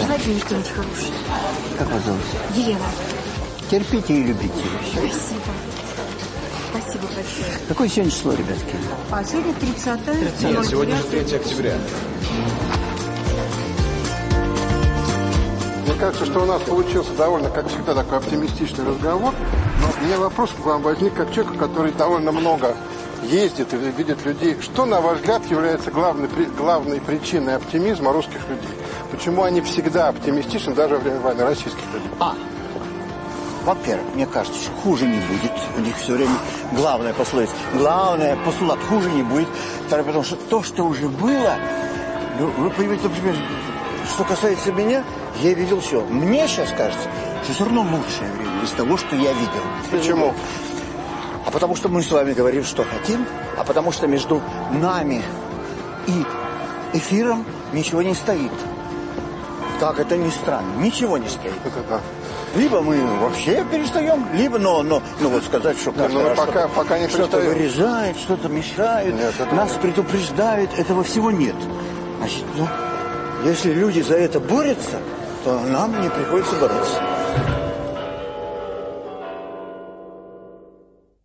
желайте мне что-нибудь хорошее. Как вас зовут? Елена. Терпите и любите. Спасибо. Спасибо большое. Какое сегодня число, ребятки? А сегодня 30 Нет, сегодня же 3 октября. Мне кажется, что у нас получился довольно, как всегда, такой оптимистичный разговор. Но у меня вопрос к вам возник как человеку, который довольно много ездит и видит людей. Что, на ваш взгляд, является главной, главной причиной оптимизма русских людей? Почему они всегда оптимистичны, даже во время войны российских людей? А, во-первых, мне кажется, что хуже не будет. У них все время главное пословица. Главное, постулат, хуже не будет. Второе, потому что то, что уже было, ну, вы понимаете, например, что касается меня, я видел все. Мне сейчас кажется, что все равно лучшее время из того, что я видел. Почему? А потому что мы с вами говорим, что хотим, а потому что между нами и эфиром ничего не стоит. Как это ни странно, ничего не стоит. Либо мы вообще перестаем, либо, но, но, ну вот сказать, что каждый раз пока- что-то- пока не что-то вырезает, что-то мешает, нас предупреждает, этого всего нет. Значит, ну, если люди за это борются, то нам не приходится бороться.